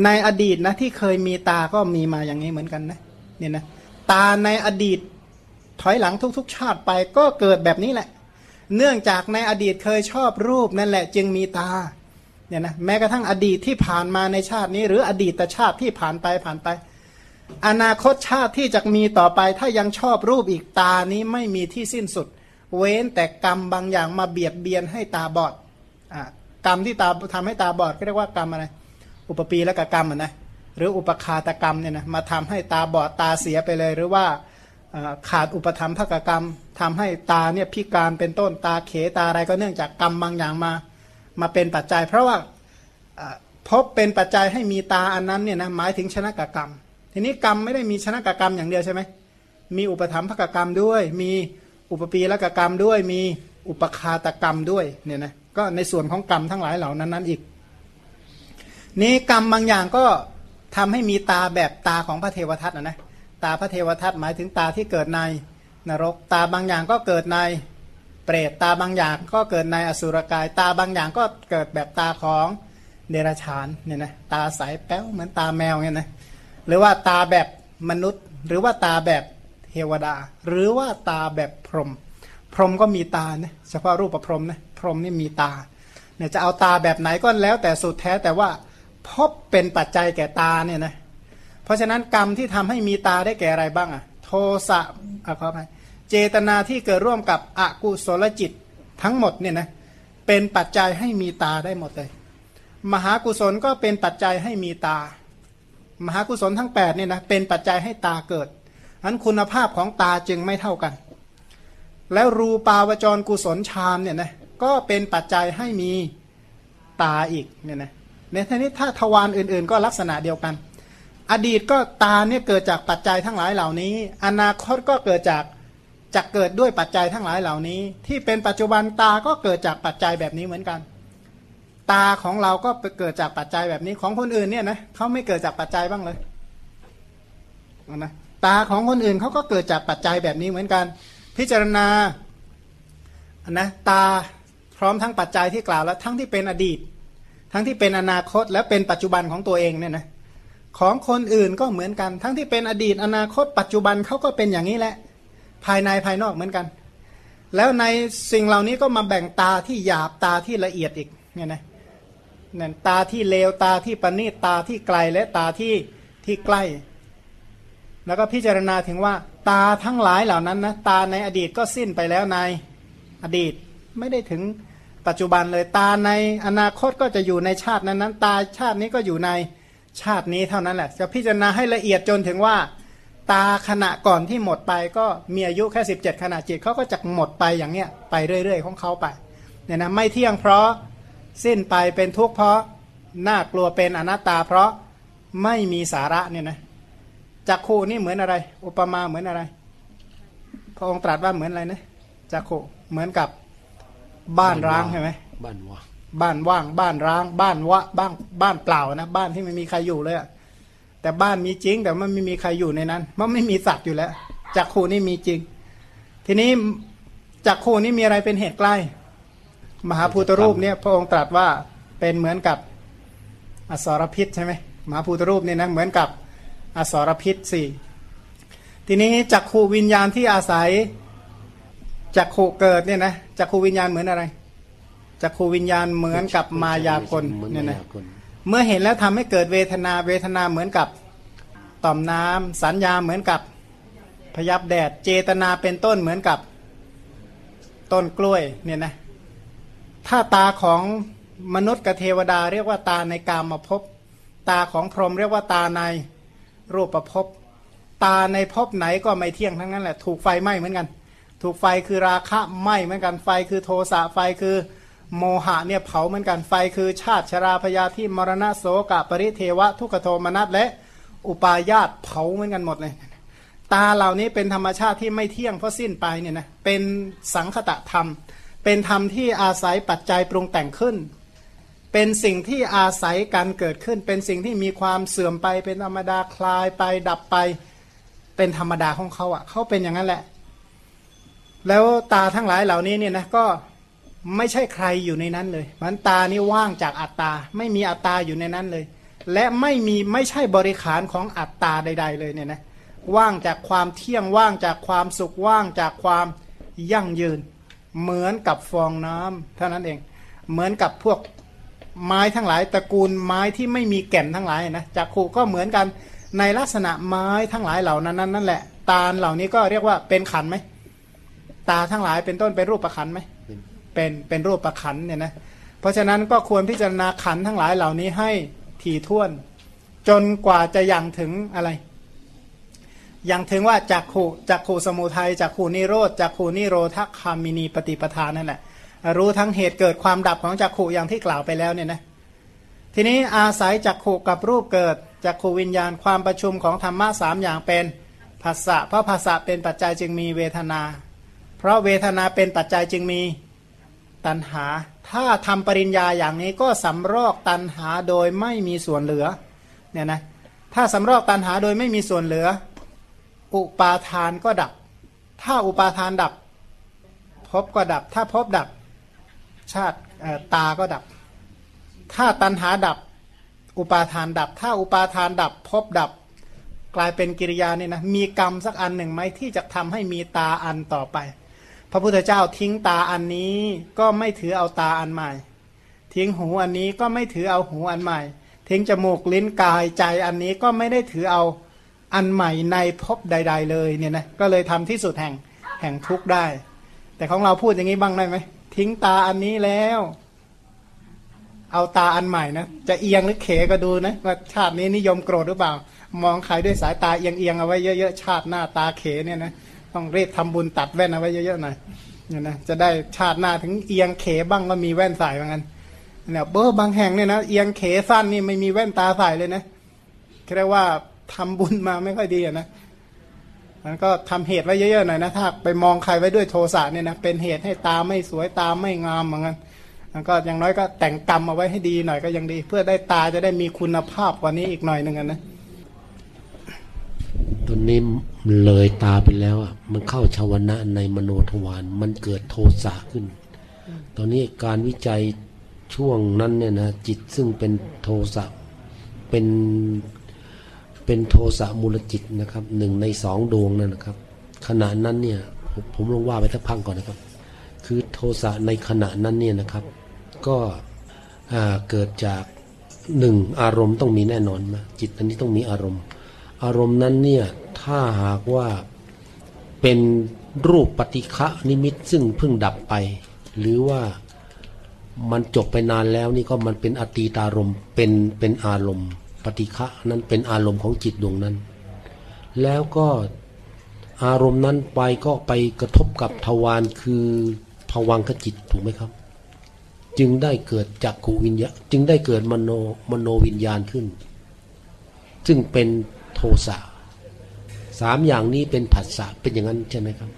ในอดีตนะที่เคยมีตาก็มีมาอย่างนี้เหมือนกันนะเนี่ยนะตาในอดีต ถอยหลังทุกๆ ชาติไปก็เกิดแบบนี้แหละ เนื่องจากในอดีตเคยชอบรูปนั่นแหละ จึงมีตาเนี่ยนะแม้กระทั่งอดีตที่ผ่านมาในชาตินี้ หรืออดีตชาติที่ผ่านไปผ่านไป อนาคตชาติที่จะมีต่อไปถ้ายังชอบรูปอีกตานี้ไม่มีที่สิ้นสุด เว้นแต่กรรมบางอย่างมาเบียดเบียนให้ตาบอดอ่ากรรมที่ตาทำให้ตาบอดก็เรียกว่ากรรมอะไร อุปปีและกกรรมอะนะหรืออุปคาตกรรมเนี่ยนะมาทำให้ตาบอดตาเสียไปเลย หรือว่า ขาดอุปธรรมภกกรรมทำให้ตาเนี่ยพิการเป็นต้นตาเขตาอะไรก็เนื่องจากกรรมบางอย่างมา มาเป็นปัจจัย เพราะว่าพบเป็นปัจจัยให้มีตาอันนั้นเนี่ยนะหมายถึงชนะกกรรม ทีนี้กรรมไม่ได้มีชนะกกรรมอย่างเดียวใช่ไหมมีอุปธรรมภกกรรมด้วย มีอุปปีและกกรรมด้วย มีอุปคาตกรรมด้วยเนี่ยนะก็ในส่วนของกรรมทั้งหลายเหล่านั้นนั้นอีก นี้กรรมบางอย่างก็ทำให้มีตาแบบตาของพระเทวทัตนะนะ ตาพระเทวทัตหมายถึงตาที่เกิดในนรก ตาบางอย่างก็เกิดในเปรตตาบางอย่างก็เกิดในอสุรกาย ตาบางอย่างก็เกิดแบบตาของเดรัจฉานเนี่ยนะตาใสแป้วเหมือนตาแมวเนี่ยนะหรือว่าตาแบบมนุษย์ หรือว่าตาแบบเทวดา หรือว่าตาแบบพรหมพรหมก็มีตานะเฉพาะรูปประพรหมนะพรหมนี่มีตาเนี่ยจะเอาตาแบบไหนก็แล้วแต่สุดแท้แต่ว่าพบเป็นปัจจัยแก่ตาเนี่ยนะเราะฉะนั้นกรรมที่ทำให้มีตาได้แก่อะไรบ้างอะโทสะอะขออภัยเจตนาที่เกิดร่วมกับอกุศลจิตทั้งหมดเนี่ยนะเป็นปัจจัยให้มีตาได้หมดเลย มหากุศลก็เป็นปัจจัยให้มีตา มหากุศลทั้ง8เนี่ยนะเป็นปัจจัยให้ตาเกิดอันคุณภาพของตาจึงไม่เท่ากัน แล้วรูปาวจรกุศลฌานเนี่ยนะก็เป็นปัจจัยให้มีตาอีกเนี่ยนะในทีนี้ถ้าทวารอื่น ๆ ก็ลักษณะเดียวกัน อดีตก็ตาเนี่ยเกิดจากปัจจัยทั้งหลายเหล่านี้ อนาคตก็เกิดจากจะเกิดด้วยปัจจัยทั้งหลายเหล่านี้ ที่เป็นปัจจุบันตาก็เกิดจากปัจจัยแบบนี้เหมือนกัน ตาของเราก็เกิดจากปัจจัยแบบนี้ของคนอื่นเนี่ยนะเขาไม่เกิดจากปัจจัยบ้างเลยนะตาของคนอื่นเขาก็เกิดจากปัจจัยแบบนี้เหมือนกัน พิจารณานะตาพร้อมทั้งปัจจัยที่กล่าวแล้วทั้งที่เป็นอดีต ทั้งที่เป็นอนาคตและเป็นปัจจุบันของตัวเองเนี่ยนะ ของคนอื่นก็เหมือนกัน ทั้งที่เป็นอดีตอนาคต ปัจจุบันเขาก็เป็นอย่างนี้แหละ ภายในภายนอกเหมือนกัน แล้วในสิ่งเหล่านี้ก็มาแบ่งตาที่หยาบตาที่ละเอียดอีกเนี่ยนะนั่นตาที่เลวตาที่ประณีตตาที่ไกลและตาที่ที่ใกล้ แล้วก็พิจารณาถึงว่า ตาทั้งหลายเหล่านั้นนะตาในอดีตก็สิ้นไปแล้วในอดีตไม่ได้ถึงปัจจุบันเลยตาในอนาคตก็จะอยู่ในชาตินั้นนั้นตาชาตินี้ก็อยู่ใน ชาตินี้เท่านั้นแหละ จะพิจารณาให้ละเอียดจนถึงว่า ตาขณะก่อนที่หมดไปก็มีอายุแค่สิบเจ็ดขณะจิตเขาก็จะหมดไปอย่างเนี้ยไปเรื่อย ๆ ของเขาไปเนี่ยนะไม่เที่ยงเพราะสิ้นไปเป็นทุกข์เพราะน่ากลัวเป็นอนัตตา เพราะไม่มีสาระเนี่ยนะจักขูนี่เหมือนอะไร อุปมาเหมือนอะไร พระองค์ตรัสว่าเหมือนอะไรนะจักขูเหมือนกับบ้านร้างใช่ไหมบ้านวาง บ้านว่าง บ้านร้าง บ้านวะบ้านบ้านเปล่านะ บ้านที่ไม่มีใครอยู่เลยแต่บ้านมีจริง แต่มันไม่มีใครอยู่ในนั้น มันไม่มีสัตว์อยู่แล้วจักขูนี่มีจริง ทีนี้จักขูนี่มีอะไรเป็นเหตุใกล้ มหาภูตรูปเนี่ย พระองค์ตรัสว่าเป็นเหมือนกับอสรพิษใช่ไหมมหาภูตรูปเนี่ยนะเหมือนกับอสรพิษสี่ทีนี้จักขูวิญญาณที่อาศัยจักขูเกิดเนี่ยนะจักขูวิญญาณเหมือนอะไร จักขูวิญญาณเหมือนกับมายากลเนี่ยนะเมื่อเห็นแล้วทำให้เกิดเวทนาเวทนาเหมือนกับต่อมน้ำสัญญาเหมือนกับพยับแดด เจตนาเป็นต้นเหมือนกับต้นกล้วยเนี่ยนะถ้าตาของมนุษย์กับเทวดา เรียกว่าตาในกามมาพบตาของพรหมเรียกว่าตาในรูปประพบตาในพบไหนก็ไม่เที่ยงทั้งนั้นแหละ ถูกไฟไหม้เหมือนกัน ถูกไฟคือราคะไหม้เหมือนกันไฟคือโทสะไฟคือ โมหะเนี่ยเผาเหมือนกันไฟคือชาติชราพยาที่มรณะโสกะปริเทวะ ทุกขโทมนัสและอุปาญาตเผาเหมือนกันหมดเลย ตาเหล่านี้เป็นธรรมชาติที่ไม่เที่ยงเพราะสิ้นไปเนี่ยนะเป็นสังคตะธรรม เป็นธรรมที่อาศัยปัจจัยปรุงแต่งขึ้น เป็นสิ่งที่อาศัยการเกิดขึ้น เป็นสิ่งที่มีความเสื่อมไป เป็นธรรมดาคลายไปดับไป เป็นธรรมดาของเขาอะ่ะเขาเป็นอย่างนั้นแหละ แล้วตาทั้งหลายเหล่านี้เนี่ยนะก็ ไม่ใช่ใครอยู่ในนั้นเลยมันตานี่ว่างจากอัตตา ไม่มีอัตตาอยู่ในนั้นเลย และไม่มีไม่ใช่บริขารของอัตตาใด ๆ เลยเนี่ยนะว่างจากความเที่ยงว่างจากความสุขว่างจากความยั่งยืน เหมือนกับฟองน้ำเท่านั้นเอง เหมือนกับพวกไม้ทั้งหลายตระกูลไม้ที่ไม่มีแก่นทั้งหลายนะจากขู่ก็เหมือนกันในลักษณะไม้ทั้งหลายเหล่านั้นนั่นแหละ ตาเหล่านี้ก็เรียกว่าเป็นขันไหมตาทั้งหลายเป็นต้นเป็นรูปประขันไหม เป็นเป็นรูปประขันเนี่ยนะเพราะฉะนั้นก็ควรพิจารณาขันทั้งหลายเหล่านี้ให้ถี่ถ้วน จนกว่าจะยังถึงอะไร ยังถึงว่าจักขูจักขูสมุทัยจักขูนิโรธจักขูนิโรธคามินีปฏิปทานนั่นแหละรู้ทั้งเหตุเกิดความดับของจักขูอย่างที่กล่าวไปแล้วเนี่ยนะทีนี้อาศัยจักขูกับรูปเกิดจักขูวิญญาณความประชุมของธรรมะสามอย่างเป็นภาษะเพราะภาษะเป็นปัจจัยจึงมีเวทนา เพราะเวทนาเป็นปัจจัยจึงมี ตันหา ถ้าทำปริญญาอย่างนี้ก็สำรอกตันหาโดยไม่มีส่วนเหลือเนี่ยนะถ้าสำรอกตันหาโดยไม่มีส่วนเหลือ อุปาทานก็ดับ ถ้าอุปาทานดับภภพก็ดับ ถ้าภพดับชาติเอ่อตาก็ดับ ถ้าตัณหาดับ อุปาทานดับ ถ้าอุปาทานดับภพดับ กลายเป็นกิริยาเนี่ยนะมีกรรมสักอันหนึ่งไหมที่จะทำให้มีตาอันต่อไป พระพุทธเจ้าทิ้งตาอันนี้ก็ไม่ถือเอาตาอันใหม่ ทิ้งหูอันนี้ก็ไม่ถือเอาหูอันใหม่ ทิ้งจมูกลิ้นกายใจอันนี้ก็ไม่ได้ถือเอาอันใหม่ในภพใด ๆ เลยเนี่ยนะก็เลยทำที่สุดแห่งแห่งทุกข์ได้ แต่ของเราพูดอย่างนี้บ้างได้ไหมทิ้งตาอันนี้แล้ว เอาตาอันใหม่นะจะเอียงหรือเขก็ดูนะว่าชาตินี้นิยมโกรธหรือเปล่า มองใครด้วยสายตาเอียงๆเอาไว้เยอะๆชาติหน้าตาเขเนี่ยนะ ต้องรีบทำบุญตัดแว่นเอาไว้เยอะๆหน่อยเนี่ยนะจะได้ชาติหน้าถึงเอียงเขบ้างก็มีแว่นใส่เหมือนกันเนี่ยเบอร์บางแห่งเนี่ยนะเอียงเขสั้นนี่ไม่มีแว่นตาใส่เลยนะเรียกว่าทำบุญมาไม่ค่อยดีนะมันก็ทำเหตุไว้เยอะๆหน่อยนะถ้าไปมองใครไว้ด้วยโทสะเนี่ยนะเป็นเหตุให้ตาไม่สวยตาไม่งามเหมือนกันมันก็อย่างน้อยก็แต่งกรรมเอาไว้ให้ดีหน่อยก็ยังดี เพื่อได้ตาจะได้มีคุณภาพกว่านี้อีกหน่อยหนึ่งอะนะ ตอนนี้เลยตาไปแล้วอะมันเข้าชาวนะในมโนทวารมันเกิดโทสะขึ้น ตอนนี้การวิจัยช่วงนั้นเนี่ยนะจิตซึ่งเป็นโทสะเป็นเป็นโทสะมูลจิตนะครับหนึ่งในสองดวงนั่นนะครับ ขณะนั้นเนี่ยผมผมลงว่าไปสักพังก่อนนะครับ คือโทสะในขณะนั้นเนี่ยนะครับ ก็เกิดจากหนึ่งอารมณ์ต้องมีแน่นอนนะจิตอันนี้ต้องมีอารมณ์ อารมณ์นั้นเนี่ย ถ้าหากว่าเป็นรูปปฏิฆะนิมิตซึ่งเพิ่งดับไป หรือว่ามันจบไปนานแล้วนี่ก็มันเป็นอตีตารมณ์เป็นเป็นอารมณ์ ปฏิฆะนั้นเป็นอารมณ์ของจิตดวงนั้น แล้วก็อารมณ์นั้นไปก็ไปกระทบกับทวารคือภวังคจิตถูกไหมครับ จึงได้เกิดจักขูวิญญาจึงได้เกิดมโนมโนวิญญาณขึ้น ซึ่งเป็นโทสะ สามอย่างนี้เป็นผัสสะเป็นอย่างนั้นใช่ไหมครับ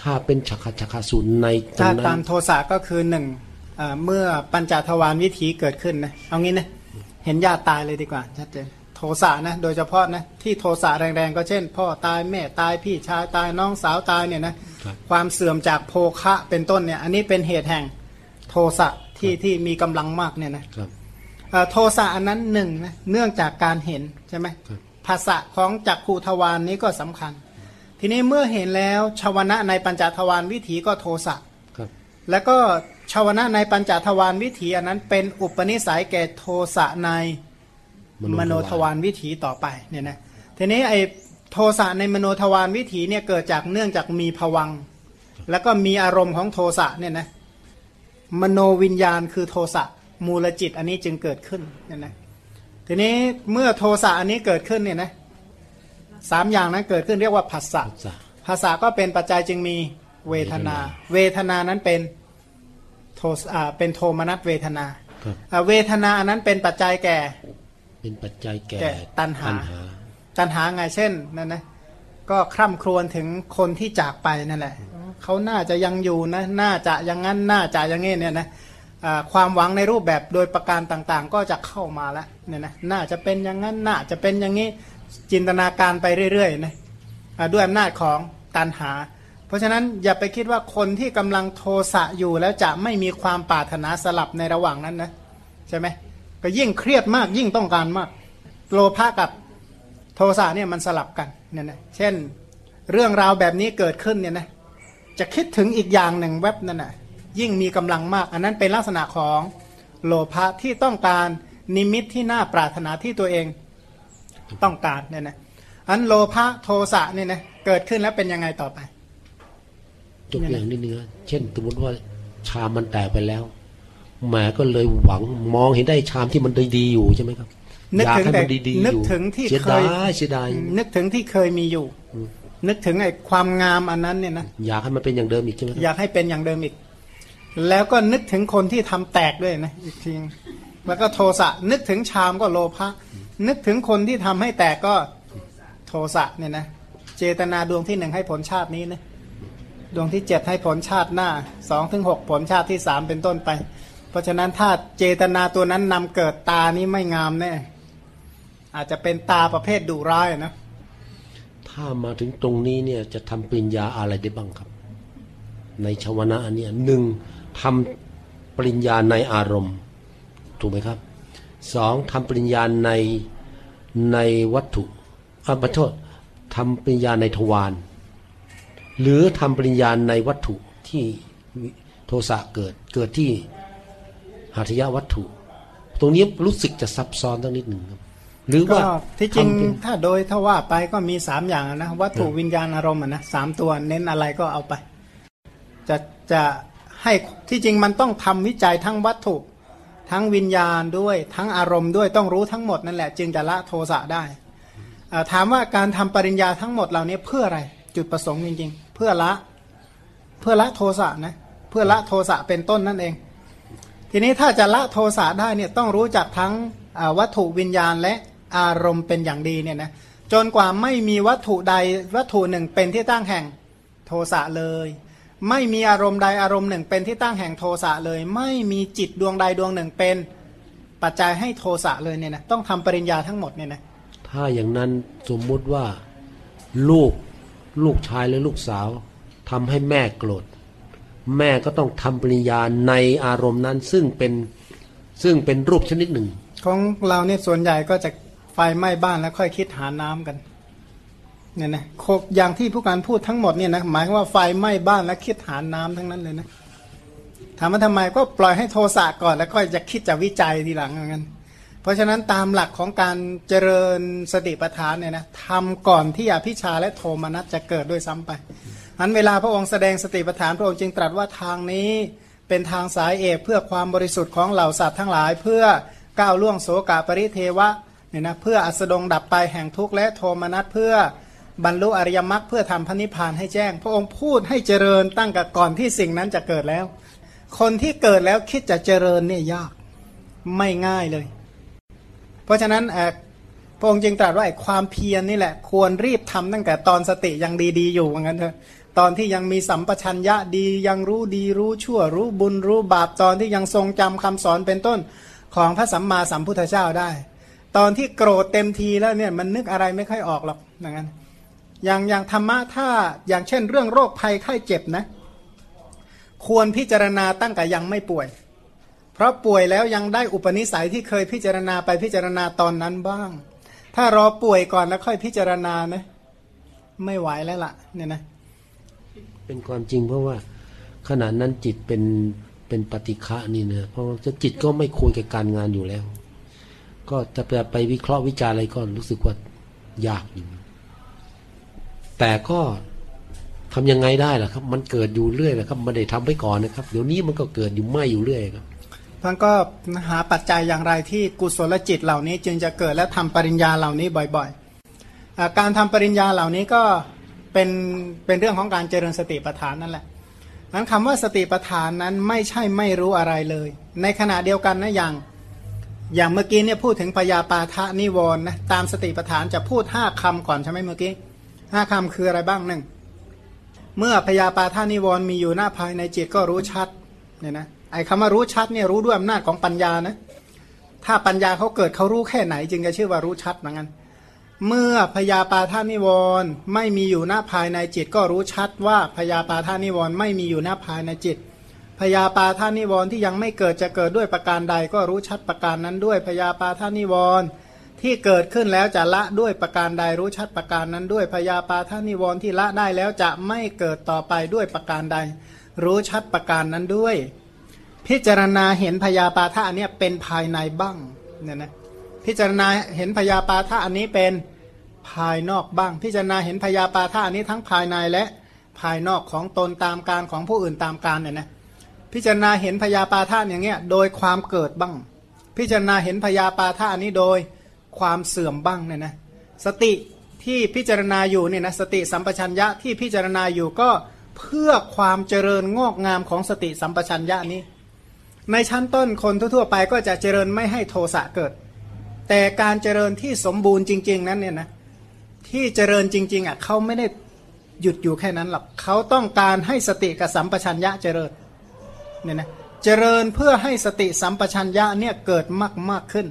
ถ้าเป็นฉักขะฉักขะสูนในตรถ้างนั้ตามนโทสะก็คือหนึ่งอ่าเมื่อปัญจทวารวิถีเกิดขึ้นนะเอางี้นะเห็นญาติตายเลยดีกว่าชัดเจนโทสะนะโดยเฉพาะนะที่โทสะแรงๆ ก็เช่น พ่อตายแม่ตายพี่ชายตายน้องสาวตายเนี่ยนะครับความเสื่อมจากโภคะเป็นต้นเนี่ย อันนี้เป็นเหตุแห่งโทสะที่ที่มีกำลังมากเนี่ยนะครับเอ่อโทสะอันนั้นหนึ่งนะเนื่องจากการเห็นใช่ไหมครับ ภาษะของจักขูทวารนนี้ก็สำคัญ ทีนี้เมื่อเห็นแล้วชาวนะในปัญจทวารวิถีก็โทสะครับแล้วก็ชาวนะในปัญจทวารวิถีอันนั้นเป็นอุปนิสัยแก่โทสะในมโนทวารวิถีต่อไปเนี่ยนะทีนี้ไอ้โทสะในมโนทวารวิถีเนี่ยเกิดจากเนื่องจากมีภวังค์แล้วก็มีอารมณ์ของโทสะเนี่ยนะมโนวิญญาณคือโทสะมูลจิตอันนี้จึงเกิดขึ้นเนี่ยนะ ทีนี้เมื่อโทสะอันนี้เกิดขึ้นเนี่ยนะสามอย่างนั้นเกิดขึ้นเรียกว่าผัสสะผัสสะภาษาก็เป็นปัจจัยจึงมีเวทนา เวทนานั้นเป็นโทสอ่าเป็นโทมนัสเวทนาครับอ่าเวทนาอันนั้นเป็นปัจจัยแก่ เป็นปัจจัยแก่แก่ตัณหาตัณหา ตัณหาไงเช่นนั่นนะก็คร่ำครวญถึงคนที่จากไปนั่นแหละเขาน่าจะยังอยู่นะ น่าจะอย่างนั้นน่าจะอย่างงี้เนี่ยนะอ่า ความหวังในรูปแบบโดยประการต่างๆ ก็จะเข้ามาแล้วเนี่ยนะน่าจะเป็นอย่างนั้นน่าจะเป็นอย่างนี้จินตนาการไปเรื่อยๆนะด้วยอำนาจของตัณหา เพราะฉะนั้นอย่าไปคิดว่าคนที่กำลังโทสะอยู่แล้วจะไม่มีความปรารถนาสลับในระหว่างนั้นนะใช่ไหมก็ยิ่งเครียดมากยิ่งต้องการมากโลภะกับโทสะเนี่ยมันสลับกันเนี่ยนะเช่น เรื่องราวแบบนี้เกิดขึ้นเนี่ยนะจะคิดถึงอีกอย่างหนึ่งแวบนั่นแนะ ยิ่งมีกำลังมาก อันนั้นเป็นลักษณะของโลภะที่ต้องการนิมิตที่น่าปรารถนาที่ตัวเองต้องการเนี่ยนะอันโลภะโทสะเนี่ยนะเกิดขึ้นแล้วเป็นยังไงต่อไปยกตัวอย่างนิดนึงนะเช่นสมมติว่าชามมันแตกไปแล้วแหมก็เลยหวังมองเห็นได้ชามที่มันดีๆอยู่ใช่ไหมครับนึกอยากถึงให้แต่มันดีๆนึกอยู่ถึงที่เสียเคดายยเสียดายนึกถึงที่เคยมีอยู่ นึกถึงไอ้ความงามอันนั้นเนี่ยนะอยากให้มันเป็นอย่างเดิมอีกใช่ไหมครับอยากให้เป็นอย่างเดิมอีก แล้วก็นึกถึงคนที่ทำแตกด้วยนะอีกทีแล้วก็โทสะนึกถึงชามก็โลภะนึกถึงคนที่ทำให้แตกก็โทสะเนี่ยนะเจตนาดวงที่หนึ่งให้ผลชาตินี้นะดวงที่เจ็ดให้ผลชาติหน้าสองถึงหกผลชาติที่สามเป็นต้นไป เพราะฉะนั้นถ้าเจตนาตัวนั้นนำเกิดตานี้ไม่งามแน่อาจจะเป็นตาประเภทดุร้ายนะถ้ามาถึงตรงนี้เนี่ยจะทำปริญญาอะไรได้บ้างครับ ในชาวนะอันเนี้ยหนึ่ง ทำปริญญาในอารมณ์ ถูกไหมครับสองทำปริญญาในในวัตถุอ่าขอโทษทำปริญญาในทวารหรือทำปริญญาในวัตถุที่วิโทสะเกิดเกิดที่หัตถยวัตถุ ตรงนี้รู้สึกจะซับซ้อนตั้งนิดหนึ่งครับหรือก็ว่าที่จริงทำเป็นถ้าโดยถ้าว่าไปก็มีสามอย่างนะวัตถุวิญญาณอารมณ์อะนะสามตัวเน้นอะไรก็เอาไป จะจะ ให้ที่จริงมันต้องทำวิจัยทั้งวัตถุ ทั้งวิญญาณด้วยทั้งอารมณ์ด้วยต้องรู้ทั้งหมดนั่นแหละ จึงจะละโทสะได้ถามว่าการทำปริญญาทั้งหมดเหล่านี้เพื่ออะไรจุดประสงค์จริง ๆ เพื่อละเพื่อละโทสะนะเพื่อละโทสะเป็นต้นนั่นเอง ทีนี้ถ้าจะละโทสะได้เนี่ยต้องรู้จักทั้งวัตถุวิญญาณและอารมณ์เป็นอย่างดีเนี่ยนะจนกว่าไม่มีวัตถุใดวัตถุหนึ่งเป็นที่ตั้งแห่งโทสะเลย ไม่มีอารมณ์ใดอารมณ์หนึ่ง เป็นที่ตั้งแห่งโทสะเลย ไม่มีจิตดวงใดดวงหนึ่งเป็นปัจจัยให้โทสะเลยเนี่ยนะต้องทำปริญญาทั้งหมดเนี่ยนะถ้าอย่างนั้นสมมุติว่าลูกลูกชายหรือลูกสาวทำให้แม่โกรธแม่ก็ต้องทำปริญญาในอารมณ์นั้นซึ่งเป็นซึ่งเป็นรูปชนิดหนึ่ง ของเราเนี่ยส่วนใหญ่ก็จะไฟไหม้บ้านแล้วค่อยคิดหาน้ำกัน เนี่ยนะอย่างที่ผู้การพูดทั้งหมดเนี่ยนะหมายว่าไฟไหม้บ้านแล้วคิดหาน้ำทั้งนั้นเลยนะถามว่าทำไมก็ปล่อยให้โทสะก่อนแล้วก็จะคิดจะวิจัยทีหลังเหมือนกันเพราะฉะนั้นตามหลักของการเจริญสติปัฏฐานเนี่ยนะทำก่อนที่อภิชาและโทมนัสจะเกิดด้วยซ้ำไปอันเวลาพระองค์แสดงสติปัฏฐานพระองค์จึงตรัสว่าทางนี้เป็นทางสายเอกเพื่อความบริสุทธิ์ของเหล่าสัตว์ทั้งหลาย เพื่อก้าวล่วงโสกาปริเทวะเนี่ยนะเพื่ออัสดงดับไปแห่งทุกข์และโทมนัสเพื่อ บรรลุอริยมรรคเพื่อทำพระนิพพานให้แจ้ง พระองค์พูดให้เจริญตั้งแต่ก่อนที่สิ่งนั้นจะเกิดแล้ว คนที่เกิดแล้วคิดจะเจริญเนี่ยยากไม่ง่ายเลย เพราะฉะนั้นเออพระองค์จึงตรัสว่าไอ้ความเพียรนี่แหละ ควรรีบทำตั้งแต่ตอนสติยังดีๆอยู่ว่างั้นเถอะตอนที่ยังมีสัมปชัญญะดียังรู้ดีรู้ชั่ว รู้บุญรู้บาปตอนที่ยังทรงจำคำสอนเป็นต้นของพระสัมมาสัมพุทธเจ้าได้ ตอนที่โกรธเต็มทีแล้วเนี่ยมันนึกอะไรไม่ค่อยออกหรอกอย่างนั้น อย่างอย่างธรรมะถ้าอย่างเช่น เรื่องโรคภัยไข้เจ็บนะ ควรพิจารณาตั้งแต่ยังไม่ป่วย เพราะป่วยแล้วยังได้อุปนิสัยที่เคยพิจารณาไปพิจารณาตอนนั้นบ้าง ถ้ารอป่วยก่อนแล้วค่อยพิจารณานะไม่ไหวแล้วล่ะเนี่ยนะเป็นความจริงเพราะว่าขณะนั้นจิตเป็นเป็นปฏิฆะนี่นะเพราะว่าจิตก็ไม่ควรแก่การงานอยู่แล้ว ก็จะไปวิเคราะห์วิจารอะไรก็รู้สึกว่ายากอยู่ แต่ก็ทำยังไงได้ล่ะครับ มันเกิดอยู่เรื่อยนะครับไม่ได้ทำไปก่อนนะครับ เดี๋ยวนี้มันก็เกิดอยู่ไม่อยู่เรื่อยครับท่านก็หาปัจจัยอย่างไรที่กุศลจิตเหล่านี้ จึงจะเกิดและทำปริญญาเหล่านี้บ่อยๆอ่าการทำปริญญาเหล่านี้ก็เป็นเป็นเรื่องของการเจริญสติปัฏฐานนั่นแหละนั้นคำว่าสติปัฏฐานนั้นไม่ใช่ไม่รู้อะไรเลย ในขณะเดียวกันนะอย่างอย่างเมื่อกี้เนี่ยพูดถึงพยาปาทะนิวรณ์นะตามสติปัฏฐานจะพูดห้าคำก่อนใช่ไหมเมื่อกี้ ห้าคำคืออะไรบ้างหนึ่งเมื่อพยาปาท่านิวรณ์มีอยู่หน้าภายในจิตก็รู้ชัดเนี่ยนะไอ้คำว่ารู้ชัดเนี่ยรู้ด้วยอำนาจของปัญญานะถ้าปัญญาเขาเกิดเขารู้แค่ไหน จึงจะชื่อว่ารู้ชัดเหมือนกันเมื่อพยาปาท่านิวรณ์ไม่มีอยู่หน้าภายในจิตก็รู้ชัดว่าพยาปาท่านิวรณ์ไม่มีอยู่หน้าภายในจิตพยาปาท่านิวรณ์ที่ยังไม่เกิดจะเกิดด้วยประการใด ก็รู้ชัดประการนั้นด้วยพยาปาท่านิวรณ์ ที่เกิดขึ้นแล้วจะละด้วยประการใดรู้ชัดประการนั้นด้วยพยาปาทานิวรณ์ที่ละได้แล้วจะไม่เกิดต่อไปด้วยประการใด รู้ชัดประการนั้นด้วย พิจารณาเห็นพยาปาทะอันนี้เป็นภายในบ้างเนี่ยนะพิจารณาเห็นพยาปาทะอันนี้เป็นภายนอกบ้าง พิจารณาเห็นพยาปาทะอันนี้ทั้งภายในและภายนอกของตนตามการของผู้อื่นตามการเนี่ยนะพิจารณาเห็นพยาปาทะอย่างเงี้ยโดยความเกิดบ้าง พิจารณาเห็นพยาปาทะอันนี้โดย ความเสื่อมบ้างเนี่ยนะสติที่พิจารณาอยู่เนี่ยนะสติสัมปชัญญะที่พิจารณาอยู่ก็เพื่อความเจริญงอกงามของสติสัมปชัญญะนี้ ในชั้นต้นคนทั่ว ๆ ไปก็จะเจริญไม่ให้โทสะเกิด แต่การเจริญที่สมบูรณ์จริง ๆ นั้นเนี่ยนะที่เจริญจริง ๆอะเขาไม่ได้หยุดอยู่แค่นั้นหรอกเขาต้องการให้สติกับสัมปชัญญะเจริญเนี่ยนะเจริญเพื่อให้สติสัมปชัญญะเนี่ยเกิดมากมากขึ้น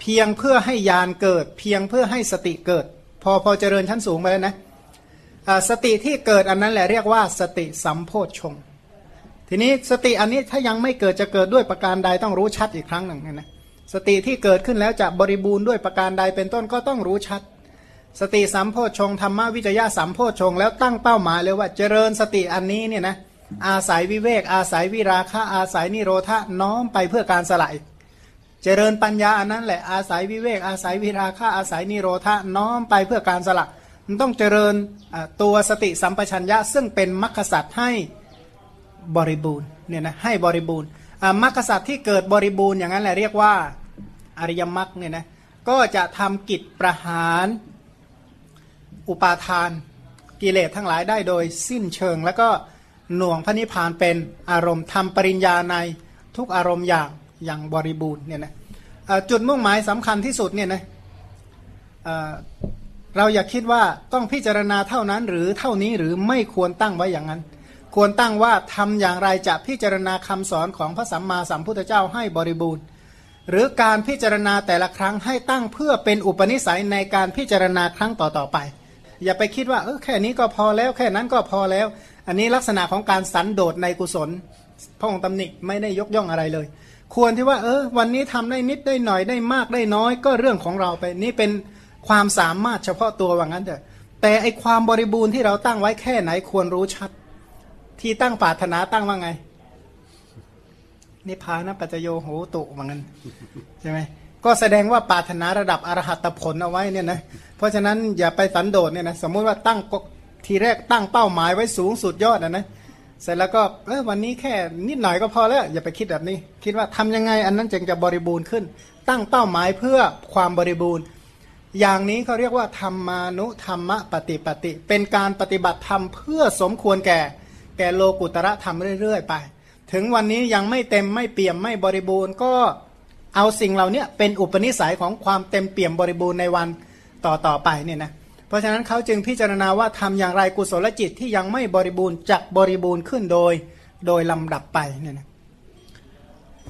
เพียงเพื่อให้ญาณเกิด เพียงเพื่อให้สติเกิด พอพอเจริญชั้นสูงไปแล้วนะสติที่เกิดอันนั้นแหละเรียกว่าสติสัมโพชฌงค์ทีนี้สติอันนี้ถ้ายังไม่เกิดจะเกิดด้วยประการใดต้องรู้ชัดอีกครั้งหนึ่งนะสติที่เกิดขึ้นแล้วจะบริบูรณ์ด้วยประการใดเป็นต้นก็ต้องรู้ชัด สติสัมโพชฌงค์ธรรมวิจยะสัมโพชฌงค์แล้วตั้งเป้าหมายเลยว่าเจริญสติอันนี้เนี่ยนะอาศัยวิเวกอาศัยวิราคะอาศัยนิโรธะน้อมไปเพื่อการสละ เจริญปัญญาอันนั้นแหละอาศัยวิเวกอาศัยวิราคะอาศัยนิโรธะน้อมไปเพื่อการสละมันต้องเจริญตัวสติสัมปชัญญะซึ่งเป็นมรรคสัตว์ให้บริบูรณ์เนี่ยนะให้บริบูรณ์มรรคสัตว์ที่เกิดบริบูรณ์อย่างนั้นแหละเรียกว่าอริยมรรคเนี่ยนะก็จะทำกิจประหารอุปาทานกิเลสทั้งหลายได้โดยสิ้นเชิง แล้วก็หน่วงพระนิพพานเป็นอารมณ์ทำปริญญาในทุกอารมณ์อย่าง อย่างบริบูรณ์เนี่ยนะจุดมุ่งหมายสำคัญที่สุดเนี่ยนะเราอย่าคิดว่าต้องพิจารณาเท่านั้นหรือเท่านี้หรือไม่ควรตั้งไว้อย่างนั้น ควรตั้งว่าทำอย่างไรจะพิจารณาคำสอนของพระสัมมาสัมพุทธเจ้าให้บริบูรณ์ หรือการพิจารณาแต่ละครั้งให้ตั้งเพื่อเป็นอุปนิสัยในการพิจารณาครั้งต่อๆไป อย่าไปคิดว่าเออแค่นี้ก็พอแล้ว แค่นั้นก็พอแล้ว อันนี้ลักษณะของการสันโดษในกุศลพระองค์ตำหนิไม่ได้ยกย่องอะไรเลย ควรที่ว่า เออ วันนี้ทำได้นิดได้หน่อยได้มากได้น้อย ก็เรื่องของเราไปนี่เป็นความสามารถเฉพาะตัวว่างั้นเถอะแต่ไอความบริบูรณ์ที่เราตั้งไว้แค่ไหนควรรู้ชัด ที่ตั้งปาถนาตั้งว่าไงนิพพานปัจโยโหตุว่างั้นใช่ไหมก็แสดงว่าปาถนาระดับอรหัตผลเอาไว้เนี่ยนะเพราะฉะนั้นอย่าไปสันโดษเนี่ยนะสมมุติว่าตั้งทีแรกตั้งเป้าหมายไว้สูงสุดยอดนะนะ เสร็จแล้วก็เออวันนี้แค่นิดหน่อยก็พอแล้วอย่าไปคิดแบบนี้ คิดว่าทำยังไงอันนั้นจึงจะบริบูรณ์ขึ้น ตั้งเป้าหมายเพื่อความบริบูรณ์ อย่างนี้เขาเรียกว่าธรรมานุธรรมปฏิปติเป็นการปฏิบัติธรรมเพื่อสมควรแก่ แก่โลกุตระธรรมเรื่อย ๆ ไป ถึงวันนี้ยังไม่เต็มไม่เปี่ยมไม่บริบูรณ์ ก็เอาสิ่งเหล่านี้เป็นอุปนิสัยของความเต็มเปี่ยมบริบูรณ์ในวันต่อๆไปเนี่ยนะ เพราะฉะนั้นเขาจึงพิจารณาว่าทำอย่างไรกุศลจิตที่ยังไม่บริบูรณ์จักบริบูรณ์ขึ้นโดย โดยลำดับไปเนี่ยนะ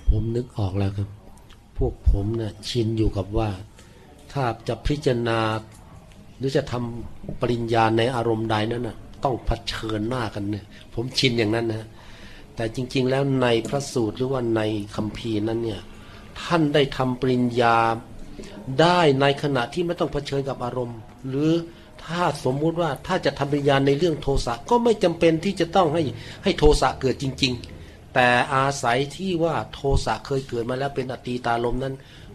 ผมนึกออกแล้วครับ พวกผมเนะ่ยชินอยู่กับว่า ถ้าจะพิจารณา หรือจะทำปริญญาในอารมณ์ใดนั้นนะ่ะต้องเผชิญหน้ากันเนี่ย ผมชินอย่างนั้นนะแต่จริง ๆ แล้วในพระสูตรหรือว่าในคัมภีร์นั้นเนี่ย ท่านได้ทำปริญญา ได้ในขณะที่ไม่ต้องเผชิญกับอารมณ์ หรือถ้าสมมุติว่าถ้าจะทำปริญญาในเรื่องโทสะก็ไม่จำเป็นที่จะต้องให้ให้โทสะเกิดจริง ๆ แต่อาศัยที่ว่าโทสะเคยเกิดมาแล้วเป็นอตีตาลมนั้น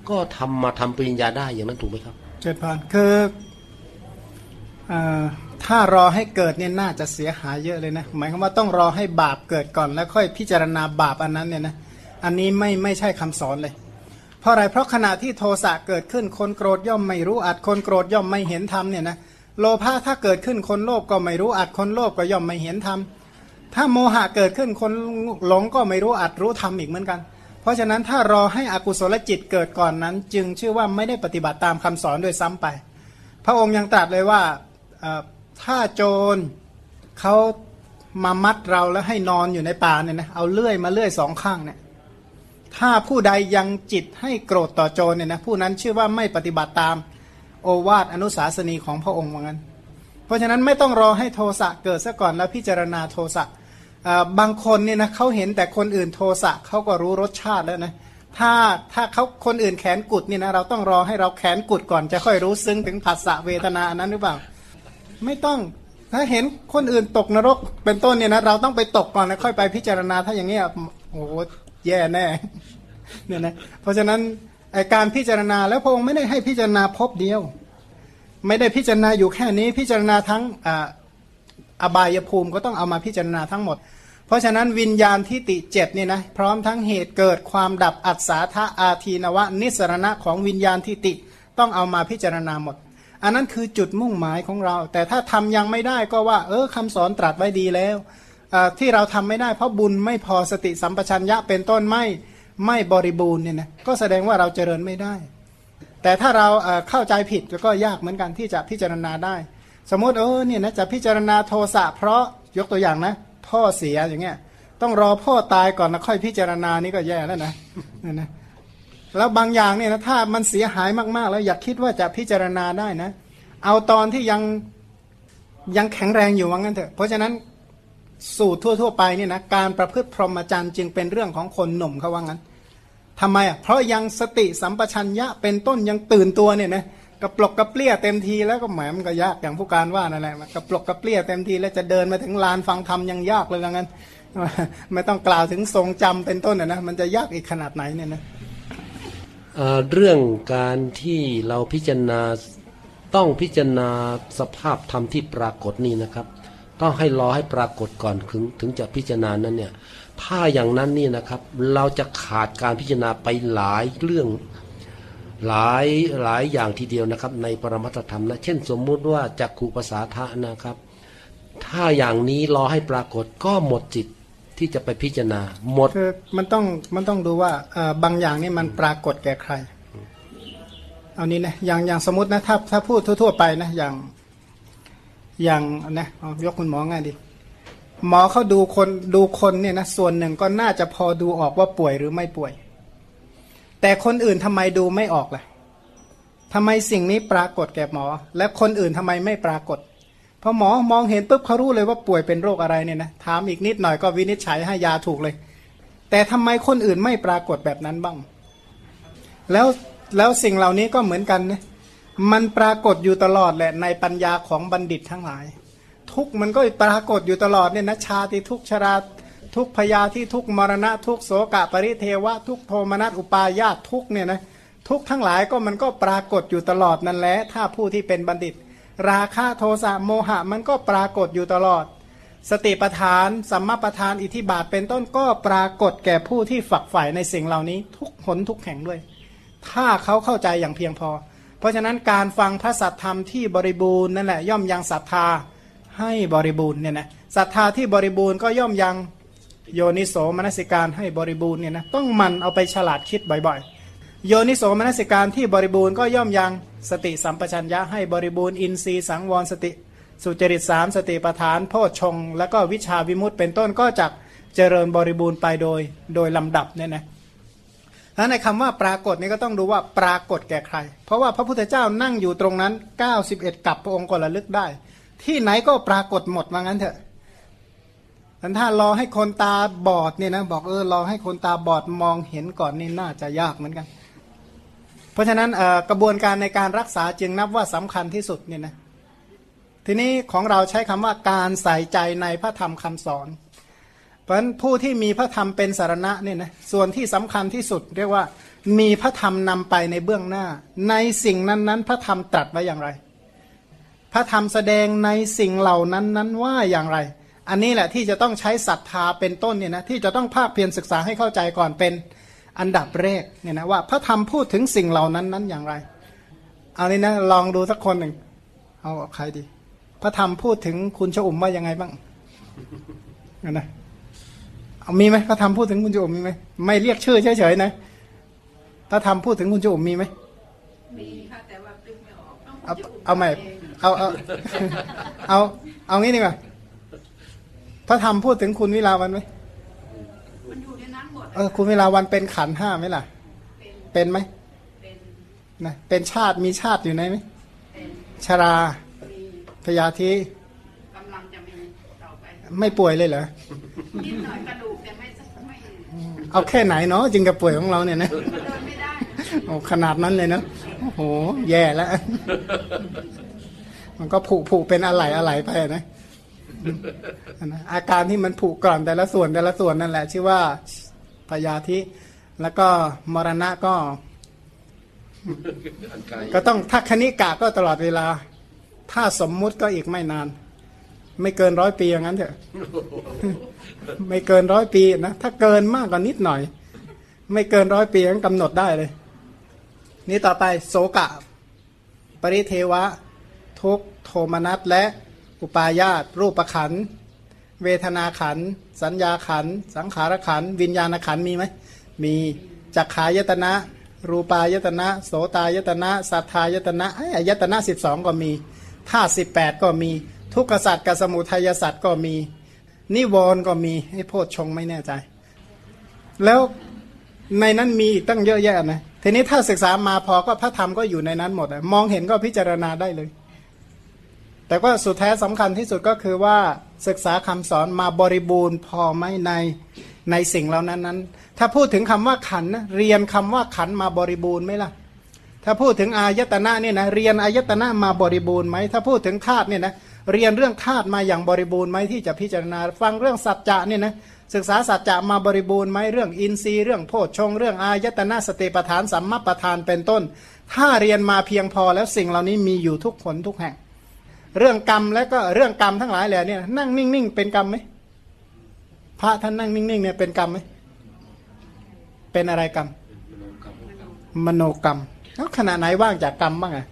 ก็ทำมาทำปริญญาได้อย่างนั้นถูกไหมครับเจริญพรคือถ้ารอให้เกิดเนี่ยน่าจะเสียหายเยอะเลยนะหมายความว่าต้องรอให้บาปเกิดก่อนแล้วค่อยพิจารณาบาปอันนั้นเนี่ยนะอันนี้ไม่ไม่ใช่คำสอนเลย ราะอะไรเพราะขณะที่โทสะเกิดขึ้นคนโกรธย่อมไม่รู้อัดคนโกรธย่อมไม่เห็นธรรมเนี่ยนะโลภะถ้าเกิดขึ้นคนโลภก็ไม่รู้อัดคนโลภก็ย่อมไม่เห็นธรรมถ้าโมหะเกิดขึ้นคนหลงก็ไม่รู้อัดรู้ธรรมอีกเหมือนกัน เพราะฉะนั้นถ้ารอให้อกุศลจิตเกิดก่อนนั้น จึงชื่อว่าไม่ได้ปฏิบัติตามคำสอนด้วยซ้ำไป พระองค์ยังตรัสเลยว่าถ้าโจรเขามามัดเราแล้วให้นอนอยู่ในป่าเนี่ยนะเอาเลื่อยมาเลื่อยสองข้างเนี่ย ถ้าผู้ใดยังจิตให้โกรธต่อโจรเนี่ยนะผู้นั้นชื่อว่าไม่ปฏิบัติตามโอวาทอนุสาสนีของพระองค์ว่างั้น เพราะฉะนั้นไม่ต้องรอให้โทสะเกิดซะก่อนแล้วพิจารณาโทสะบางคนเนี่ยนะเขาเห็นแต่คนอื่นโทสะเขาก็รู้รสชาติแล้วนะถ้าถ้าเขาคนอื่นแขนกุดเนี่ยนะเราต้องรอให้เราแขนกุดก่อนจะค่อยรู้ซึ้งถึงผัสสะเวทนาอันนั้นหรือเปล่า ไม่ต้องถ้าเห็นคนอื่นตกนรกเป็นต้นเนี่ยนะเราต้องไปตกก่อนแล้วค่อยไปพิจารณาถ้าอย่างเงี้ยโอ้โห แย่แน่เนี่ยนะเพราะฉะนั้นการพิจารณาแล้วพระองค์ไม่ได้ให้พิจารณาพบเดียว ไม่ได้พิจารณาอยู่แค่นี้พิจารณาทั้งอบายภูมิก็ต้องเอามาพิจารณาทั้งหมด เพราะฉะนั้นวิญญาณทิติเจ็ดนี่นะพร้อมทั้งเหตุเกิดความดับอัศาธาอาทีนวะ นิสรณะของวิญญาณทิติต้องเอามาพิจารณาหมด อันนั้นคือจุดมุ่งหมายของเรา แต่ถ้าทำยังไม่ได้ก็ว่า เออคำสอนตรัสไว้ดีแล้ว ที่เราทำไม่ได้เพราะบุญไม่พอสติสัมปชัญญะเป็นต้นไม่ไม่บริบูรณ์เนี่ยนะก็แสดงว่าเราเจริญไม่ได้ แต่ถ้าเราเข้าใจผิดก็ยากเหมือนกันที่จะพิจารณาได้ สมมติเออเนี่ยนะจะพิจารณาโทสะเพราะยกตัวอย่างนะ พ่อเสียอย่างเงี้ยต้องรอพ่อตายก่อนแล้วค่อยพิจารณานี่ก็แย่แล้วนะนี่นะแล้วบางอย่างเนี่ยนะถ้ามันเสียหายมากๆ แล้วอยากคิดว่าจะพิจารณาได้นะ เอาตอนที่ยังยังแข็งแรงอยู่ว่างั้นเถอะเพราะฉะนั้น สูตรทั่ว ๆ ไปเนี่ยนะการประพฤติพรหมจรรย์จึงเป็นเรื่องของคนหนุ่มเขาว่างั้นทำไมอะเพราะยังสติสัมปชัญญะเป็นต้นยังตื่นตัวเนี่ยนะกระปลกกระเปรี้ยเต็มทีแล้วก็แหมมันก็ยากอย่างผู้การว่านั่นแหละกระปลกกระเปรี้ยเต็มทีแล้วจะเดินมาถึงลานฟังธรรมยังยากเลยว่างั้น ไม่ต้องกล่าวถึงทรงจำเป็นต้นนะนะมันจะยากอีกขนาดไหนเนี่ยนะเอ่อเรื่องการที่เราพิจารณาต้องพิจารณาสภาพธรรมที่ปรากฏนี่นะครับ ต้องให้รอให้ปรากฏก่อนถึงถึงจะพิจารณานั้นเนี่ย ถ้าอย่างนั้นนี่นะครับ เราจะขาดการพิจารณาไปหลายเรื่องหลายหลายอย่างทีเดียวนะครับ ในปรมัตธรรมนะเช่น สมมุติว่าจักขูภาษาทะนะครับ ถ้าอย่างนี้รอให้ปรากฏก็หมดจิตที่จะไปพิจารณาหมดคือมันต้องมันต้องดูว่าบางอย่างนี่มันปรากฏแก่ใคร เอานี้นะอย่างอย่างสมมตินะถ้าถ้าพูดทั่ว ๆ ไปนะอย่าง อย่างนะยกคุณหมอง่ายดิหมอเขาดูคนดูคนเนี่ยนะส่วนหนึ่งก็น่าจะพอดูออกว่าป่วยหรือไม่ป่วย แต่คนอื่นทำไมดูไม่ออกล่ะทำไมสิ่งนี้ปรากฏแก่หมอ และคนอื่นทำไมไม่ปรากฏพอหมอมองเห็นปุ๊บเขารู้เลยว่าป่วยเป็นโรคอะไรเนี่ยนะถามอีกนิดหน่อยก็วินิจฉัยให้ยาถูกเลย แต่ทำไมคนอื่นไม่ปรากฏแบบนั้นบ้าง แล้วแล้วสิ่งเหล่านี้ก็เหมือนกันนะ มันปรากฏอยู่ตลอดแหละในปัญญาของบัณฑิตทั้งหลาย ทุกมันก็ปรากฏอยู่ตลอดเนี่ยนะชาติทุกชราทุกพยาที่ทุกมรณะทุกโสกะปริเทวะทุกโทมนัสอุปาญาตทุกเนี่ยนะทุกทั้งหลายก็มันก็ปรากฏอยู่ตลอดนั่นแหละถ้าผู้ที่เป็นบัณฑิต ราคะโทสะโมหะมันก็ปรากฏอยู่ตลอด สติปทานสัมมาปทานอิทิบาทเป็นต้นก็ปรากฏแก่ผู้ที่ฝักใฝ่ในสิ่งเหล่านี้ ทุกหนทุกแห่งด้วย ถ้าเขาเข้าใจอย่างเพียงพอ ราะฉะนั้นการฟังพระสัทธรรมที่บริบูรณ์นั่นแหละย่อมยังศรัทธาให้บริบูรณ์เนี่ยนะศรัทธาที่บริบูรณ์ก็ย่อมยังโยนิโสมนสิการให้บริบูรณ์เนี่ยนะต้องมันเอาไปฉลาดคิดบ่อยๆ โยนิโสมนสิการที่บริบูรณ์ก็ย่อมยังสติสัมปชัญญะให้บริบูรณ์อินทรีย์สังวรสติ สุจริตสามสติปทานโพชฌงแล้วก็วิชาวิมุตต์เป็นต้นก็จะเจริญบริบูรณ์ไปโดย โดยลำดับเนี่ยนะ แล้วในคำว่าปรากฏนี่ก็ต้องดูว่าปรากฏแก่ใคร เพราะว่าพระพุทธเจ้านั่งอยู่ตรงนั้น 91 กับพระองค์ก็ระลึกได้ ที่ไหนก็ปรากฏหมดว่างั้นเถอะถ้ารอให้คนตาบอดเนี่ยนะบอกเออรอให้คนตาบอดมองเห็นก่อนนี่น่าจะยากเหมือนกัน เพราะฉะนั้นกระบวนการในการรักษาจึงนับว่าสำคัญที่สุดเนี่ยนะทีนี้ของเราใช้คำว่าการใส่ใจในพระธรรมคำสอน เพราะฉะนั้นผู้ที่มีพระธรรมเป็นสารณะเนี่ยนะส่วนที่สำคัญที่สุดเรียกว่ามีพระธรรมนำไปในเบื้องหน้า ในสิ่งนั้นๆ พระธรรมตรัสไว้อย่างไร พระธรรมแสดงในสิ่งเหล่านั้นนั้นว่าอย่างไร อันนี้แหละที่จะต้องใช้ศรัทธาเป็นต้นเนี่ยนะที่จะต้องภาคเพียรศึกษาให้เข้าใจก่อนเป็นอันดับแรกเนี่ยนะว่าพระธรรมพูดถึงสิ่งเหล่านั้นนั้นอย่างไรเอานี้นะลองดูสักคนหนึ่งเอาใครดี พระธรรมพูดถึงคุณชอุ่มว่ายังไงบ้างนะ มีไหมพระธรรมพูดถึงคุณชอุ่มมีไหมไม่เรียกชื่อเฉยๆนะพระธรรมพูดถึงคุณชอุ่มมีไหมมีค่ะแต่ว่าดึงไม่ออกต้องเอาพูดเอาใหม่เอาเอาเอาเอางี้ดีกว่าพระธรรมพูดถึงคุณวิลาวันไหมมันอยู่ในนั้นหมดเออคุณวิลาวันเป็นขันธ์ห้าไหมล่ะ เป็นเป็นไหมเป็นนะเป็นชาติมีชาติอยู่ในไหมเป็นชรามีพยาธิกำลังจะมีต่อไปไม่ป่วยเลยเหรอนิดหน่อยกระดูกแต่ไม่ไม่ เอาแค่ไหนเนาะจึงจะป่วยของเราเนี่ยนะโอ้ขนาดนั้นเลยเนาะโอ้โห แย่แล้ว มันก็ผุผุเป็นอะไรอะไรไปนะอาการที่มันผุก่อนแต่ละส่วนแต่ละส่วนนั่นแหละ ชื่อว่าพยาธิ แล้วก็มรณะก็กลก็ต้องถ้าคณิกะก็ตลอดเวลา ถ้าสมมุติก็อีกไม่นาน ไม่เกินร้อยปีอย่างนั้นเถอะไม่เกินร้อยปีนะถ้าเกินมากกว่านิดหน่อย ไม่เกินร้อยปีก็กำหนดได้เลย นี่ต่อไปโสกะ ปริเทวะ ทุกขโทมนัสและอุปาญาตรูปขันธ์เวทนาขันธ์สัญญาขันธ์สังขารขันธ์วิญญาณขันธ์มีไหมมีจักขายตนะ รูปายตนะ โสตายตนะ สัทธายตนะไอ้อายตนะสิบสองก็มีท่าสิบแปดก็มี ทุกขสัตว์กับสมุทัยสัตว์ก็มี นิวรณ์ก็มีให้โพชฌงไม่แน่ใจ แล้วในนั้นมีอีกตั้งเยอะแยะนะทีนี้ถ้าศึกษามาพอก็พระธรรมก็อยู่ในนั้นหมดมองเห็นก็พิจารณาได้เลย แต่ว่าสุดแท้สำคัญที่สุดก็คือว่าศึกษาคำสอนมาบริบูรณ์พอไหมในในสิ่งเหล่านั้นนั้น ถ้าพูดถึงคำว่าขันนะเรียนคำว่าขันมาบริบูรณ์ไหมล่ะ ถ้าพูดถึงอายตนะเนี่ยนะเรียนอายตนะมาบริบูรณ์ไหมถ้าพูดถึงธาตุเนี่ยนะ เรียนเรื่องธาตุมาอย่างบริบูรณ์ไหมที่จะพิจารณา ฟังเรื่องสัจจะเนี่ยนะศึกษาสัจจะมาบริบูรณ์ไหมเรื่องอินทรีย์เรื่องโพชฌงเรื่องอายตนะสติปทานสัมมาปทานเป็นต้น ถ้าเรียนมาเพียงพอแล้วสิ่งเหล่านี้มีอยู่ทุกคนทุกแห่ง เรื่องกรรมแล้วก็เรื่องกรรมทั้งหลายแหล่เนี่ยนั่งนิ่งๆเป็นกรรมไหมพระท่านนั่งนิ่งๆเนี่ยเป็นกรรมไหมเป็นอะไรกรรม มโนกรรมแล้วขณะไหนว่างจากกรรมบ้างอะ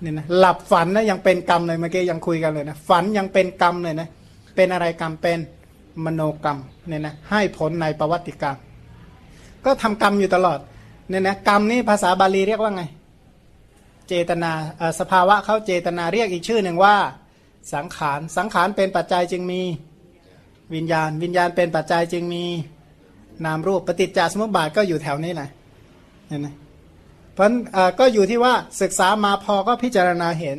เนี่ยนะหลับฝันนะยังเป็นกรรมเลยเมื่อกี้ยังคุยกันเลยนะฝันยังเป็นกรรมเลยนะเป็นอะไรกรรมเป็นมโนกรรมเนี่ยนะให้ผลในประวัติกรรม ก็ทำกรรมอยู่ตลอดเนี่ยนะกรรมนี่ภาษาบาลีเรียกว่าไง เจตนาสภาวะเขาเจตนาเรียกอีกชื่อหนึ่งว่าสังขารสังขารเป็นปัจจัยจึงมีวิญญาณ วิญญาณเป็นปัจจัยจึงมีนามรูปปฏิจจสมุปบาทก็อยู่แถวนี้แหละเห็นไหม เพราะะก็อยู่ที่ว่าศึกษามาพอก็พิจารณาเห็น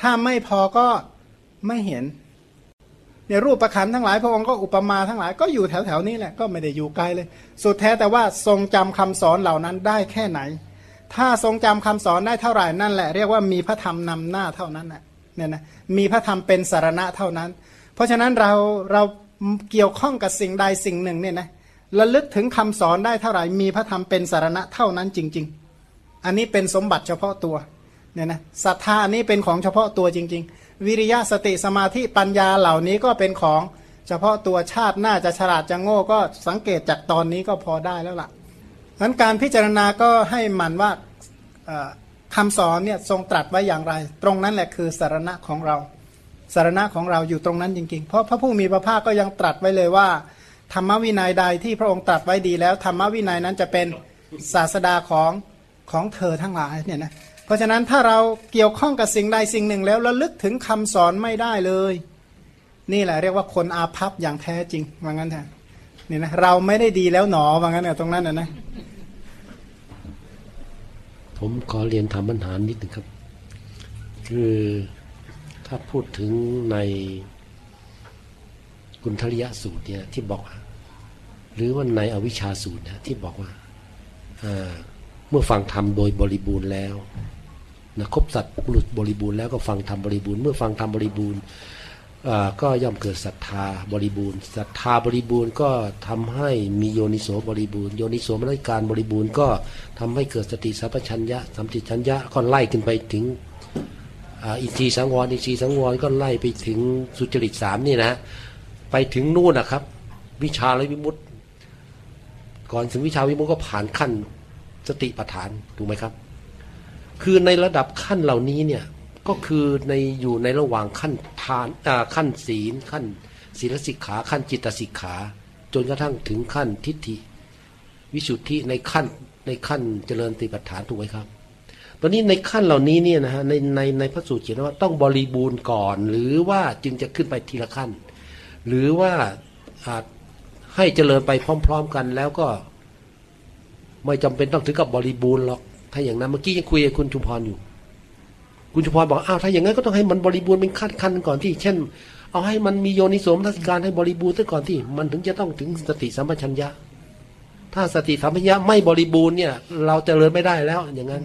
ถ้าไม่พอก็ไม่เห็นเนี่ยรูปประคันทั้งหลายพระองค์ก็อุปมาทั้งหลายก็อยู่แถวแถวๆนี้แหละก็ไม่ได้อยู่ไกลเลย สุดแท้แต่ว่าทรงจำคำสอนเหล่านั้นได้แค่ไหน ถ้าทรงจำคำสอนได้เท่าไหร่นั่นแหละเรียกว่ามีพระธรรมนำหน้าเท่านั้นน่ะเนี่ยนะมีพระธรรมเป็นสารณะเท่านั้น เพราะฉะนั้นเราเราเกี่ยวข้องกับสิ่งใดสิ่งหนึ่งเนี่ยนะระลึกถึงคำสอนได้เท่าไหร่มีพระธรรมเป็นสารณะเท่านั้นจริง ๆ อันนี้เป็นสมบัติเฉพาะตัวเนี่ยนะศรัทธาอันนี้เป็นของเฉพาะตัวจริง ๆ วิริยะสติสมาธิปัญญาเหล่านี้ก็เป็นของเฉพาะตัวชาติหน้าจะฉลาดจะโง่ก็สังเกตจากตอนนี้ก็พอได้แล้วล่ะนั้นการพิจารณาก็ให้หมันว่าเอ่อคำสอนเนี่ยทรงตรัสไว้อย่างไร ตรงนั้นแหละคือสารณะของเรา สารณะของเราอยู่ตรงนั้นจริง ๆ เพราะพระผู้มีพระภาคก็ยังตรัสไว้เลยว่า ธรรมวินัยใดที่พระองค์ตรัสไว้ดีแล้วธรรมวินัยนั้นจะเป็นศาสดาของ ของเธอทั้งหลายเนี่ยนะเพราะฉะนั้นถ้าเราเกี่ยวข้องกับสิ่งใดสิ่งหนึ่งแล้วระลึกถึงคำสอนไม่ได้เลย นี่แหละเรียกว่าคนอาภัพอย่างแท้จริงว่างั้นแทนนี่นะเราไม่ได้ดีแล้วหนอว่างั้นเนี่ยตรงนั้นนะนะผมขอเรียนถามปัญหานิดหนึ่งครับ คือถ้าพูดถึงในกุณทริยสูตรเนี่ยที่บอก หรือว่าในอวิชชาสูตรนะที่บอกว่า เมื่อฟังธรรมโดยบริบูรณ์แล้วนะครบสัตว์บุรุษบริบูรณ์แล้วก็ฟังธรรมบริบูรณ์เมื่อฟังธรรมบริบูรณ์ก็ย่อมเกิดศรัทธาบริบูรณ์ศรัทธาบริบูรณ์ก็ทำให้มีโยนิโสบริบูรณ์โยนิโสมนสิการบริบูรณ์ก็ทำให้เกิดสติสัพพัญญะสัมติชัญญะก็ไล่ขึ้นไปถึงอินทรีย์สังวรอินทรีย์สังวรก็ไล่ไปถึงสุจริตสามนี่นะไปถึงนู่นนะครับ วิชาและวิมุตติก่อนถึงวิชาวิมุตติก็ผ่านขั้น สติปัฏฐานถูกไหมครับ คือในระดับขั้นเหล่านี้เนี่ยก็คือในอยู่ในระหว่างขั้นทานอ่าขั้นศีลขั้นศีลสิกขาขั้นจิตสิกขา จนกระทั่งถึงขั้นทิฏฐิ วิสุทธิในขั้นในขั้นเจริญสติปัฏฐานถูกไหมครับ ตอนนี้ในขั้นเหล่านี้เนี่ยนะฮะในในในพระสูตรเขียนว่าต้องบริบูรณ์ก่อน หรือว่าจึงจะขึ้นไปทีละขั้น หรือว่าให้เจริญไปพร้อม ๆ กันแล้วก็ ไม่จำเป็นต้องถึงกับบริบูรณ์หรอก ถ้าอย่างนั้นเมื่อกี้ยังคุยกับคุณชุมพรอยู่ คุณชุมพรบอกอ้าวถ้าอย่างนั้นก็ต้องให้มันบริบูรณ์เป็นขั้นขั้นก่อนที่ เช่น เอาให้มันมีโยนิโสมนสิการให้บริบูรณ์ซะก่อนที่ มันถึงจะต้องถึงสติสัมปชัญญะ ถ้าสติสัมปชัญญะไม่บริบูรณ์เนี่ย เราเจริญไม่ได้แล้วอย่างนั้น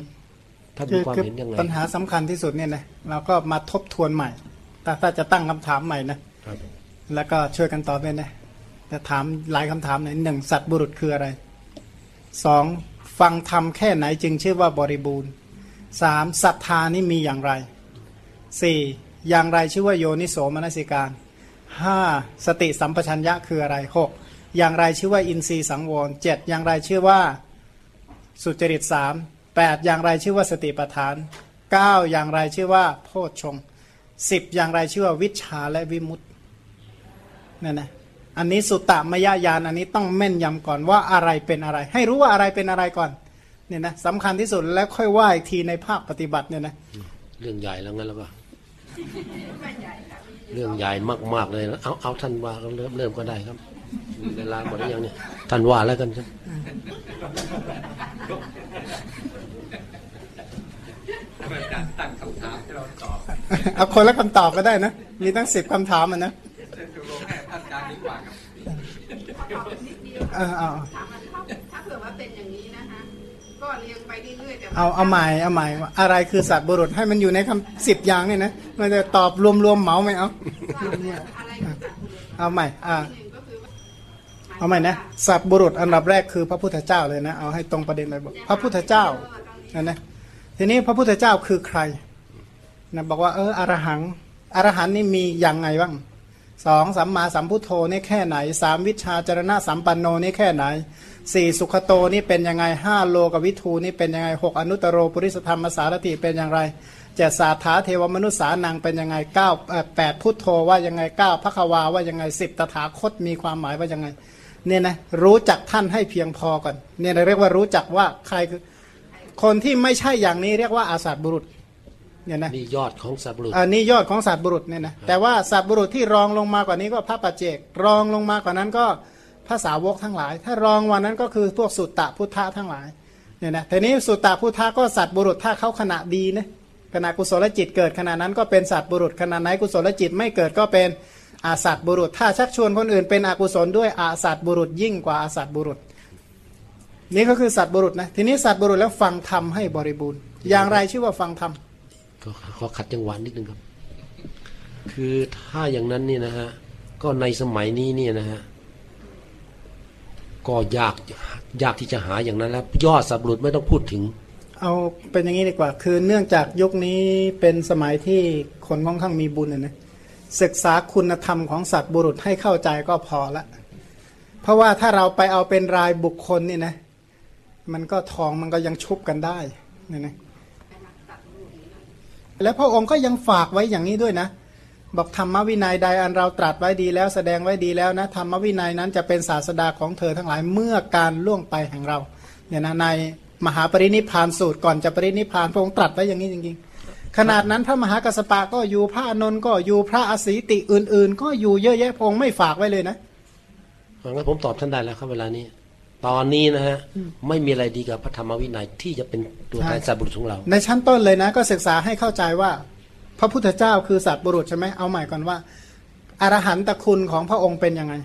ท่านคืมีอความคือเห็นยังไงปัญหาสำคัญที่สุดเนี่ยนะเราก็มาทบทวนใหม่ แต่ถ้าจะตั้งคำถามใหม่นะครับแล้วก็ช่วยกันตอบด้วยนะจะถามหลายคำถามหน่อยหนึ่งสัตว์บุรุษคืออะไร สองฟังธรรมแค่ไหนจึงชื่อว่าบริบูรณ์สามศรัทธานี่มีอย่างไรสี่อย่างไรชื่อว่าโยนิโสมนสิการห้าสติสัมปชัญญะคืออะไรหกอย่างไรชื่อว่าอินทรีย์สังวรเจ็ดอย่างไรชื่อว่าสุจริตสามแปดอย่างไรชื่อว่าสติปัฏฐานเก้าอย่างไรชื่อว่าโพชฌงสิบอย่างไรชื่อว่าวิชาและวิมุตตินั่นนะ อันนี้สุตตมยญาณอันนี้ต้องแม่นยำก่อนว่าอะไรเป็นอะไร ให้รู้ว่าอะไรเป็นอะไรก่อนเนี่ยนะสำคัญที่สุดแล้วค่อยว่าอีกทีในภาคปฏิบัติเนี่ยนะเรื่องใหญ่แล้วงั้นแล้วก็เรื่องใหญ่มากๆเลยนะเอาเอาท่านว่าก็เริ่มเริ่มก็ได้ครับเวลาหมดแล้วยังเนี่ยท่านว่าแล้วกันครับเป็นการตั้งคำถามให้เราตอบเอาคนละคำตอบก็ได้นะ มีตั้งสิบคำถามอะนะ ถูกลงให้ท่านอาจารย์ดีกว่าครับ นิด เออเอาถามว่าถ้าถ้าเผื่อว่าเป็นอย่างนี้นะคะก็เรียงไปเรื่อยๆแต่ว่เอาเอาใหม่เอาใหม่ว่าอะไรคือสัตว์บุรุษให้มันอยู่ในคำสิบอย่างเนี่ยนะมันจะตอบรวมๆเหมาไหมเอาว่าอะไรคือสัตว์บุรุษเอาใหม่อ่าหนึ่งก็คือว่าเอาใหม่นะสัตว์บุรุษอันดับแรกคือพระพุทธเจ้าเลยนะเอาให้ตรงประเด็นเลยบอกพระพุทธเจ้านะนะทีนี้พระพุทธเจ้าคือใครนะบอกว่าเอออรหังอรหันนี่มีอย่างไงบ้าง สองสัมมาสัมพุทโธนี่แค่ไหนสามวิชาจรณะสัมปันโนนี่แค่ไหนสี่สุขโตนี่เป็นยังไงห้าโลกวิทูนี่เป็นยังไงหกอนุตตโรปุริสธรรมสารติเป็นอย่างไรเจ็ดสาธาเทวมนุษย์สานังเป็นยังไงเก้าแปดพุทโธว่ายังไงเก้าพระควาว่ายังไงสิบตถาคตมีความหมายว่ายังไงเนี่ยนะรู้จักท่านให้เพียงพอก่อนเนี่ยเราเรียกว่ารู้จักว่าใครคือคนที่ไม่ใช่อย่างนี้เรียกว่าอาสัตบุรุษ เนี่ยนะนี่ยอดของสัตว์บุรุษอันนี้ยอดของสัตว์บุรุษเนี่ยนะแต่ว่าสัตว์บุรุษที่รองลงมากว่านี้ก็พระปัจเจกรองลงมากว่านั้นก็พระสาวกทั้งหลาย ถ้ารองวันนั้นก็คือพวกสุตตะพุทธะทั้งหลายเนี่ยนะทีนี้สุตตะพุทธะก็สัตว์บุรุษถ้าเขาขณะดีนะขณะกุศลจิตเกิดขณะนั้นก็เป็นสัตว์บุรุษขณะไหนกุศลจิตไม่เกิดก็เป็นอาสัตว์บุรุษ ถ้าชักชวนคนอื่นเป็นอกุศลด้วยอาสัตว์บุรุษยิ่งกว่าอาสัตว์บุรุษ นี่ก็คือสัตว์บุรุษนะทีนี้สัตว์บุรุษแล้วฟังธรรมให้บริบูรณ์ อย่างไรชื่อว่าฟังธรรมก็ ขอขัดจังหวะนิดนึงครับ คือถ้าอย่างนั้นเนี่ยนะฮะ ก็ในสมัยนี้เนี่ยนะฮะ ก็ยากยากที่จะหาอย่างนั้นแล้ว ยอดสับุรุษไม่ต้องพูดถึง เอาเป็นอย่างนี้ดีกว่า คือเนื่องจากยุคนี้เป็นสมัยที่คนค่อนข้างมีบุญนะนะศึกษาคุณธรรมของสัตว์บุรุษให้เข้าใจก็พอละ เพราะว่าถ้าเราไปเอาเป็นรายบุคคลนี่นะ มันก็ทองมันก็ยังชุบกันได้เนี่ยนะ แล้วพระองค์ก็ยังฝากไว้อย่างนี้ด้วยนะ บอกธรรมวินัยใดอันเราตรัสไว้ดีแล้วแสดงไว้ดีแล้วนะธรรมวินัยนั้นจะเป็นศาสดาของเธอทั้งหลายเมื่อการล่วงไปแห่งเราเนี่ยนะในมหาปรินิพานสูตรก่อนจะปรินิพานพระองค์ตรัสไว้อย่างนี้จริงๆ ขนาดนั้นพระมหากัสสปะก็อยู่พระอานนท์ก็อยู่พระอสีติอื่น ๆ ก็อยู่เยอะแยะพระองค์ไม่ฝากไว้เลยนะงั้นผมตอบท่านได้แล้วครับเวลานี้ ตอนนี้นะฮะไม่มีอะไรดีกับพระธรรมวินัยที่จะเป็นตัวแทนใช่สัตว์บุรุษของเรา ในชั้นต้นเลยนะก็ศึกษาให้เข้าใจว่า พระพุทธเจ้าคือสัตว์บุรุษใช่ไหมเอาใหม่ก่อนว่าอรหันตคุณของพระองค์เป็นยังไง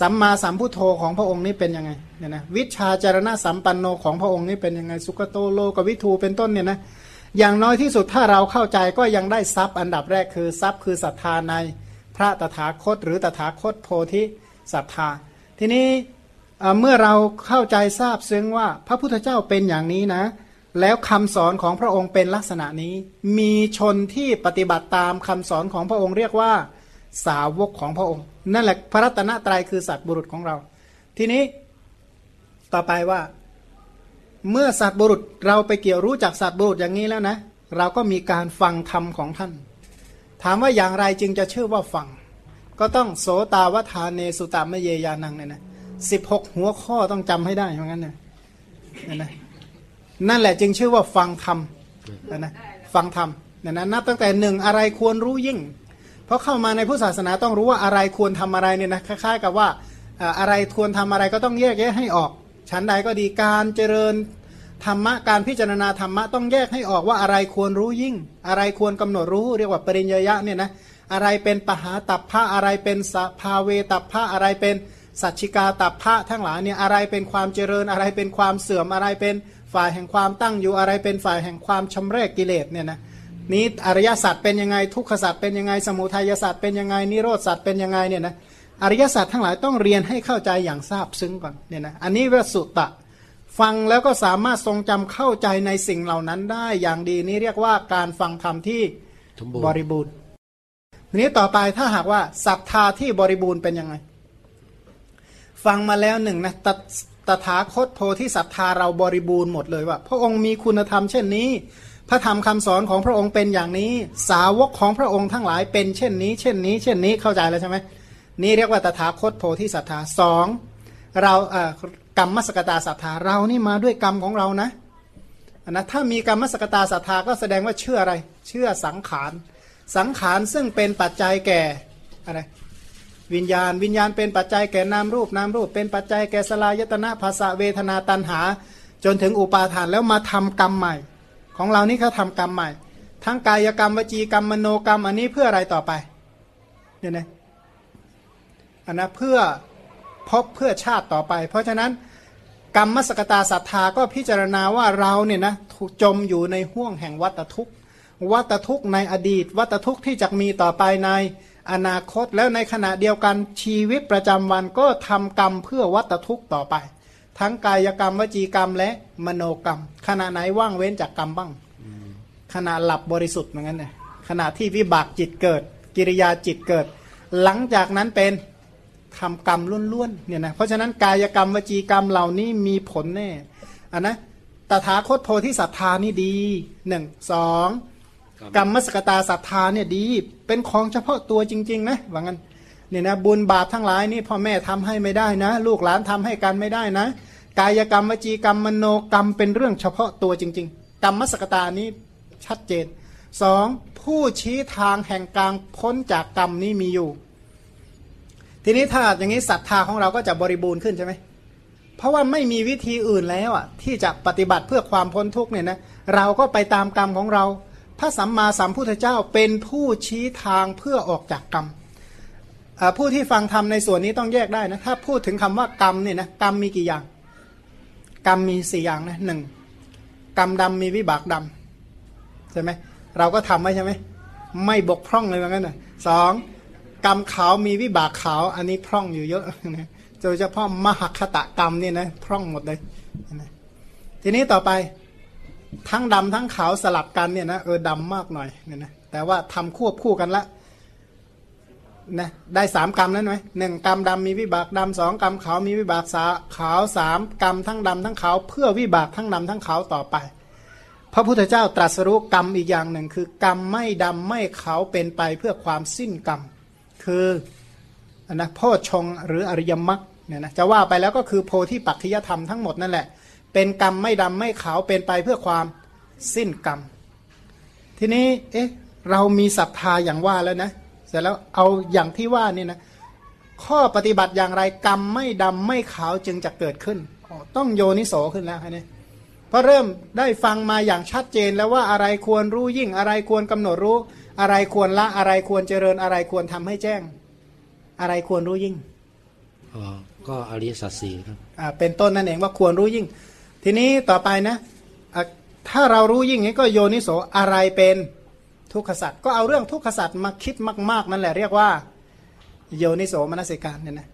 สัมมาสัมพุทโธของพระองค์นี่เป็นยังไงเนี่ยนะวิชาจารณะสัมปันโนของพระองค์นี่เป็นยังไง สุกโตโลกวิทูเป็นต้นเนี่ยนะอย่างน้อยที่สุดถ้าเราเข้าใจก็ยังได้ทรัพย์อันดับแรกคือทรัพย์คือศรัทธาในพระตถาคต หรือตถาคตโพธิศรัทธา ทีนี้ เมื่อเราเข้าใจทราบซึ้งว่าพระพุทธเจ้าเป็นอย่างนี้นะ แล้วคำสอนของพระองค์เป็นลักษณะนี้ มีชนที่ปฏิบัติตามคำสอนของพระองค์เรียกว่าสาวกของพระองค์ นั่นแหละพระรัตนตรัยคือสัตว์บุรุษของเรา ทีนี้ต่อไปว่า เมื่อสัตว์บุรุษเราไปเกี่ยวรู้จักสัตว์บุรุษอย่างนี้แล้วนะ เราก็มีการฟังธรรมของท่าน ถามว่าอย่างไรจึงจะชื่อว่าฟัง ก็ต้องโสตาวทานเนสุตามเยยานังเนี่ยนะ สิบหกหัวข้อต้องจำให้ได้เพราะงั้นเนี่ยนะนั่นแหละจึงชื่อว่าฟังธรรมนะนะฟังธรรมเนี่ยนะนับตั้งแต่หนึ่งอะไรควรรู้ยิ่ง เพราะเข้ามาในพุทธศาสนาต้องรู้ว่าอะไรควรทำอะไรเนี่ยนะคล้ายๆกับว่าอะไรควรทำอะไรก็ต้องแยกแยะให้ออก ชั้นใดก็ดีการเจริญธรรมะการพิจารณาธรรมะต้องแยกให้ออกว่าอะไรควรรู้ยิ่ง อะไรควรกำหนดรู้เรียกว่าปริญญยะเนี่ยนะอะไรเป็นปหาตัพพะอะไรเป็นสภาเวตัพพะอะไรเป็น สัจฉิกาตัพพะทั้งหลายเนี่ยอะไรเป็นความเจริญอะไรเป็นความเสื่อมอะไรเป็นฝ่ายแห่งความตั้งอยู่อะไรเป็นฝ่ายแห่งความชำแรกกิเลสเนี่ยนะนี้อริยสัจเป็นยังไงทุกขสัจเป็นยังไงสมุทัยสัจเป็นยังไงนิโรธสัจเป็นยังไงเนี่ยนะอริยสัจทั้งหลายต้องเรียนให้เข้าใจอย่างทราบซึ้งก่อนเนี่ยนะอันนี้เวสุตะ ฟังแล้วก็สามารถทรงจำเข้าใจในสิ่งเหล่านั้นได้อย่างดีนี่เรียกว่าการฟังธรรมที่สมบูรณ์บริบูรณ์ทีนี้ต่อไปถ้าหากว่าศรัทธาที่บริบูรณ์เป็นยังไง ฟังมาแล้วหนึ่งนะตตถาคตโพธิศรัทธาเราบริบูรณ์หมดเลยว่า พระองค์มีคุณธรรมเช่นนี้ พระธรรมคำสอนของพระองค์เป็นอย่างนี้ สาวกของพระองค์ทั้งหลายเป็นเช่นนี้ เช่นนี้ เช่นนี้เข้าใจแล้วใช่ไหมนี่เรียกว่าตถาคตโพธิศรัทธาสองเราเอ่อกรรมมสกตาศรัทธาเรานี่มาด้วยกรรมของเรานะนนะถ้ามีกรรมมสกตาศรัทธาก็แสดงว่าเชื่ออะไร เชื่อสังขารสังขารซึ่งเป็นปัจจัยแก่อะไร วิญญาณ วิญญาณเป็นปัจจัยแก่นามรูปนามรูป เป็นปัจจัยแก่สลายตนะภาษาเวทนาตันหา จนถึงอุปาทานแล้วมาทำกรรมใหม่ ของเรานี่เขาทำกรรมใหม่ ทั้งกายกรรมวจีกรรมมโนกรรมอันนี้เพื่ออะไรต่อไปเนี่ยนะอันนะเพื่อพบเพื่อชาติต่อไป เพราะฉะนั้นกรรมมสกตาศรัทธาก็พิจารณาว่าเราเนี่ยนะจมอยู่ในห่วงแห่งวัตทุกข์ วัตทุกข์ในอดีต วัตทุกข์ที่จะมีต่อไปใน อนาคตแล้วในขณะเดียวกันชีวิตประจำวันก็ทำกรรมเพื่อวัตทุกข์ต่อไป ทั้งกายกรรมวจีกรรมและมโนกรรม ขณะไหนว่างเว้นจากกรรมบ้าง ขณะหลับบริสุทธิ์เหมือนกันเนี่ยขณะที่วิบากจิตเกิด กิริยาจิตเกิด หลังจากนั้นเป็นทำกรรมล้วนๆเนี่ยนะเพราะฉะนั้นกายกรรมวจีกรรมเหล่านี้มีผลแน่อันนะตถาคตโพธิสัตธานี่ดีหนึ่งสอง กรรมมสกตาศรัทธาเนี่ยดี เป็นของเฉพาะตัวจริง ๆ นะว่างั้นเนี่ยนะบุญบาปทั้งหลายนี่พ่อแม่ทำให้ไม่ได้นะ ลูกหลานทำให้กันไม่ได้นะ กายกรรมวจีกรรมมโนกรรมเป็นเรื่องเฉพาะตัวจริง ๆ กรรมมสกตานี้ชัดเจนสองผู้ชี้ทางแห่งกลางพ้นจากกรรมนี้มีอยู่ ทีนี้ถ้าอย่างนี้ศรัทธาของเราก็จะบริบูรณ์ขึ้นใช่ไหมเพราะว่าไม่มีวิธีอื่นแล้วอะที่จะปฏิบัติเพื่อความพ้นทุกเนี่ยนะเราก็ไปตามกรรมของเรา ระสัมมาสัมพุทธเจ้าเป็นผู้ชี้ทางเพื่อออกจากกรรมผู้ที่ฟังธรรมในส่วนนี้ต้องแยกได้นะถ้าพูดถึงคำว่ากรรมเนี่ยนะกรรมมีกี่อย่าง กรรมมีสี่อย่างนะหนึ่งกรรมดำมีวิบากดำใช่ไหมเราก็ทำไว้ใช่ไหมไม่บกพร่องเลยว่างั้นนะสองกรรมขาวมีวิบากขาว อันนี้พร่องอยู่เยอะนะโดยเฉพาะมหคตะกรรมเนี่ยนะพร่องหมดเลยทีนี้ต่อไป ทั้งดำทั้งขาวสลับกันเนี่ยนะเออดำมากหน่อยเนี่ยนะแต่ว่าทำควบคู่กันละนะได้สามกรรมนั้นไหมหนึ่งกรรมดำมีวิบากดำสองกรรมขาวมีวิบากสาขาวสามกรรมทั้งดำทั้งขาวเพื่อวิบากทั้งดำทั้งขาวต่อไป พระพุทธเจ้าตรัสรู้กรรมอีกอย่างหนึ่ง คือกรรมไม่ดำไม่ขาวเป็นไปเพื่อความสิ้นกรรม คืออนะโพชฌงหรืออริยมรรคเนี่ยนะจะว่าไปแล้วก็คือโพธิปัจจยธรรมทั้งหมดนั่นแหละ เป็นกรรมไม่ดำไม่ขาวเป็นไปเพื่อความสิ้นกรรม ทีนี้ เอ๊ะ เรามีศรัทธาอย่างว่าแล้วนะ เสร็จแล้วเอาอย่างที่ว่านี่นะ ข้อปฏิบัติอย่างไรกรรมไม่ดำไม่ขาวจึงจะเกิดขึ้นอ๋อต้องโยนิโสขึ้นแล้วนี่เพราะเริ่มได้ฟังมาอย่างชัดเจนแล้วว่าอะไรควรรู้ยิ่งอะไรควรกำหนดรู้ อะไรควรละอะไรควรเจริญอะไรควรทำให้แจ้ง อะไรควรรู้ยิ่งอ๋อก็อริยสัจสี่ครับอ่าเป็นต้นนั่นเองว่าควรรู้ยิ่ง ทีนี้ต่อไปนะ ถ้าเรารู้ยิ่งนี้ก็โยนิโสอะไรเป็นทุกขสัตว์ก็เอาเรื่องทุกขสัตว์มาคิดมาก ๆ นั่นแหละเรียกว่า โยนิโสมนสิการเนี่ยนะ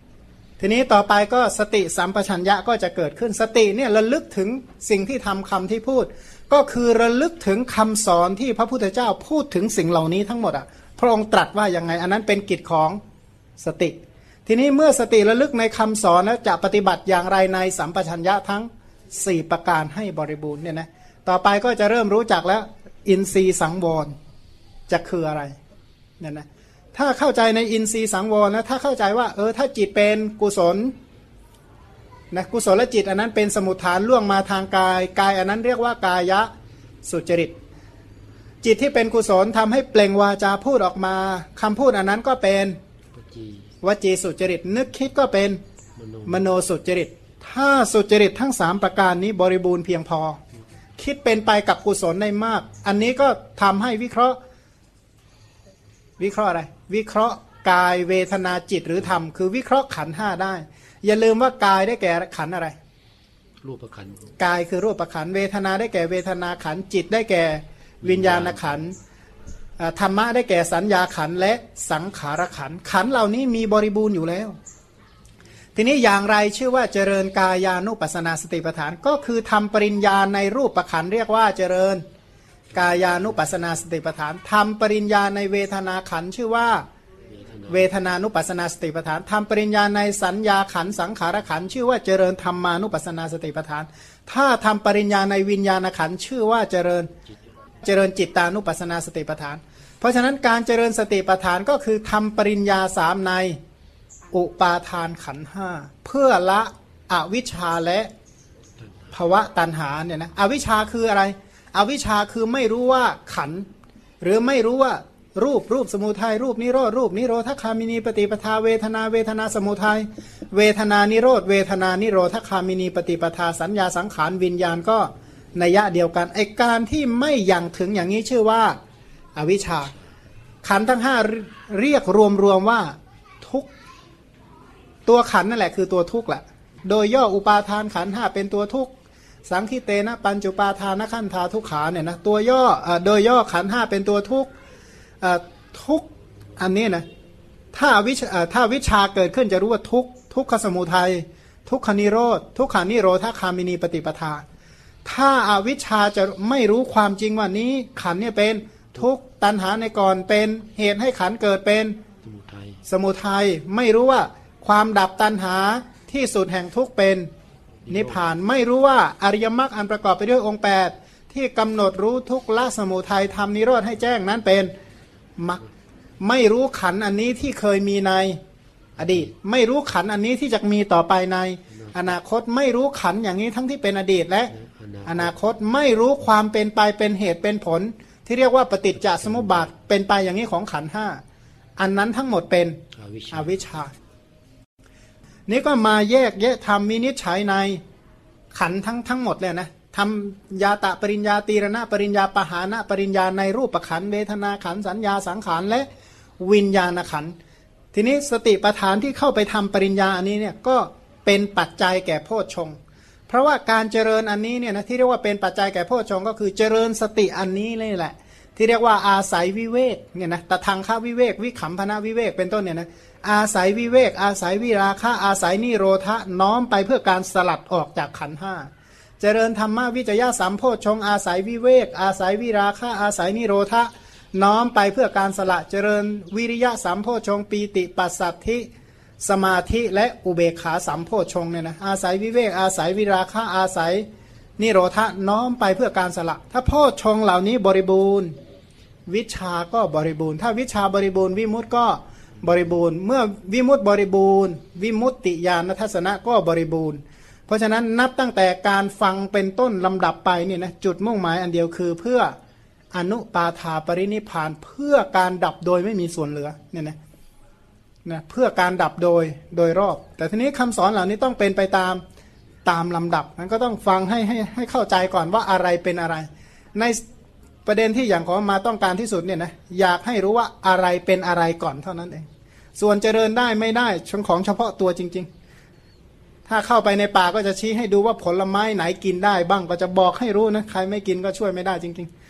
ทีนี้ต่อไปก็สติสัมปชัญญะก็จะเกิดขึ้นสติเนี่ยระลึกถึงสิ่งที่ทำคำที่พูด ก็คือระลึกถึงคำสอนที่พระพุทธเจ้าพูดถึงสิ่งเหล่านี้ทั้งหมดอะพระองค์ตรัสว่ายังไง อันนั้นเป็นกิจของสติ ทีนี้เมื่อสติระลึกในคำสอนแล้วจะปฏิบัติอย่างไรในสัมปชัญญะทั้ง 4ประการให้บริบูรณ์เนี่ยนะต่อไปก็จะเริ่มรู้จักแล้ว อินทรีย์สังวรจะคืออะไรเนี่ยนะถ้าเข้าใจในอินทรีย์สังวรนะถ้าเข้าใจว่าเออถ้าจิตเป็นกุศลนะกุศลจิต อันนั้นเป็นสมุทฐานล่วงมาทางกายกายอันนั้นเรียกว่ากายะสุจริต จิตที่เป็นกุศลทำให้เปล่งวาจาพูดออกมาคำพูดอันนั้นก็เป็นปจีวจีสุจริต นึกคิดก็เป็นมโนมโนสุจริต ถ้าสุจริตทั้งสามประการนี้บริบูรณ์เพียงพอ คิดเป็นไปกับกุศลได้มาก อันนี้ก็ทำให้วิเคราะห์ วิเคราะห์อะไร วิเคราะห์กายเวทนาจิตหรือธรรม คือวิเคราะห์ขันห้าได้ อย่าลืมว่ากายได้แก่ขันอะไร รูปประคันกายคือรูปขันเวทนาได้แก่เวทนาขันจิตได้แก่วิญญาณขันธรรมะได้แก่สัญญาขันและสังขารขันขันเหล่านี้มีบริบูรณ์อยู่แล้ว ทีนี้อย่างไรชื่อว่าเจริญกายานุปัสนาสติปัฏฐาน ก็คือทำปริญญาในรูปประขันเรียกว่าเจริญกายานุปัสนาสติปัฏฐานทำปริญญาในเวทนาขันชื่อว่าเวทนานุปัสนาสติปัฏฐานทำปริญญาในสัญญาขันสังขารขันชื่อว่าเจริญธรรมานุปัสนาสติปัฏฐาน ถ้าทำปริญญาในวิญญาณขันชื่อว่าเจริญเจริญจิตานุปัสสนาสติปัฏฐาน เพราะฉะนั้นการเจริญสติปัฏฐานก็คือทำปริญญาสามใน อุปาทานขันห้าเพื่อละอวิชชาและภวะตันหาเนี่ยนะอวิชชาคืออะไร อวิชชาคือไม่รู้ว่าขัน หรือไม่รู้ว่ารูปรูปสมุทัยรูปนิโรธรูปนิโรธคามินีปฏิปทาเวทนาเวทนาสมุทัยเวทนานิโรธเวทนานิโรธคามินีปฏิปทาสัญญาสังขารวิญญาณก็นัยะเดียวกันไอการที่ไม่ย่างถึงอย่างนี้ชื่อว่า อวิชชาขันทั้งห้าเรียกรวมๆว่า ตัวขันธ์นั่นแหละคือตัวทุกข์แหละโดยย่ออุปาทานขันธ์ห้าเป็นตัวทุกข์สังคิเตนะปัญจุปาทานขันธาทุกขาเนี่ยนะตัวย่อเอ่อโดยย่อขันธ์ห้าเป็นตัวทุกข์เอ่อทุกข์อันนี้นะถ้าวิชาเอ่อถ้าวิชาเกิดขึ้นจะรู้ว่าทุกข์ทุกขสมุทัยทุกขนิโรธทุกขานิโรธคามินีปฏิปทา ถ้าอาวิชชาจะไม่รู้ความจริงว่านี้ ขันธ์เนี่ยเป็นทุกข์ตัณหาในก่อนเป็นเหตุให้ขันธ์เกิดเป็นสมุทัยสมุทัยไม่รู้ว่า ความดับตัณหาที่สุดแห่งทุกเป็นนิพพานไม่รู้ว่าอริยมรรคอันประกอบไปด้วยองค์ 8 ที่กำหนดรู้ทุกละสมุทัยทำนิโรธให้แจ้งนั้นเป็นมรรคไม่รู้ขันอันนี้ที่เคยมีในอดีต ไม่รู้ขันอันนี้ที่จะมีต่อไปใน อนาคตไม่รู้ขันอย่างนี้ทั้งที่เป็นอดีตและ อนาคตไม่รู้ความเป็นไปเป็นเหตุเป็นผล ที่เรียกว่าปฏิจจสมุปบาทเป็นไปอย่างนี้ของขันห้าอันนั้นทั้งหมดเป็นอวิชชา นี่ก็มาแยกแยะทำมินิจฉัยในขันทั้งทั้งหมดเลยนะทำยาตะปริญญาตีรณะปริญญาปหานะปริญญาในรูปขันเวทนาขันสัญญาสังขารและวิญญาณขันทีนี้สติปัฏฐานที่เข้าไปทำปริญญาอันนี้เนี่ยก็เป็นปัจจัยแก่โพชฌงเพราะว่าการเจริญอันนี้เนี่ยนะที่เรียกว่าเป็นปัจจัยแก่โพชฌงก็คือเจริญสติอันนี้เลยแหละ ที่เรียกว่าอาศัยวิเวกเนี่ยนะตะทางข้าวิเวกวิขำพนาวิเวกเป็นต้นเนี่ยนะ อาศัยวิเวก อาศัยวิราคะอาศัยนิโรธะน้อมไปเพื่อการสลัดออกจากขันห้าเจริญธรรมวิจยะสามโพชฌงอาศัยวิเวก อาศัยวิราคะอาศัยนิโรธะน้อมไปเพื่อการสละเจริญวิริยะสามโพชฌงปีติปัสสัทธิสมาธิและอุเบกขาสามโพชฌงเนี่ยนะอาศัยวิเวก อาศัยวิราคะอาศัยนิโรธะน้อมไปเพื่อการสละ ถ้าโพชฌงเหล่านี้บริบูรณ์ วิชาก็บริบูรณ์ ถ้าวิชาบริบูรณ์วิมุตติก็ บริบูรณ์ เมื่อวิมุตติบริบูรณ์ วิมุตติญาณทัศนะก็บริบูรณ์ เพราะฉะนั้นนับตั้งแต่การฟังเป็นต้นลำดับไปเนี่ยนะจุดมุ่งหมายอันเดียวคือเพื่ออนุปาทาปรินิพานเพื่อการดับโดยไม่มีส่วนเหลือเนี่ยนะนะเพื่อการดับโดยโดยรอบ แต่ทีนี้คำสอนเหล่านี้ต้องเป็นไปตามตามลำดับมันก็ต้องฟังให้ให้ให้เข้าใจก่อนว่าอะไรเป็นอะไร ใน ประเด็นที่อย่างของมาต้องการที่สุดเนี่ยนะอยากให้รู้ว่าอะไรเป็นอะไรก่อนเท่านั้นเอง ส่วนเจริญได้ไม่ได้ชนของเฉพาะตัวจริง ๆ ถ้าเข้าไปในป่าก็จะชี้ให้ดูว่าผลไม้ไหนกินได้บ้างก็จะบอกให้รู้นะใครไม่กินก็ช่วยไม่ได้จริง ๆ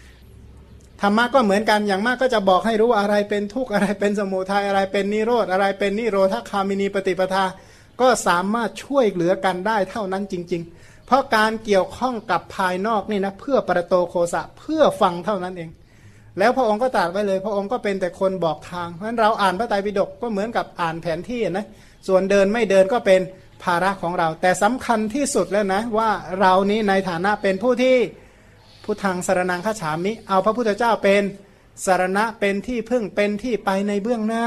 ธรรมะก็เหมือนกันอย่างมากก็จะบอกให้รู้ว่าอะไรเป็นทุกข์อะไรเป็นสมุทัยอะไรเป็นนิโรธอะไรเป็นนิโรธคามินีปฏิปทา ก็สามารถช่วยเหลือกันได้เท่านั้นจริง ๆ เพราะการเกี่ยวข้องกับภายนอกนี่นะเพื่อประโตโคสะเพื่อฟังเท่านั้นเอง แล้วพระองค์ก็ตรัสไว้เลย พระองค์ก็เป็นแต่คนบอกทาง เพราะฉะนั้นเราอ่านพระไตรปิฎกก็เหมือนกับอ่านแผนที่นะส่วนเดินไม่เดินก็เป็นภาระของเรา แต่สำคัญที่สุดแล้วนะว่าเรานี้ในฐานะเป็นผู้ที่ผู้ทางสารนังข้าฉามิ เอาพระพุทธเจ้าเป็นสารณะเป็นที่พึ่งเป็นที่ไปในเบื้องหน้า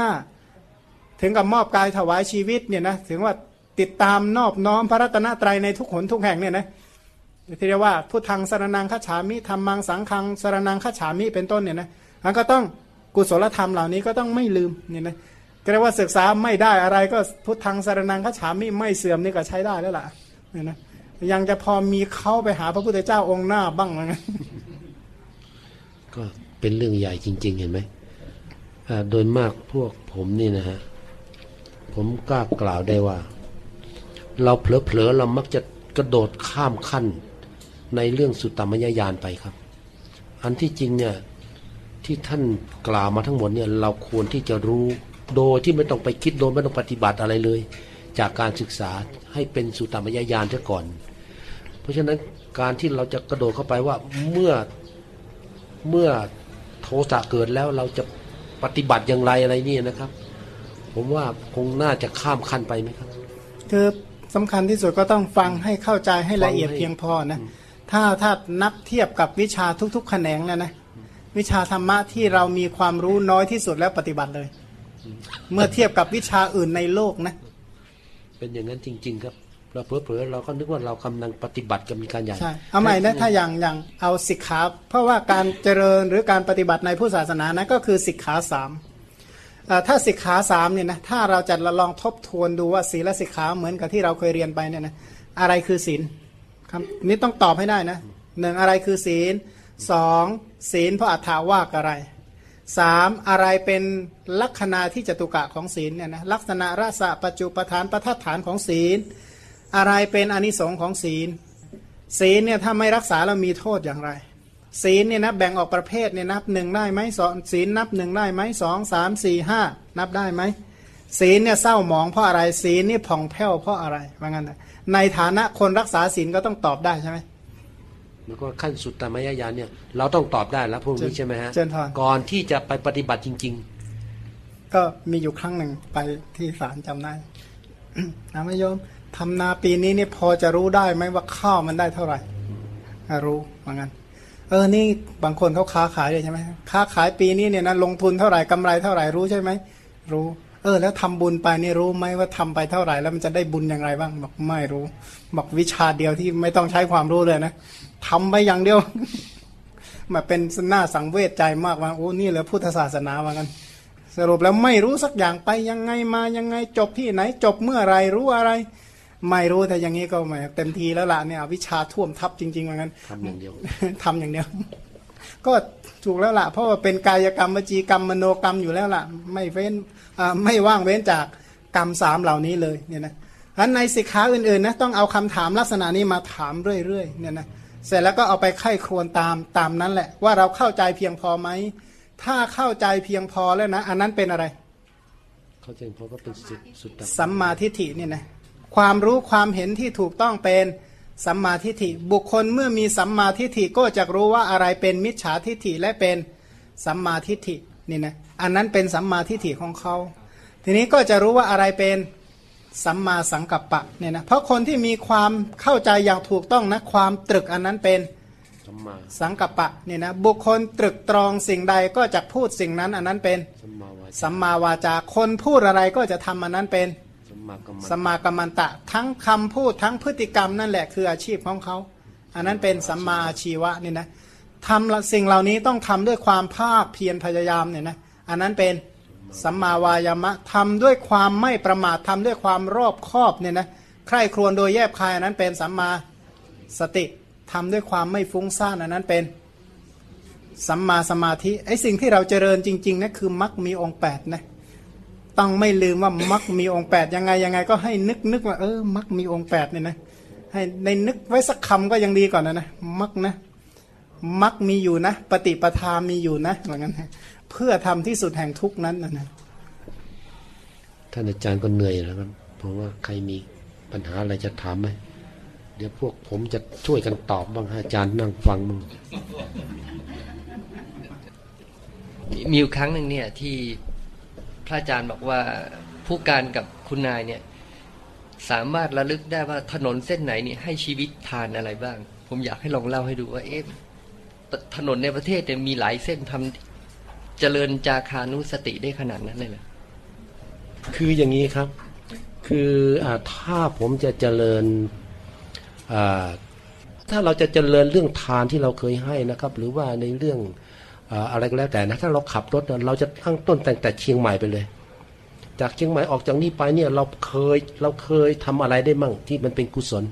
ถึงกับมอบกายถวายชีวิตเนี่ยนะถึงว่า ติดตามนอบน้อมพระรัตนตรัยในทุกหนทุกแห่งเนี่ยนะที่เรียกว่าพุทธังสารนังขาฉามิธรรมังสังฆังสารนังขาฉามิเป็นต้นเนี่ยนะมันก็ต้องกุศลธรรมเหล่านี้ก็ต้องไม่ลืมเนี่ยนะก็เรียกว่าศึกษาไม่ได้อะไรก็พุทธังสารนังขาฉามิไม่เสื่อมนี่ก็ใช้ได้แล้วล่ะเนี่ยนะยังจะพอมีเข้าไปหาพระพุทธเจ้าองค์หน้าบ้างนะก็เป็นเรื่องใหญ่จริง ๆ เห็นไหมอ่าโดยมากพวกผมนี่นะฮะผมกล้ากล่าวได้ว่า เราเผลอๆเรามักจะกระโดดข้ามขั้นในเรื่องสุตตมยญาณไปครับ อันที่จริงเนี่ยที่ท่านกล่าวมาทั้งหมดเนี่ยเราควรที่จะรู้โดยที่ไม่ต้องไปคิดโดยไม่ต้องปฏิบัติอะไรเลย จากการศึกษาให้เป็นสุตตมยญาณซะก่อน เพราะฉะนั้นการที่เราจะกระโดดเข้าไปว่าเมื่อเมื่อโทสะเกิดแล้วเราจะปฏิบัติอย่างไรอะไรนี่นะครับ ผมว่าคงน่าจะข้ามขั้นไปไหมครับคือ สำคัญที่สุดก็ต้องฟังให้เข้าใจให้ละเอียดฟังให้เพียงพอนะถ้าถ้านับเทียบกับวิชาทุก ๆ แขนงแล้วนะวิชาธรรมะที่เรามีความรู้น้อยที่สุดแล้วปฏิบัติเลย เมื่อเทียบกับวิชาอื่นในโลกนะ เป็นอย่างนั้นจริง ๆ ครับเราเผลอๆเราก็นึกว่าเรากำลังปฏิบัติกับมีการใหญ่ใช่เอาใหม่นะถ้าอย่างอย่างเอาสิกขาเพราะว่าการเจริญหรือการปฏิบัติในผู้ศาสนานะก็คือสิกขาสามเอ่อ ถ้าสิกขาสามเนี่ยนะถ้าเราจะลองทบทวนดูว่าศีลสิกขาเหมือนกับที่เราเคยเรียนไปเนี่ยนะอะไรคือศีลครับนี่ต้องตอบให้ได้นะหนึ่งอะไรคือศีลสองศีลเพราะอัฏฐาว่าอะไรสามอะไรเป็นลัคนาที่จตุกะของศีลเนี่ยนะลักษณะราษะปัจจุปทานประทัดฐานของศีล อะไรเป็นอนิสงค์ของศีล ศีลเนี่ยถ้าไม่รักษาแล้วมีโทษอย่างไร ศีลเนี่ยนะแบ่งออกประเภทเนี่ยนับหนึ่งได้ไหมสองศีลนับหนึ่งได้ไหมสองสามสี่ห้านับได้ไหมศีลเนี่ยเศร้าหมองเพราะอะไรศีลนี่ผ่องแผ้วเพราะอะไรว่างั้นนะในฐานะคนรักษาศีลก็ต้องตอบได้ใช่ไหมแล้วก็ขั้นสุดตามยญาณเนี่ยเราต้องตอบได้แล้วพวกนี้ใช่ไหมฮะเจริญพรก่อนที่จะไปปฏิบัติจริงก็มีอยู่ครั้งหนึ่งไปที่ศาลจำได้นะไม่โยมทำนาปีนี้เนี่ยพอจะรู้ได้ไหมว่าข้าวมันได้เท่าไหร่อะรู้ว่างั้น เออนี่บางคนเขาค้าขายเลยใช่ไหมค้าขายปีนี้เนี่ยนะลงทุนเท่าไหร่กำไรเท่าไหร่รู้ใช่ไหมรู้เออแล้วทำบุญไปนี่รู้ไหมว่าทำไปเท่าไหร่แล้วมันจะได้บุญอย่างไรบ้างบอกไม่รู้บอกวิชาเดียวที่ไม่ต้องใช้ความรู้เลยนะทำไปอย่างเดียว มาเป็นหน้าสังเวชใจมากว่าโอ้นี่เหรอพุทธศาสนาว่างั้นสรุปแล้วไม่รู้สักอย่างไปยังไงมายังไงจบที่ไหนจบเมื่อไรรู้อะไร ไม่รู้แต่อย่างนี้ก็แหมเต็มทีแล้วล่ะเนี่ยวิชาท่วมทับจริงๆว่างั้นๆทำอย่างเดียวทำอย่างเดียว ก็ถูกแล้วล่ะ เพราะว่าเป็นกายกรรมวจีกรรมมโนกรรมอยู่แล้วล่ะ ไม่เว้นอ่าไม่ว่างเว้นจากกรรมสามเหล่านี้เลยเนี่ยนะฉะนั้นในสิกขาอื่นๆนะต้องเอาคำถามลักษณะนี้มาถามเรื่อยๆเนี่ยนะเสร็จแล้วก็เอาไปไข้ครวนตามตามนั้นแหละ ว่าเราเข้าใจเพียงพอไหมถ้าเข้าใจเพียงพอแล้วนะ อันนั้นเป็นอะไร เขาใจเพราะก็เป็นสุดสุดตามสัมมาทิฏฐิเนี่ยนะ ความรู้ความเห็นที่ถูกต้องเป็นสัมมาทิฏฐิบุคคลเมื่อมีสัมมาทิฏฐิก็จะรู้ว่าอะไรเป็นมิจฉาทิฏฐิและเป็นสัมมาทิฏฐินี่นะอันนั้นเป็นสัมมาทิฏฐิของเขาทีนี้ก็จะรู้ว่าอะไรเป็นสัมมาสังกัปปะเนี่ยนะเพราะคนที่มีความเข้าใจอย่างถูกต้องนะความตรึกอันนั้นเป็นสัมมาสังกัปปะเนี่ยนะบุคคลตรึกตรองสิ่งใดก็จะพูดสิ่งนั้น อันนั้นเป็นสัมมาวาจาสัมมาวาจาคนพูดอะไรก็จะทำอันนั้นเป็น สัมมากรรมันตะทั้งคำพูดทั้งพฤติกรรมนั่นแหละคืออาชีพของเขาอันนั้นเป็นสัมมาอาชีวะนี่นะทำสิ่งเหล่านี้ต้องทำด้วยความภาคเพียรพยายามเนี่ยนะอันนั้นเป็นสัมมาวายามะทำด้วยความไม่ประมาททำด้วยความรอบคอบเนี่ยนะใคร่ครวญโดยแยบคายอันนั้นเป็นสัมมาสติทำด้วยความไม่ฟุ้งซ่านอันนั้นเป็นสัมมาสมาธิไอ้สิ่งที่เราเจริญจริงๆนะคือมักมีองค์แปดนะ ต้องไม่ลืมว่ามักมีองค์แปดยังไงยังไง ก็ให้นึกนึกว่าเออมักมีองค์แปดเนี่ยนะให้ในนึกไว้สักคำก็ยังดีก่อนนะนะมักนะมักมีอยู่นะ ปฏิปทามีอยู่นะเหมือนกันนะเพื่อทำที่สุดแห่งทุกข์นั้นนะนะท่านอาจารย์ก็เหนื่อยแล้วครับเพราะว่าใครมีปัญหาอะไรจะถามไหมเดี๋ยวพวกผมจะช่วยกันตอบบ้างให้อาจารย์นั่งฟังบ้างมีอยู่ครั้งหนึ่งเนี่ยที่ พระอาจารย์บอกว่าผู้การกับคุณนายเนี่ย สามารถระลึกได้ว่าถนนเส้นไหนนี่ให้ชีวิตทานอะไรบ้าง ผมอยากให้ลองเล่าให้ดูว่าเอ๊ะถนนในประเทศเนี่ยมีหลายเส้นทำเจริญจาคานุสติได้ขนาดนั้นเลยเหรอคืออย่างนี้ครับ คืออถ้าผมจะเจริญถ้าเราจะเจริญเรื่องทานที่เราเคยให้นะครับ หรือว่าในเรื่อง อะไรก็แล้วแต่นะถ้าเราขับรถเราจะตั้งต้นแต่งแต่เชียงใหม่ไปเลย จากเชียงใหม่ออกจากนี้ไปเนี่ยเราเคยเราเคยทำอะไรได้มั่งที่มันเป็นกุศล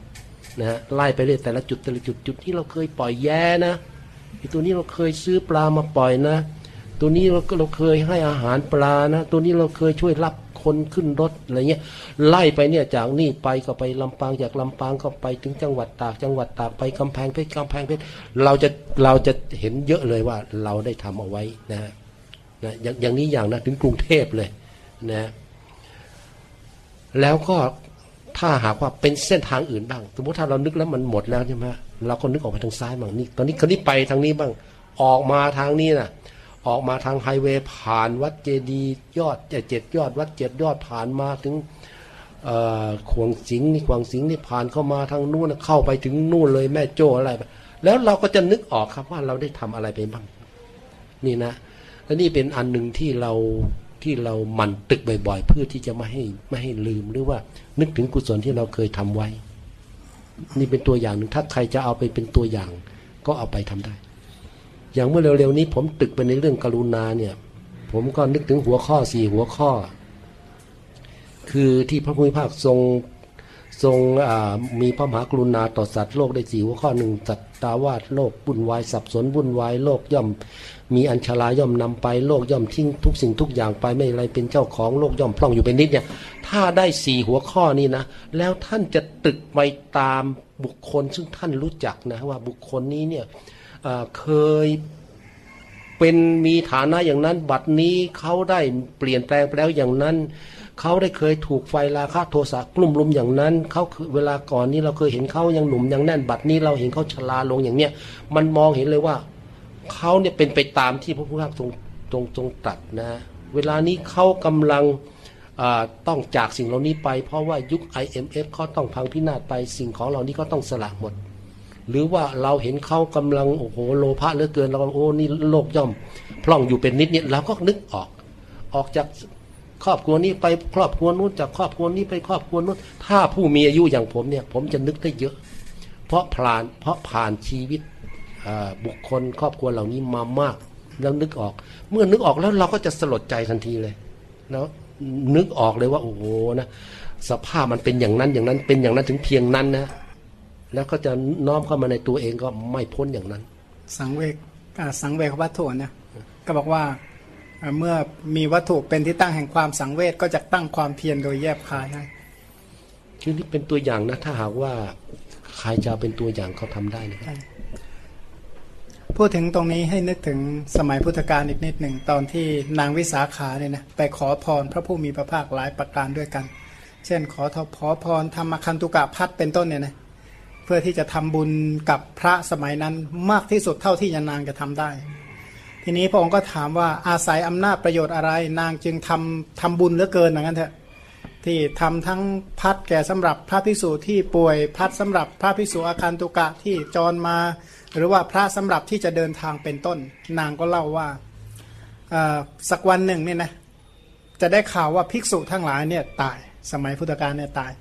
นะฮะไล่ไปเรื่อยแต่ละจุดแต่ละจุดจุดที่เราเคยปล่อยแย่นะไอตัวนี้เราเคยซื้อปลามาปล่อยนะ ตัวนี้เราเราเคยให้อาหารปลานะ ตัวนี้เราเคยช่วยรับคนขึ้นรถอะไรเงี้ยไล่ไปเนี่ยจากนี่ไปก็ไปลำปางจากลำปางก็ไปถึงจังหวัดตากจังหวัดตากไปกำแพงเพชรกำแพงเพชรเราจะเราจะเห็นเยอะเลยว่าเราได้ทำเอาไว้นะฮะนะอย่างอย่างนี้อย่างนะถึงกรุงเทพเลยนะแล้วก็ถ้าหากว่าเป็นเส้นทางอื่นบ้าง สมมติถ้าเรานึกแล้วมันหมดแล้วใช่ไหมเราก็นึกออกไปทางซ้ายบ้างนี่ตอนนี้คนนี้ไปทางนี้บ้าง ออกมาทางนี้นะ ออกมาทางไฮเวย์ผ่านวัดเจดีย์ยอดเจ็ดยอด วัดเจ็ดยอดผ่านมาถึงเอ่อขวงสิงห์นี่ขวงสิงห์นี่ผ่านเข้ามาทางนู้นเข้าไปถึงนู่นเลยแม่โจ้อะไรไปแล้วเราก็จะนึกออกครับว่าเราได้ทำอะไรไปบ้าง นี่นะและนี่เป็นอันหนึ่งที่เราที่เราหมั่นตึกบ่อย ๆ เพื่อที่จะไม่ให้ไม่ให้ลืมหรือว่า นึกถึงกุศลที่เราเคยทำไว้ นี่เป็นตัวอย่างหนึ่งถ้าใครจะเอาไปเป็นตัวอย่าง ก็เอาไปทำได้ อย่างเมื่อเร็วๆนี้ ผมตึกไปในเรื่องกรุณาเนี่ย ผมก็นึกถึงหัวข้อสี่หัวข้อ คือที่พระพุทธภาคทรงทรงมีพระมหากรุณาต่อสัตว์โลกได้สี่หัวข้อหนึ่งสัตตาวาสโลกบุ่นวายสับสนบุ่นวายโลกย่อม มีอัญชลาย่อมนำไปโลกย่อมทิ้งทุกสิ่งทุกอย่างไปไม่อะไรเป็นเจ้าของโลกย่อมพร่องอยู่เป็นนิดเนี่ย ถ้าได้สี่หัวข้อนี้นะ แล้วท่านจะตึกไปตามบุคคลซึ่งท่านรู้จักนะว่าบุคคลนี้เนี่ย เคยเป็นมีฐานะอย่างนั้น บัดนี้เขาได้เปลี่ยนแปลงไปแล้วอย่างนั้นเขาได้เคยถูกไฟราคะโทสะกลุ่มลุมอย่างนั้นเขาเวลาก่อนนี้เราเคยเห็นเขายังหนุ่มยังแน่น บัดนี้เราเห็นเขาชราลงอย่างเนี้ยมันมองเห็นเลยว่าเขาเนี่ยเป็นไปตามที่พระพุทธเจ้าทรงทรงทรงตรัสนะ เวลานี้เขากำลังต้องจากสิ่งเหล่านี้ไป เพราะว่ายุค IMF เขาต้องพังพินาศไปสิ่งของเหล่านี้ก็ต้องสละหมด หรือว่าเราเห็นเขากำลังโอ้โหโลภะเหลือเกินเราโอ้นี่โลกย่อม พล่องอยู่เป็นนิดเนี่ยเราก็นึกออก ออกจากครอบครัวนี้ไปครอบครัวนู้นจากครอบครัวนี้ไปครอบครัวนู้น ถ้าผู้มีอายุอย่างผมเนี่ย ผมจะนึกได้เยอะ เพราะผ่านเพราะผ่านชีวิตบุคคลครอบครัวเหล่านี้มามากแล้วนึกออก เมื่อนึกออกแล้วเราก็จะสลดใจทันทีเลย แล้วนึกออกเลยว่าโอ้โหนะสภาพมันเป็นอย่างนั้นอย่างนั้นเป็นอย่างนั้นถึงเพียงนั้นนะ แล้วก็จะน้อมเข้ามาในตัวเองก็ไม่พ้นอย่างนั้น สังเวกสังเวกวัตถุเนี่ยก็บอกว่าเมื่อมีวัตถุเป็นที่ตั้งแห่งความสังเวชก็จะตั้งความเพียรโดยแยบคายให้คือนี่เป็นตัวอย่างนะ ถ้าหากว่าใครจะเป็นตัวอย่างเขาทำได้นะครับพูดถึงตรงนี้ให้นึกถึงสมัยพุทธกาลอีกนิดหนึ่งตอนที่นางวิสาขาเนี่ยนะไปขอพรพระผู้มีพระภาคหลายประการด้วยกัน เช่น ขอทขอพรธรรมคันตุกะพัดเป็นต้นเนี่ยนะ เพื่อที่จะทำบุญกับพระสมัยนั้นมากที่สุดเท่าที่นางจะทำได้ ทีนี้พระองค์ก็ถามว่าอาศัยอำนาจประโยชน์อะไร นางจึงทำทำบุญเหลือเกินอย่างนั้นเถอะที่ทำทั้งพัดแก่สำหรับพระภิกษุที่ป่วยพัดสำหรับพระภิกษุอาการตุกะที่จรมา หรือว่าพระสำหรับที่จะเดินทางเป็นต้น นางก็เล่าว่าสักวันหนึ่งเนี่ยนะจะได้ข่าวว่าภิกษุทั้งหลายเนี่ยตายสมัยพุทธกาลเนี่ยตาย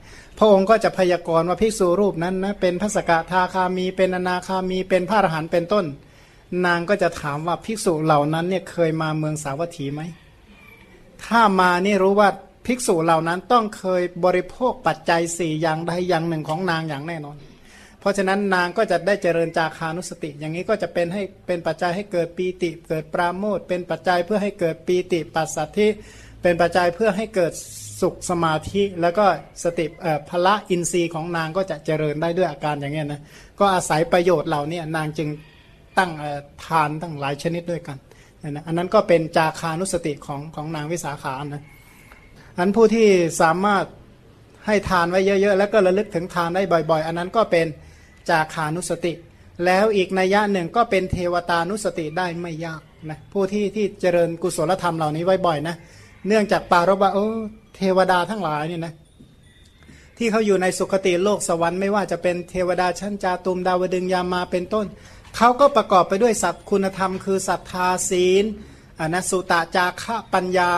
ระองค์ก็จะพยากรณ์ว่าภิกษุรูปนั้นนะเป็นพระสกทาคามีเป็นอนาคามีเป็นพระอรหันต์เป็นต้น นางก็จะถามว่าภิกษุเหล่านั้นเนี่ยเคยมาเมืองสาวัตถีไหมถ้ามานี่รู้ว่าภิกษุเหล่านั้นต้องเคยบริโภคปัจจัยสี่อย่างใดอย่างหนึ่งของนางอย่างแน่นอน เพราะฉะนั้นนางก็จะได้เจริญจาคานุสติ อย่างนี้ก็จะเป็นให้เป็นปัจจัยให้เกิดปีติ เกิดปราโมทเป็นปัจจัยเพื่อให้เกิดปีติปัสสัทธิเป็นปัจจัยเพื่อให้เกิด สุขสมาธิแล้วก็สติพละอินทรีย์ของนางก็จะเจริญได้ด้วยอาการอย่างนี้นะก็อาศัยประโยชน์เหล่านี้นางจึงตั้งทานตั้งหลายชนิดด้วยกันนะอันนั้นก็เป็นจาคานุสติของของนางวิสาขานะอันผู้ที่สามารถให้ทานไว้เยอะ ๆ แล้วก็ระลึกถึงทานได้บ่อยๆ อันนั้นก็เป็นจาคานุสติ แล้วอีกนัยยะหนึ่งก็เป็นเทวตานุสติได้ไม่ยากนะผู้ที่ที่เจริญกุศลธรรมเหล่านี้ไว้บ่อยนะเนื่องจากปารบว่าโอ้ ทวดาทั้งหลายนี่นะที่เขาอยู่ในสุคติโลกสวรรค์ไม่ว่าจะเป็นเทวดาชั้นจาตุมดาวดึงยามาเป็นต้น เขาก็ประกอบไปด้วยสัตว์คุณธรรม คือศรัทธาศีลอนัสุตาจาระปัญญา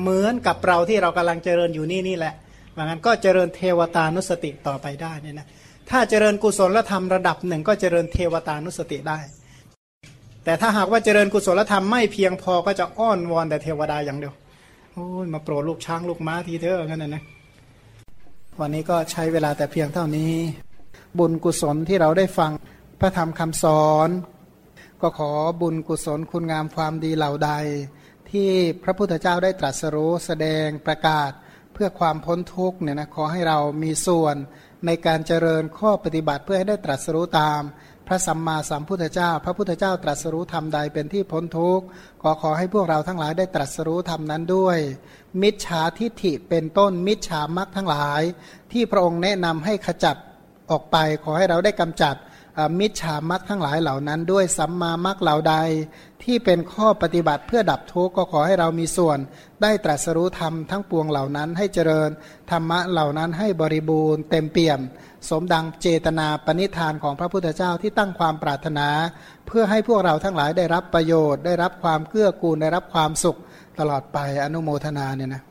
เหมือนกับเราที่เรากำลังเจริญอยู่นี่นี่แหละว่างั้นก็เจริญเทวตานุสติต่อไปได้เนี่ยนะถ้าเจริญกุศลธรรมระดับหนึ่งก็เจริญเทวตานุสติได้ แต่ถ้าหากว่าเจริญกุศลธรรมไม่เพียงพอก็จะอ้อนวอนแต่เทวดาอย่างเดียว โอ้ยมาโปรดลูกช้างลูกม้าทีเถอะกันนะนะวันนี้ก็ใช้เวลาแต่เพียงเท่านี้ บุญกุศลที่เราได้ฟังพระธรรมคำสอน ก็ขอบุญกุศลคุณงามความดีเหล่าใด ที่พระพุทธเจ้าได้ตรัสรู้แสดงประกาศเพื่อความพ้นทุกข์เนี่ยนะขอให้เรามีส่วนในการเจริญข้อปฏิบัติเพื่อให้ได้ตรัสรู้ตาม พระสัมมาสัมพุทธเจ้า พระพุทธเจ้าตรัสรู้ธรรมใดเป็นที่พ้นทุกข์ขอขอให้พวกเราทั้งหลายได้ตรัสรู้ธรรมนั้นด้วย มิจฉาทิฏฐิเป็นต้นมิจฉามักทั้งหลาย ที่พระองค์แนะนำให้ขจัดออกไป ขอให้เราได้กำจัดมิจฉามักทั้งหลายเหล่านั้น ด้วยสัมมามักเหล่าใด ที่เป็นข้อปฏิบัติเพื่อดับทุกข์ก็ขอให้เรามีส่วน ได้ตรัสรู้ธรรมทั้งปวงเหล่านั้นให้เจริญธรรมะเหล่านั้นให้บริบูรณ์เต็มเปี่ยม สมดังเจตนาปณิธานของพระพุทธเจ้าที่ตั้งความปรารถนา เพื่อให้พวกเราทั้งหลายได้รับประโยชน์ ได้รับความเกื้อกูลได้รับความสุขตลอดไปอนุโมทนาเนี่ยนะ